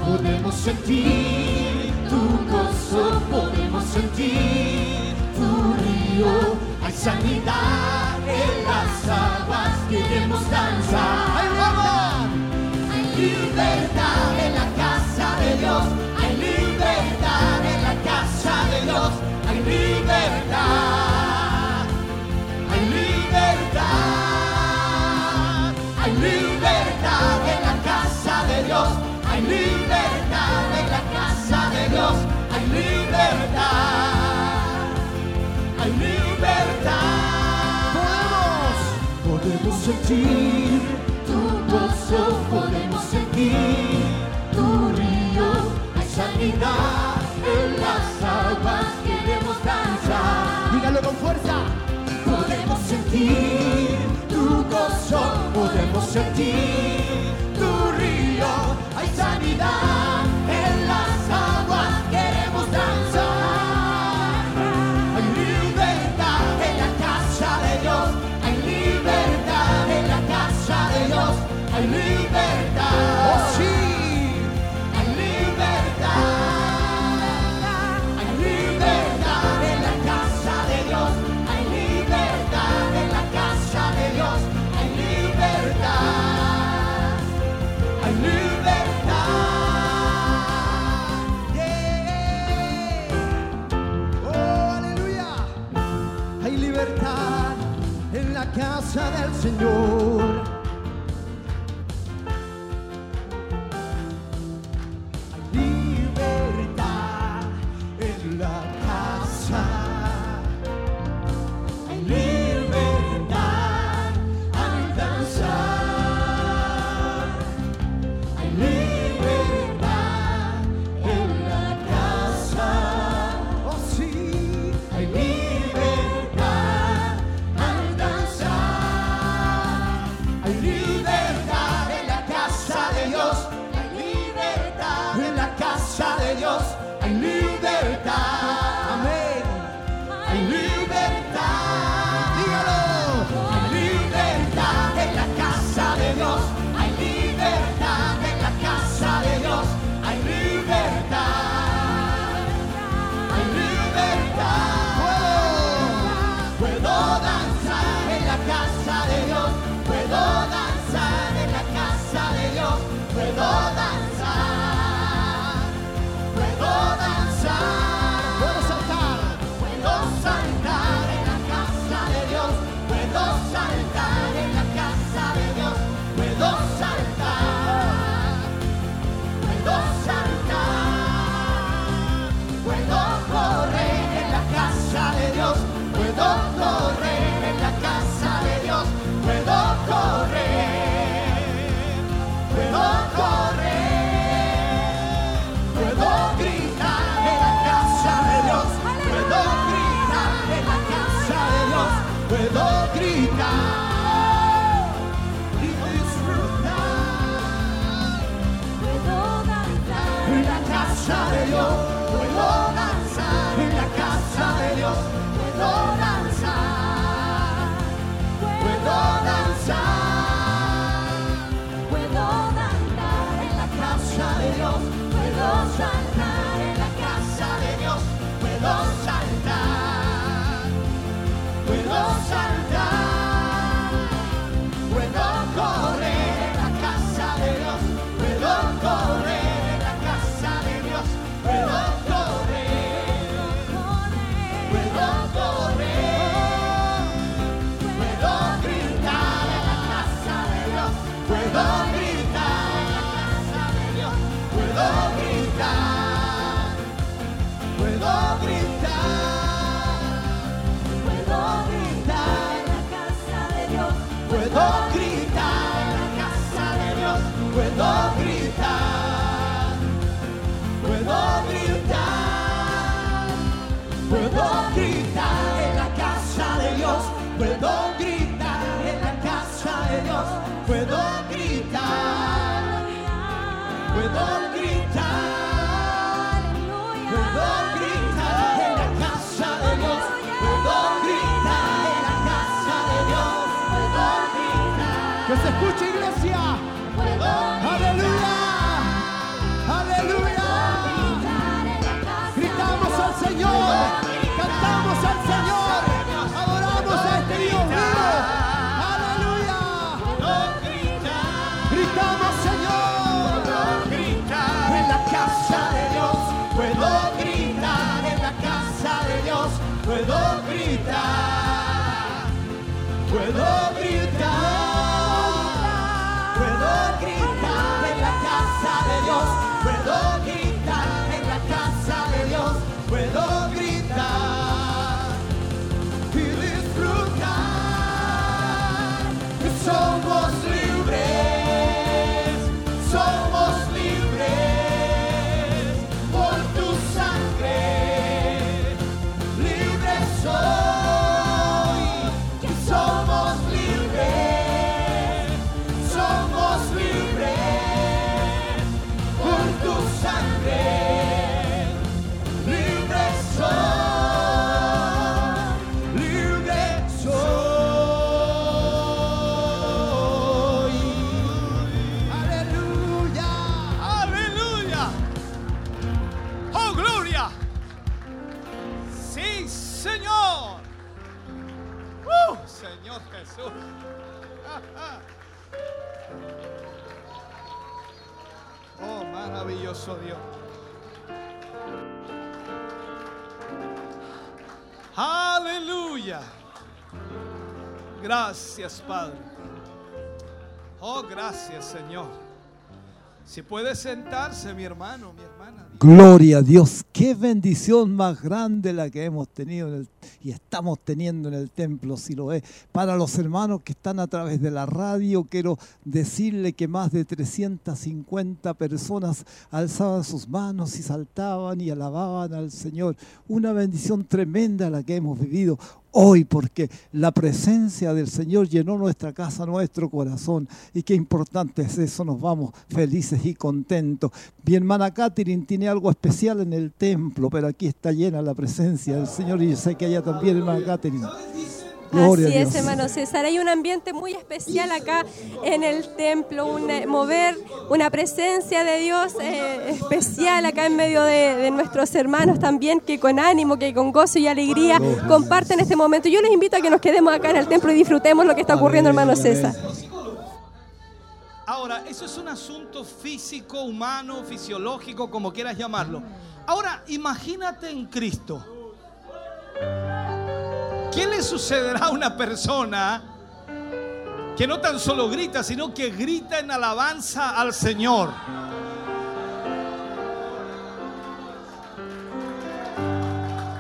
podemos sentir tu gozo, podemos sentir tu río. Hay sanidad en las aguas, queremos danzar. ¡Hay Hay libertad en la casa de Dios. Dios hay libertad, hay libertad, hay libertad en la casa de Dios, hay libertad en la casa de Dios, hay libertad, hay libertad. Podemos, podemos sentir tu gozo, podemos sentir. sentir tu gozo, podemos sentir. casa del Señor. grita. puedo gritar, puedo Gracias, Padre. Oh, gracias, Señor. Si puede sentarse, mi hermano, mi hermana. Gloria a Dios, qué bendición más grande la que hemos tenido y estamos teniendo en el templo, si lo es. Para los hermanos que están a través de la radio, quiero decirle que más de 350 personas alzaban sus manos y saltaban y alababan al Señor. Una bendición tremenda la que hemos vivido hoy, porque la presencia del Señor llenó nuestra casa, nuestro corazón. Y qué importante es eso, nos vamos felices y contentos. Mi hermana Catherine tiene algo especial en el templo, pero aquí está llena la presencia del Señor y yo sé que allá también, hermana Catherine. Gloria Así es, hermano César. Hay un ambiente muy especial acá en el templo, un eh, mover, una presencia de Dios eh, especial acá en medio de, de nuestros hermanos también, que con ánimo, que con gozo y alegría comparten este momento. Yo les invito a que nos quedemos acá en el templo y disfrutemos lo que está ocurriendo, Amén, hermano amén. César. Ahora, eso es un asunto físico, humano, fisiológico, como quieras llamarlo. Ahora, imagínate en Cristo. ¿Qué le sucederá a una persona que no tan solo grita, sino que grita en alabanza al Señor?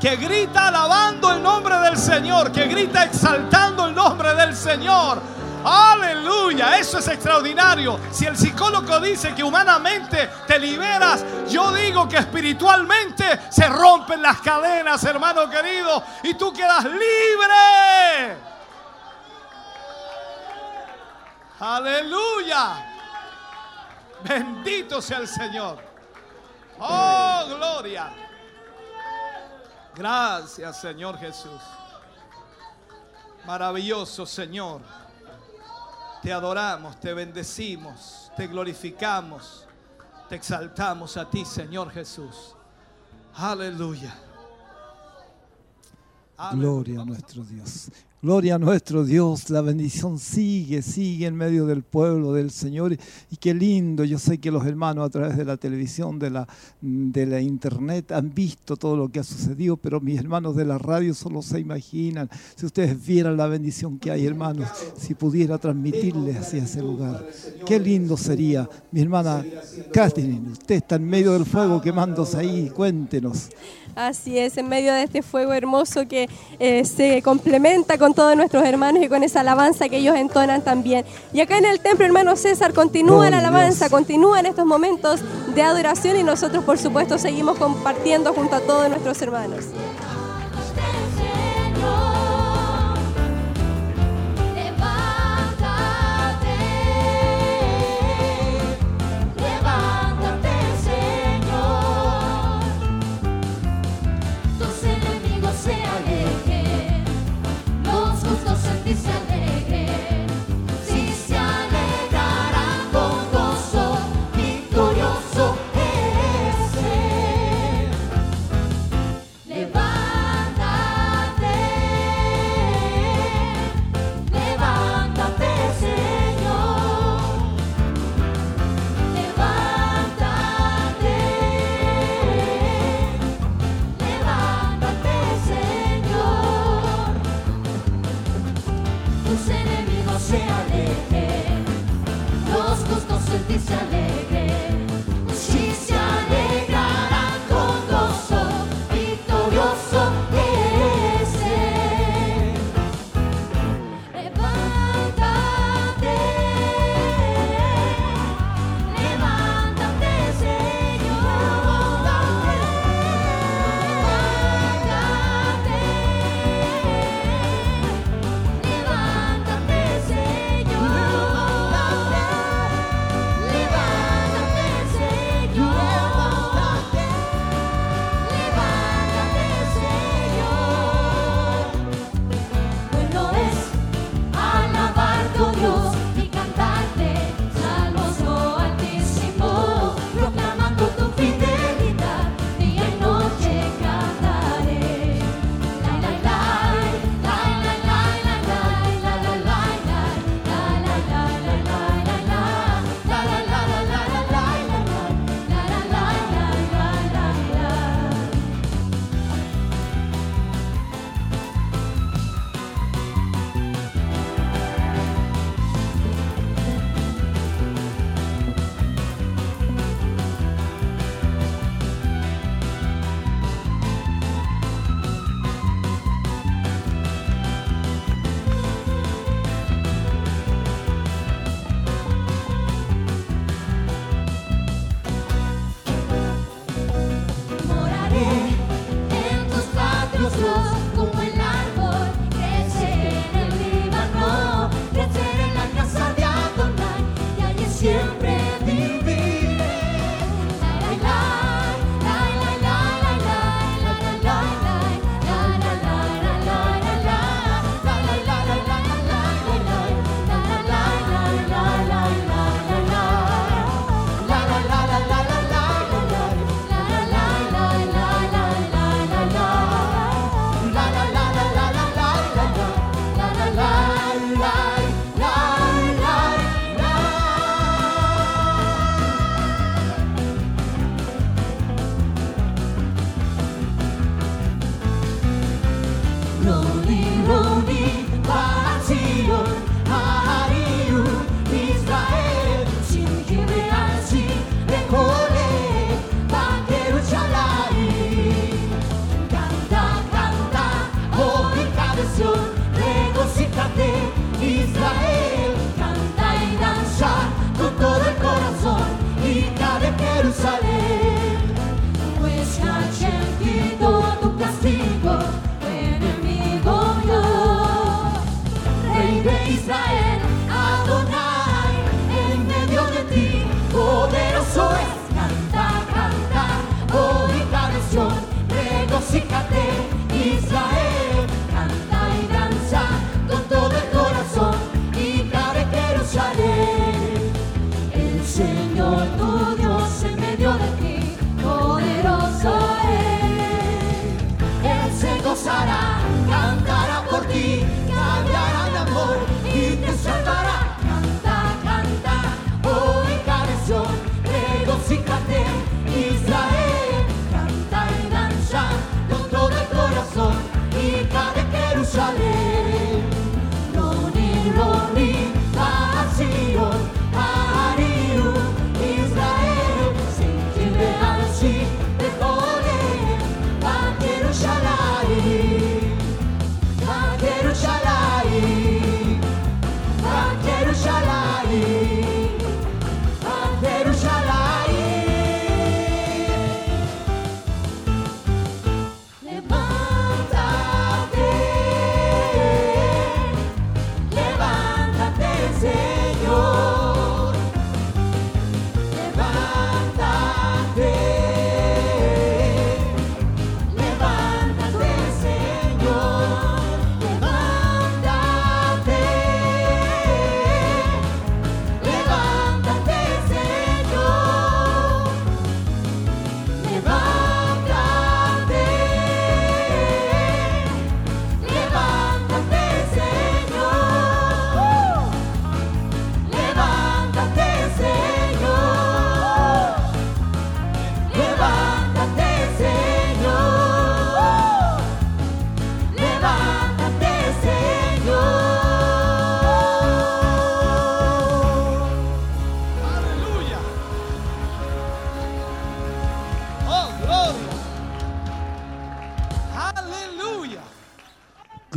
Que grita alabando el nombre del Señor, que grita exaltando el nombre del Señor. Aleluya, eso es extraordinario. Si el psicólogo dice que humanamente te liberas, yo digo que espiritualmente se rompen las cadenas, hermano querido, y tú quedas libre. Aleluya. Bendito sea el Señor. Oh, gloria. Gracias, Señor Jesús. Maravilloso, Señor. Te adoramos, te bendecimos, te glorificamos, te exaltamos a ti, Señor Jesús. Aleluya. Gloria a nuestro Dios. Gloria a nuestro Dios. La bendición sigue, sigue en medio del pueblo del Señor. Y qué lindo. Yo sé que los hermanos a través de la televisión, de la, de la internet, han visto todo lo que ha sucedido, pero mis hermanos de la radio solo se imaginan. Si ustedes vieran la bendición que hay, hermanos, si pudiera transmitirles hacia ese lugar. Qué lindo sería. Mi hermana Catherine, usted está en medio del fuego quemándose ahí. Cuéntenos. Así es, en medio de este fuego hermoso que eh, se complementa con todos nuestros hermanos y con esa alabanza que ellos entonan también. Y acá en el templo, hermano César, continúa la alabanza, Dios. continúan estos momentos de adoración y nosotros, por supuesto, seguimos compartiendo junto a todos nuestros hermanos.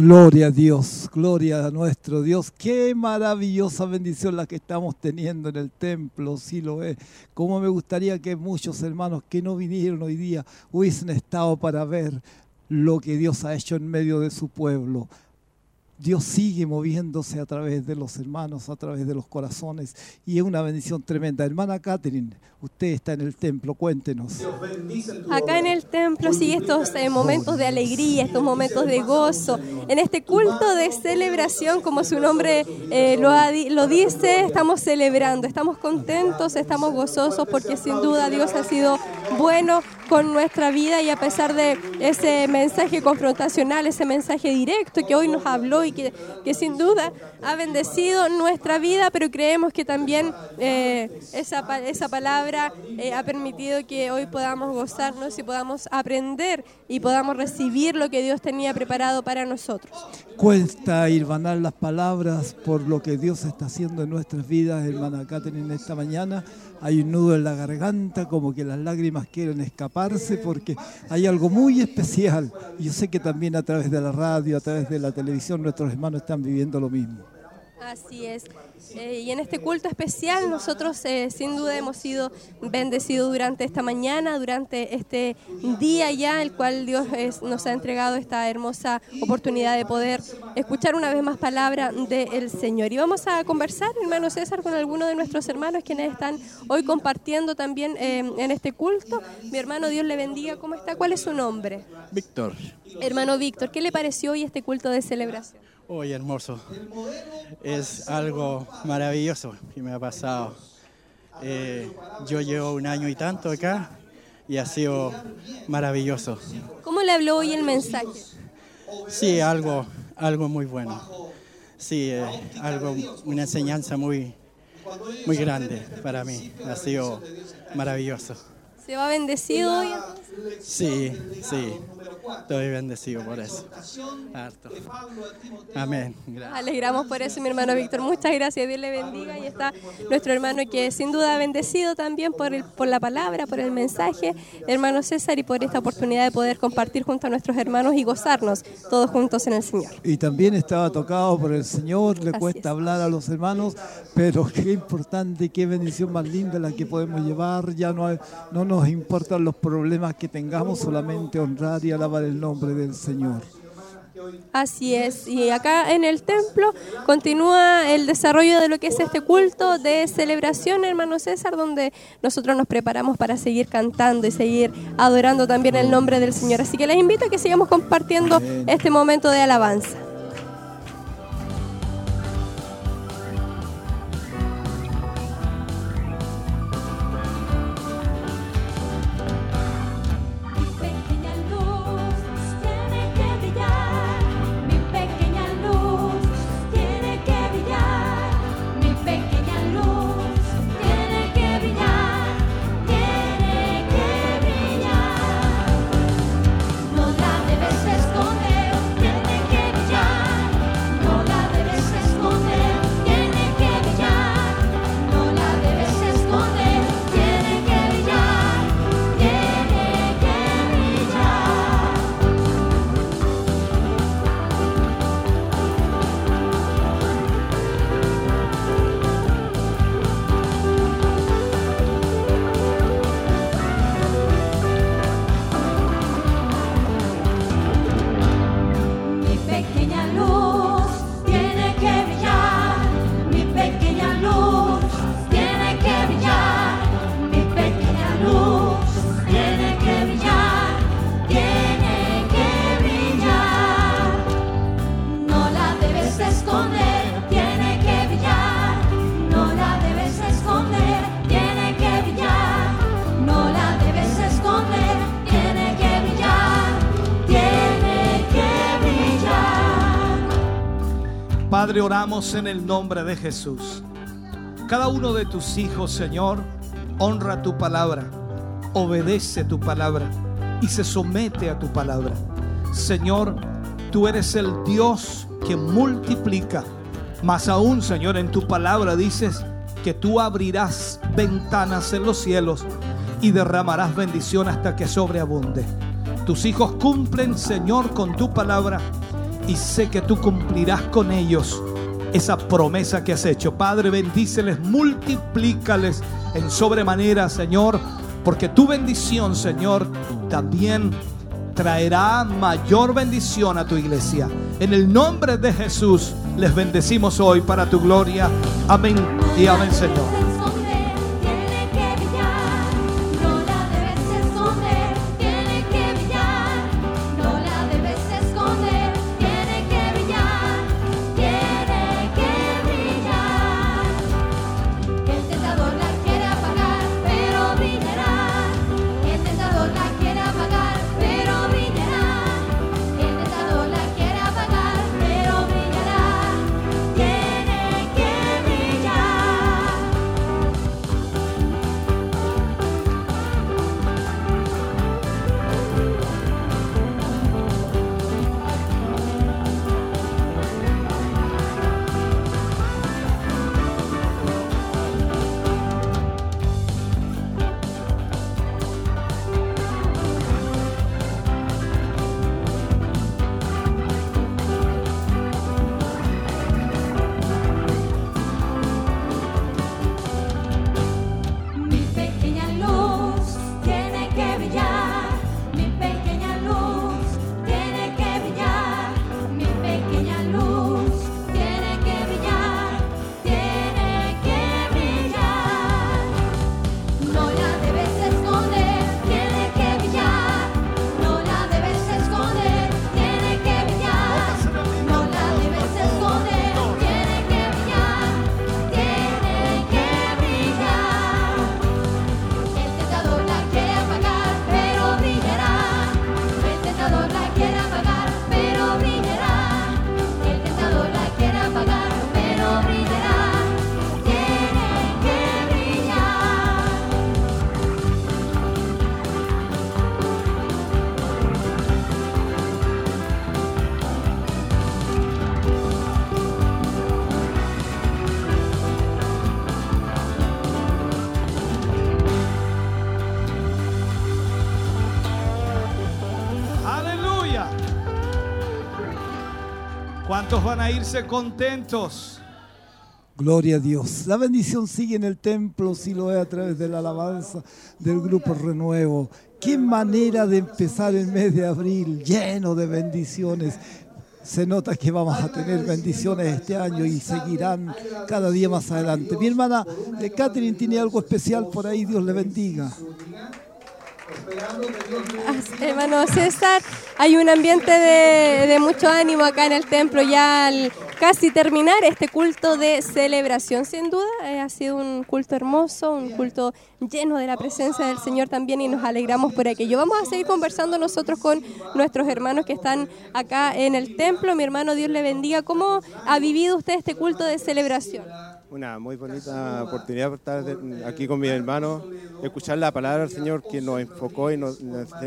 Gloria a Dios, gloria a nuestro Dios. Qué maravillosa bendición la que estamos teniendo en el templo, sí lo es. Cómo me gustaría que muchos hermanos que no vinieron hoy día hubiesen estado para ver lo que Dios ha hecho en medio de su pueblo. Dios sigue moviéndose a través de los hermanos, a través de los corazones, y es una bendición tremenda. Hermana Catherine, usted está en el templo, cuéntenos. Acá en el templo sigue estos eh, momentos de alegría, estos momentos de gozo. En este culto de celebración, como su nombre eh, lo, ha di- lo dice, estamos celebrando, estamos contentos, estamos gozosos porque sin duda Dios ha sido bueno con nuestra vida y a pesar de ese mensaje confrontacional, ese mensaje directo que hoy nos habló y que, que sin duda ha bendecido nuestra vida, pero creemos que también eh, esa, esa palabra eh, ha permitido que hoy podamos gozarnos y podamos aprender y podamos recibir lo que Dios tenía preparado para nosotros. Cuesta las palabras por lo que Dios está haciendo en nuestras vidas, hermana Catherine, esta mañana. Hay un nudo en la garganta, como que las lágrimas quieren escaparse, porque hay algo muy especial. Yo sé que también a través de la radio, a través de la televisión, nuestros hermanos están viviendo lo mismo. Así es. Eh, y en este culto especial nosotros eh, sin duda hemos sido bendecidos durante esta mañana, durante este día ya, el cual Dios es- nos ha entregado esta hermosa oportunidad de poder escuchar una vez más palabra del Señor. Y vamos a conversar, hermano César, con algunos de nuestros hermanos quienes están hoy compartiendo también eh, en este culto. Mi hermano, Dios le bendiga. ¿Cómo está? ¿Cuál es su nombre? Víctor, Hermano Víctor, ¿qué le pareció hoy este culto de celebración? Hoy hermoso. Es algo maravilloso que me ha pasado. Eh, yo llevo un año y tanto acá y ha sido maravilloso. ¿Cómo le habló hoy el mensaje? Sí, algo, algo muy bueno. Sí, eh, algo, una enseñanza muy, muy grande para mí. Ha sido maravilloso. ¿Se va bendecido hoy? Sí, sí. Estoy bendecido por eso. Harto. Amén. Gracias. Alegramos por eso, mi hermano Víctor. Muchas gracias, Dios le bendiga. Y está nuestro hermano que sin duda ha bendecido también por, el, por la palabra, por el mensaje, hermano César, y por esta oportunidad de poder compartir junto a nuestros hermanos y gozarnos todos juntos en el Señor. Y también estaba tocado por el Señor, le Así cuesta es. hablar a los hermanos, pero qué importante, qué bendición más linda la que podemos llevar. Ya no, hay- no nos importan los problemas que tengamos, solamente honrar y alabar el nombre del Señor. Así es, y acá en el templo continúa el desarrollo de lo que es este culto de celebración, hermano César, donde nosotros nos preparamos para seguir cantando y seguir adorando también el nombre del Señor. Así que les invito a que sigamos compartiendo este momento de alabanza. Padre, oramos en el nombre de Jesús. Cada uno de tus hijos, Señor, honra tu palabra, obedece tu palabra y se somete a tu palabra. Señor, tú eres el Dios que multiplica. Más aún, Señor, en tu palabra dices que tú abrirás ventanas en los cielos y derramarás bendición hasta que sobreabunde. Tus hijos cumplen, Señor, con tu palabra y sé que tú cumplirás con ellos esa promesa que has hecho. Padre, bendíceles, multiplícales en sobremanera, Señor, porque tu bendición, Señor, también traerá mayor bendición a tu iglesia. En el nombre de Jesús les bendecimos hoy para tu gloria. Amén y amén, Señor. Irse contentos? Gloria a Dios. La bendición sigue en el templo, si lo es a través de la alabanza del grupo Renuevo. Qué manera de empezar el mes de abril, lleno de bendiciones. Se nota que vamos a tener bendiciones este año y seguirán cada día más adelante. Mi hermana Catherine tiene algo especial por ahí, Dios le bendiga. Hermano César, hay un ambiente de, mucho ánimo acá en el templo ya al casi terminar este culto de celebración. Sin duda, eh, ha sido un culto hermoso, un culto lleno de la presencia del Señor también y nos alegramos por aquello. Vamos a seguir conversando nosotros con nuestros hermanos que están acá en el templo. Mi hermano, Dios le bendiga. ¿Cómo ha vivido usted este culto de celebración? Una muy bonita oportunidad por estar aquí con mis hermanos, escuchar la palabra del Señor que nos enfocó y nos,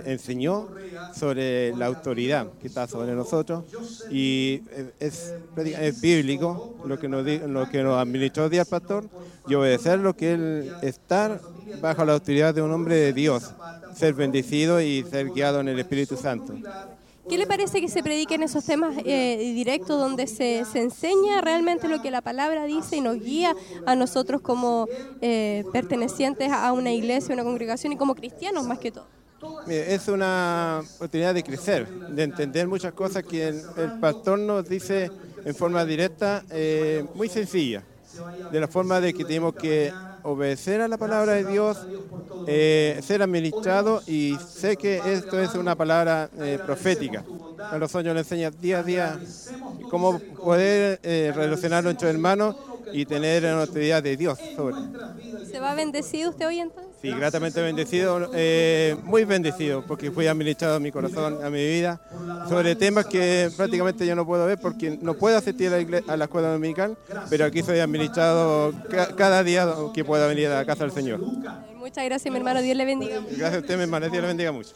enseñó sobre la autoridad que está sobre nosotros. Y es, es bíblico lo que, nos, lo que nos administró el día el pastor y obedecer lo que él estar bajo la autoridad de un hombre de Dios, ser bendecido y ser guiado en el Espíritu Santo. ¿Qué le parece que se prediquen esos temas eh, directos donde se, se enseña realmente lo que la palabra dice y nos guía a nosotros como eh, pertenecientes a una iglesia, una congregación y como cristianos más que todo? Es una oportunidad de crecer, de entender muchas cosas que el, el pastor nos dice en forma directa, eh, muy sencilla, de la forma de que tenemos que obedecer a la palabra de Dios, eh, ser administrado y sé que esto es una palabra eh, profética. A los sueños le enseña día a día cómo poder eh, relacionarnos entre hermanos y tener la autoridad de Dios. ¿Se va bendecido usted hoy entonces? Sí, gratamente bendecido, eh, muy bendecido, porque fui administrado a mi corazón, a mi vida, sobre temas que prácticamente yo no puedo ver porque no puedo asistir a la, escuela dominical, pero aquí soy administrado ca- cada día que pueda venir a la casa del Señor. Muchas gracias, mi hermano. Dios le bendiga. Gracias a usted, mi hermano, Dios le bendiga mucho.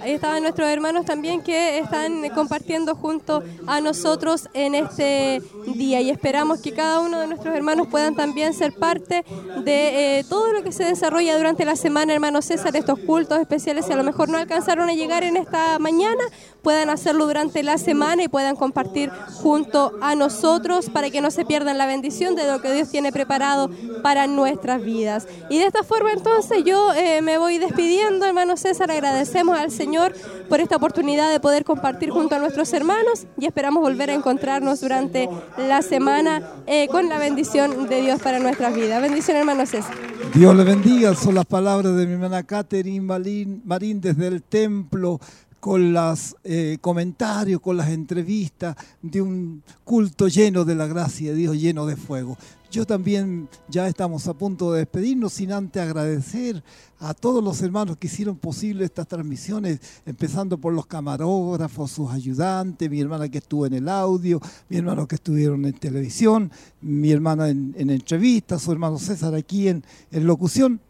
Ahí estaban nuestros hermanos también que están compartiendo junto a nosotros en este día y esperamos que cada uno de nuestros hermanos puedan también ser parte de eh, todo lo que se desarrolla durante la semana, hermano César, estos cultos especiales, si a lo mejor no alcanzaron a llegar en esta mañana, puedan hacerlo durante la semana y puedan compartir junto a nosotros para que no se pierdan la bendición de lo que Dios tiene preparado para nuestras vidas. Y de esta forma entonces yo eh, me voy despidiendo, hermano César, agradecemos al Señor por esta oportunidad de poder compartir junto a nuestros hermanos y esperamos volver a encontrarnos durante la semana eh, con la bendición de Dios para nuestras vidas. Bendición, hermano César. Dios le bendiga, son las palabras de mi hermana Catherine Marín, desde el templo con los comentarios, con las entrevistas de un culto lleno de la gracia de Dios, lleno de fuego. Yo también ya estamos a punto de despedirnos sin antes agradecer a todos los hermanos que hicieron posible estas transmisiones, empezando por los camarógrafos, sus ayudantes, mi hermana que estuvo en el audio, mi hermano que estuvieron en televisión, mi hermana en, en entrevistas, su hermano César aquí en locución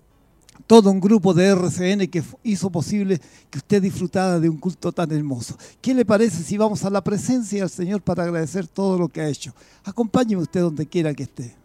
todo un grupo de RCN que hizo posible que usted disfrutara de un culto tan hermoso. ¿Qué le parece si vamos a la presencia del Señor para agradecer todo lo que ha hecho? Acompáñeme usted donde quiera que esté.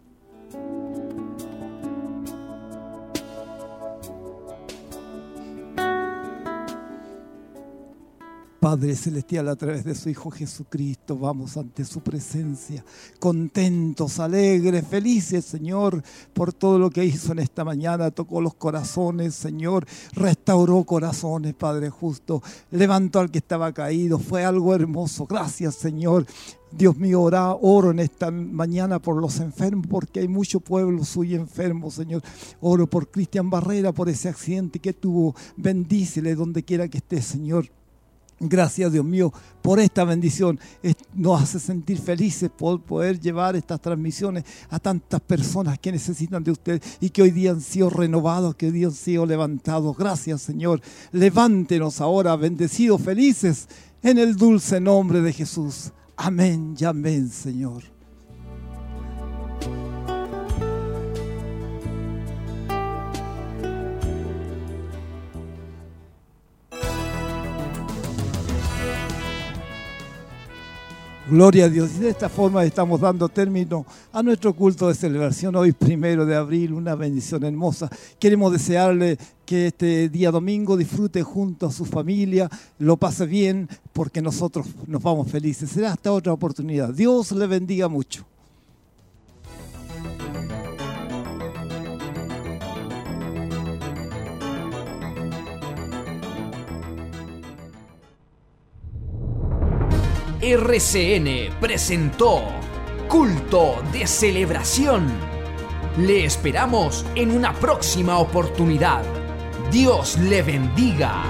Padre Celestial, a través de su Hijo Jesucristo, vamos ante su presencia, contentos, alegres, felices, Señor, por todo lo que hizo en esta mañana. Tocó los corazones, Señor, restauró corazones, Padre justo, levantó al que estaba caído. Fue algo hermoso. Gracias, Señor. Dios mío, ora, oro en esta mañana por los enfermos, porque hay mucho pueblo suyo enfermo, Señor. Oro por Cristian Barrera, por ese accidente que tuvo. Bendícele donde quiera que esté, Señor. Gracias, Dios mío, por esta bendición. Nos hace sentir felices por poder llevar estas transmisiones a tantas personas que necesitan de usted y que hoy día han sido renovados, que hoy día han sido levantados. Gracias, Señor. Levántenos ahora, bendecidos, felices, en el dulce nombre de Jesús. Amén y amén, Señor. Gloria a Dios. Y de esta forma estamos dando término a nuestro culto de celebración hoy, primero de abril, una bendición hermosa. Queremos desearle que este día domingo disfrute junto a su familia, lo pase bien, porque nosotros nos vamos felices. Será hasta otra oportunidad. Dios le bendiga mucho. RCN presentó Culto de Celebración. Le esperamos en una próxima oportunidad. Dios le bendiga.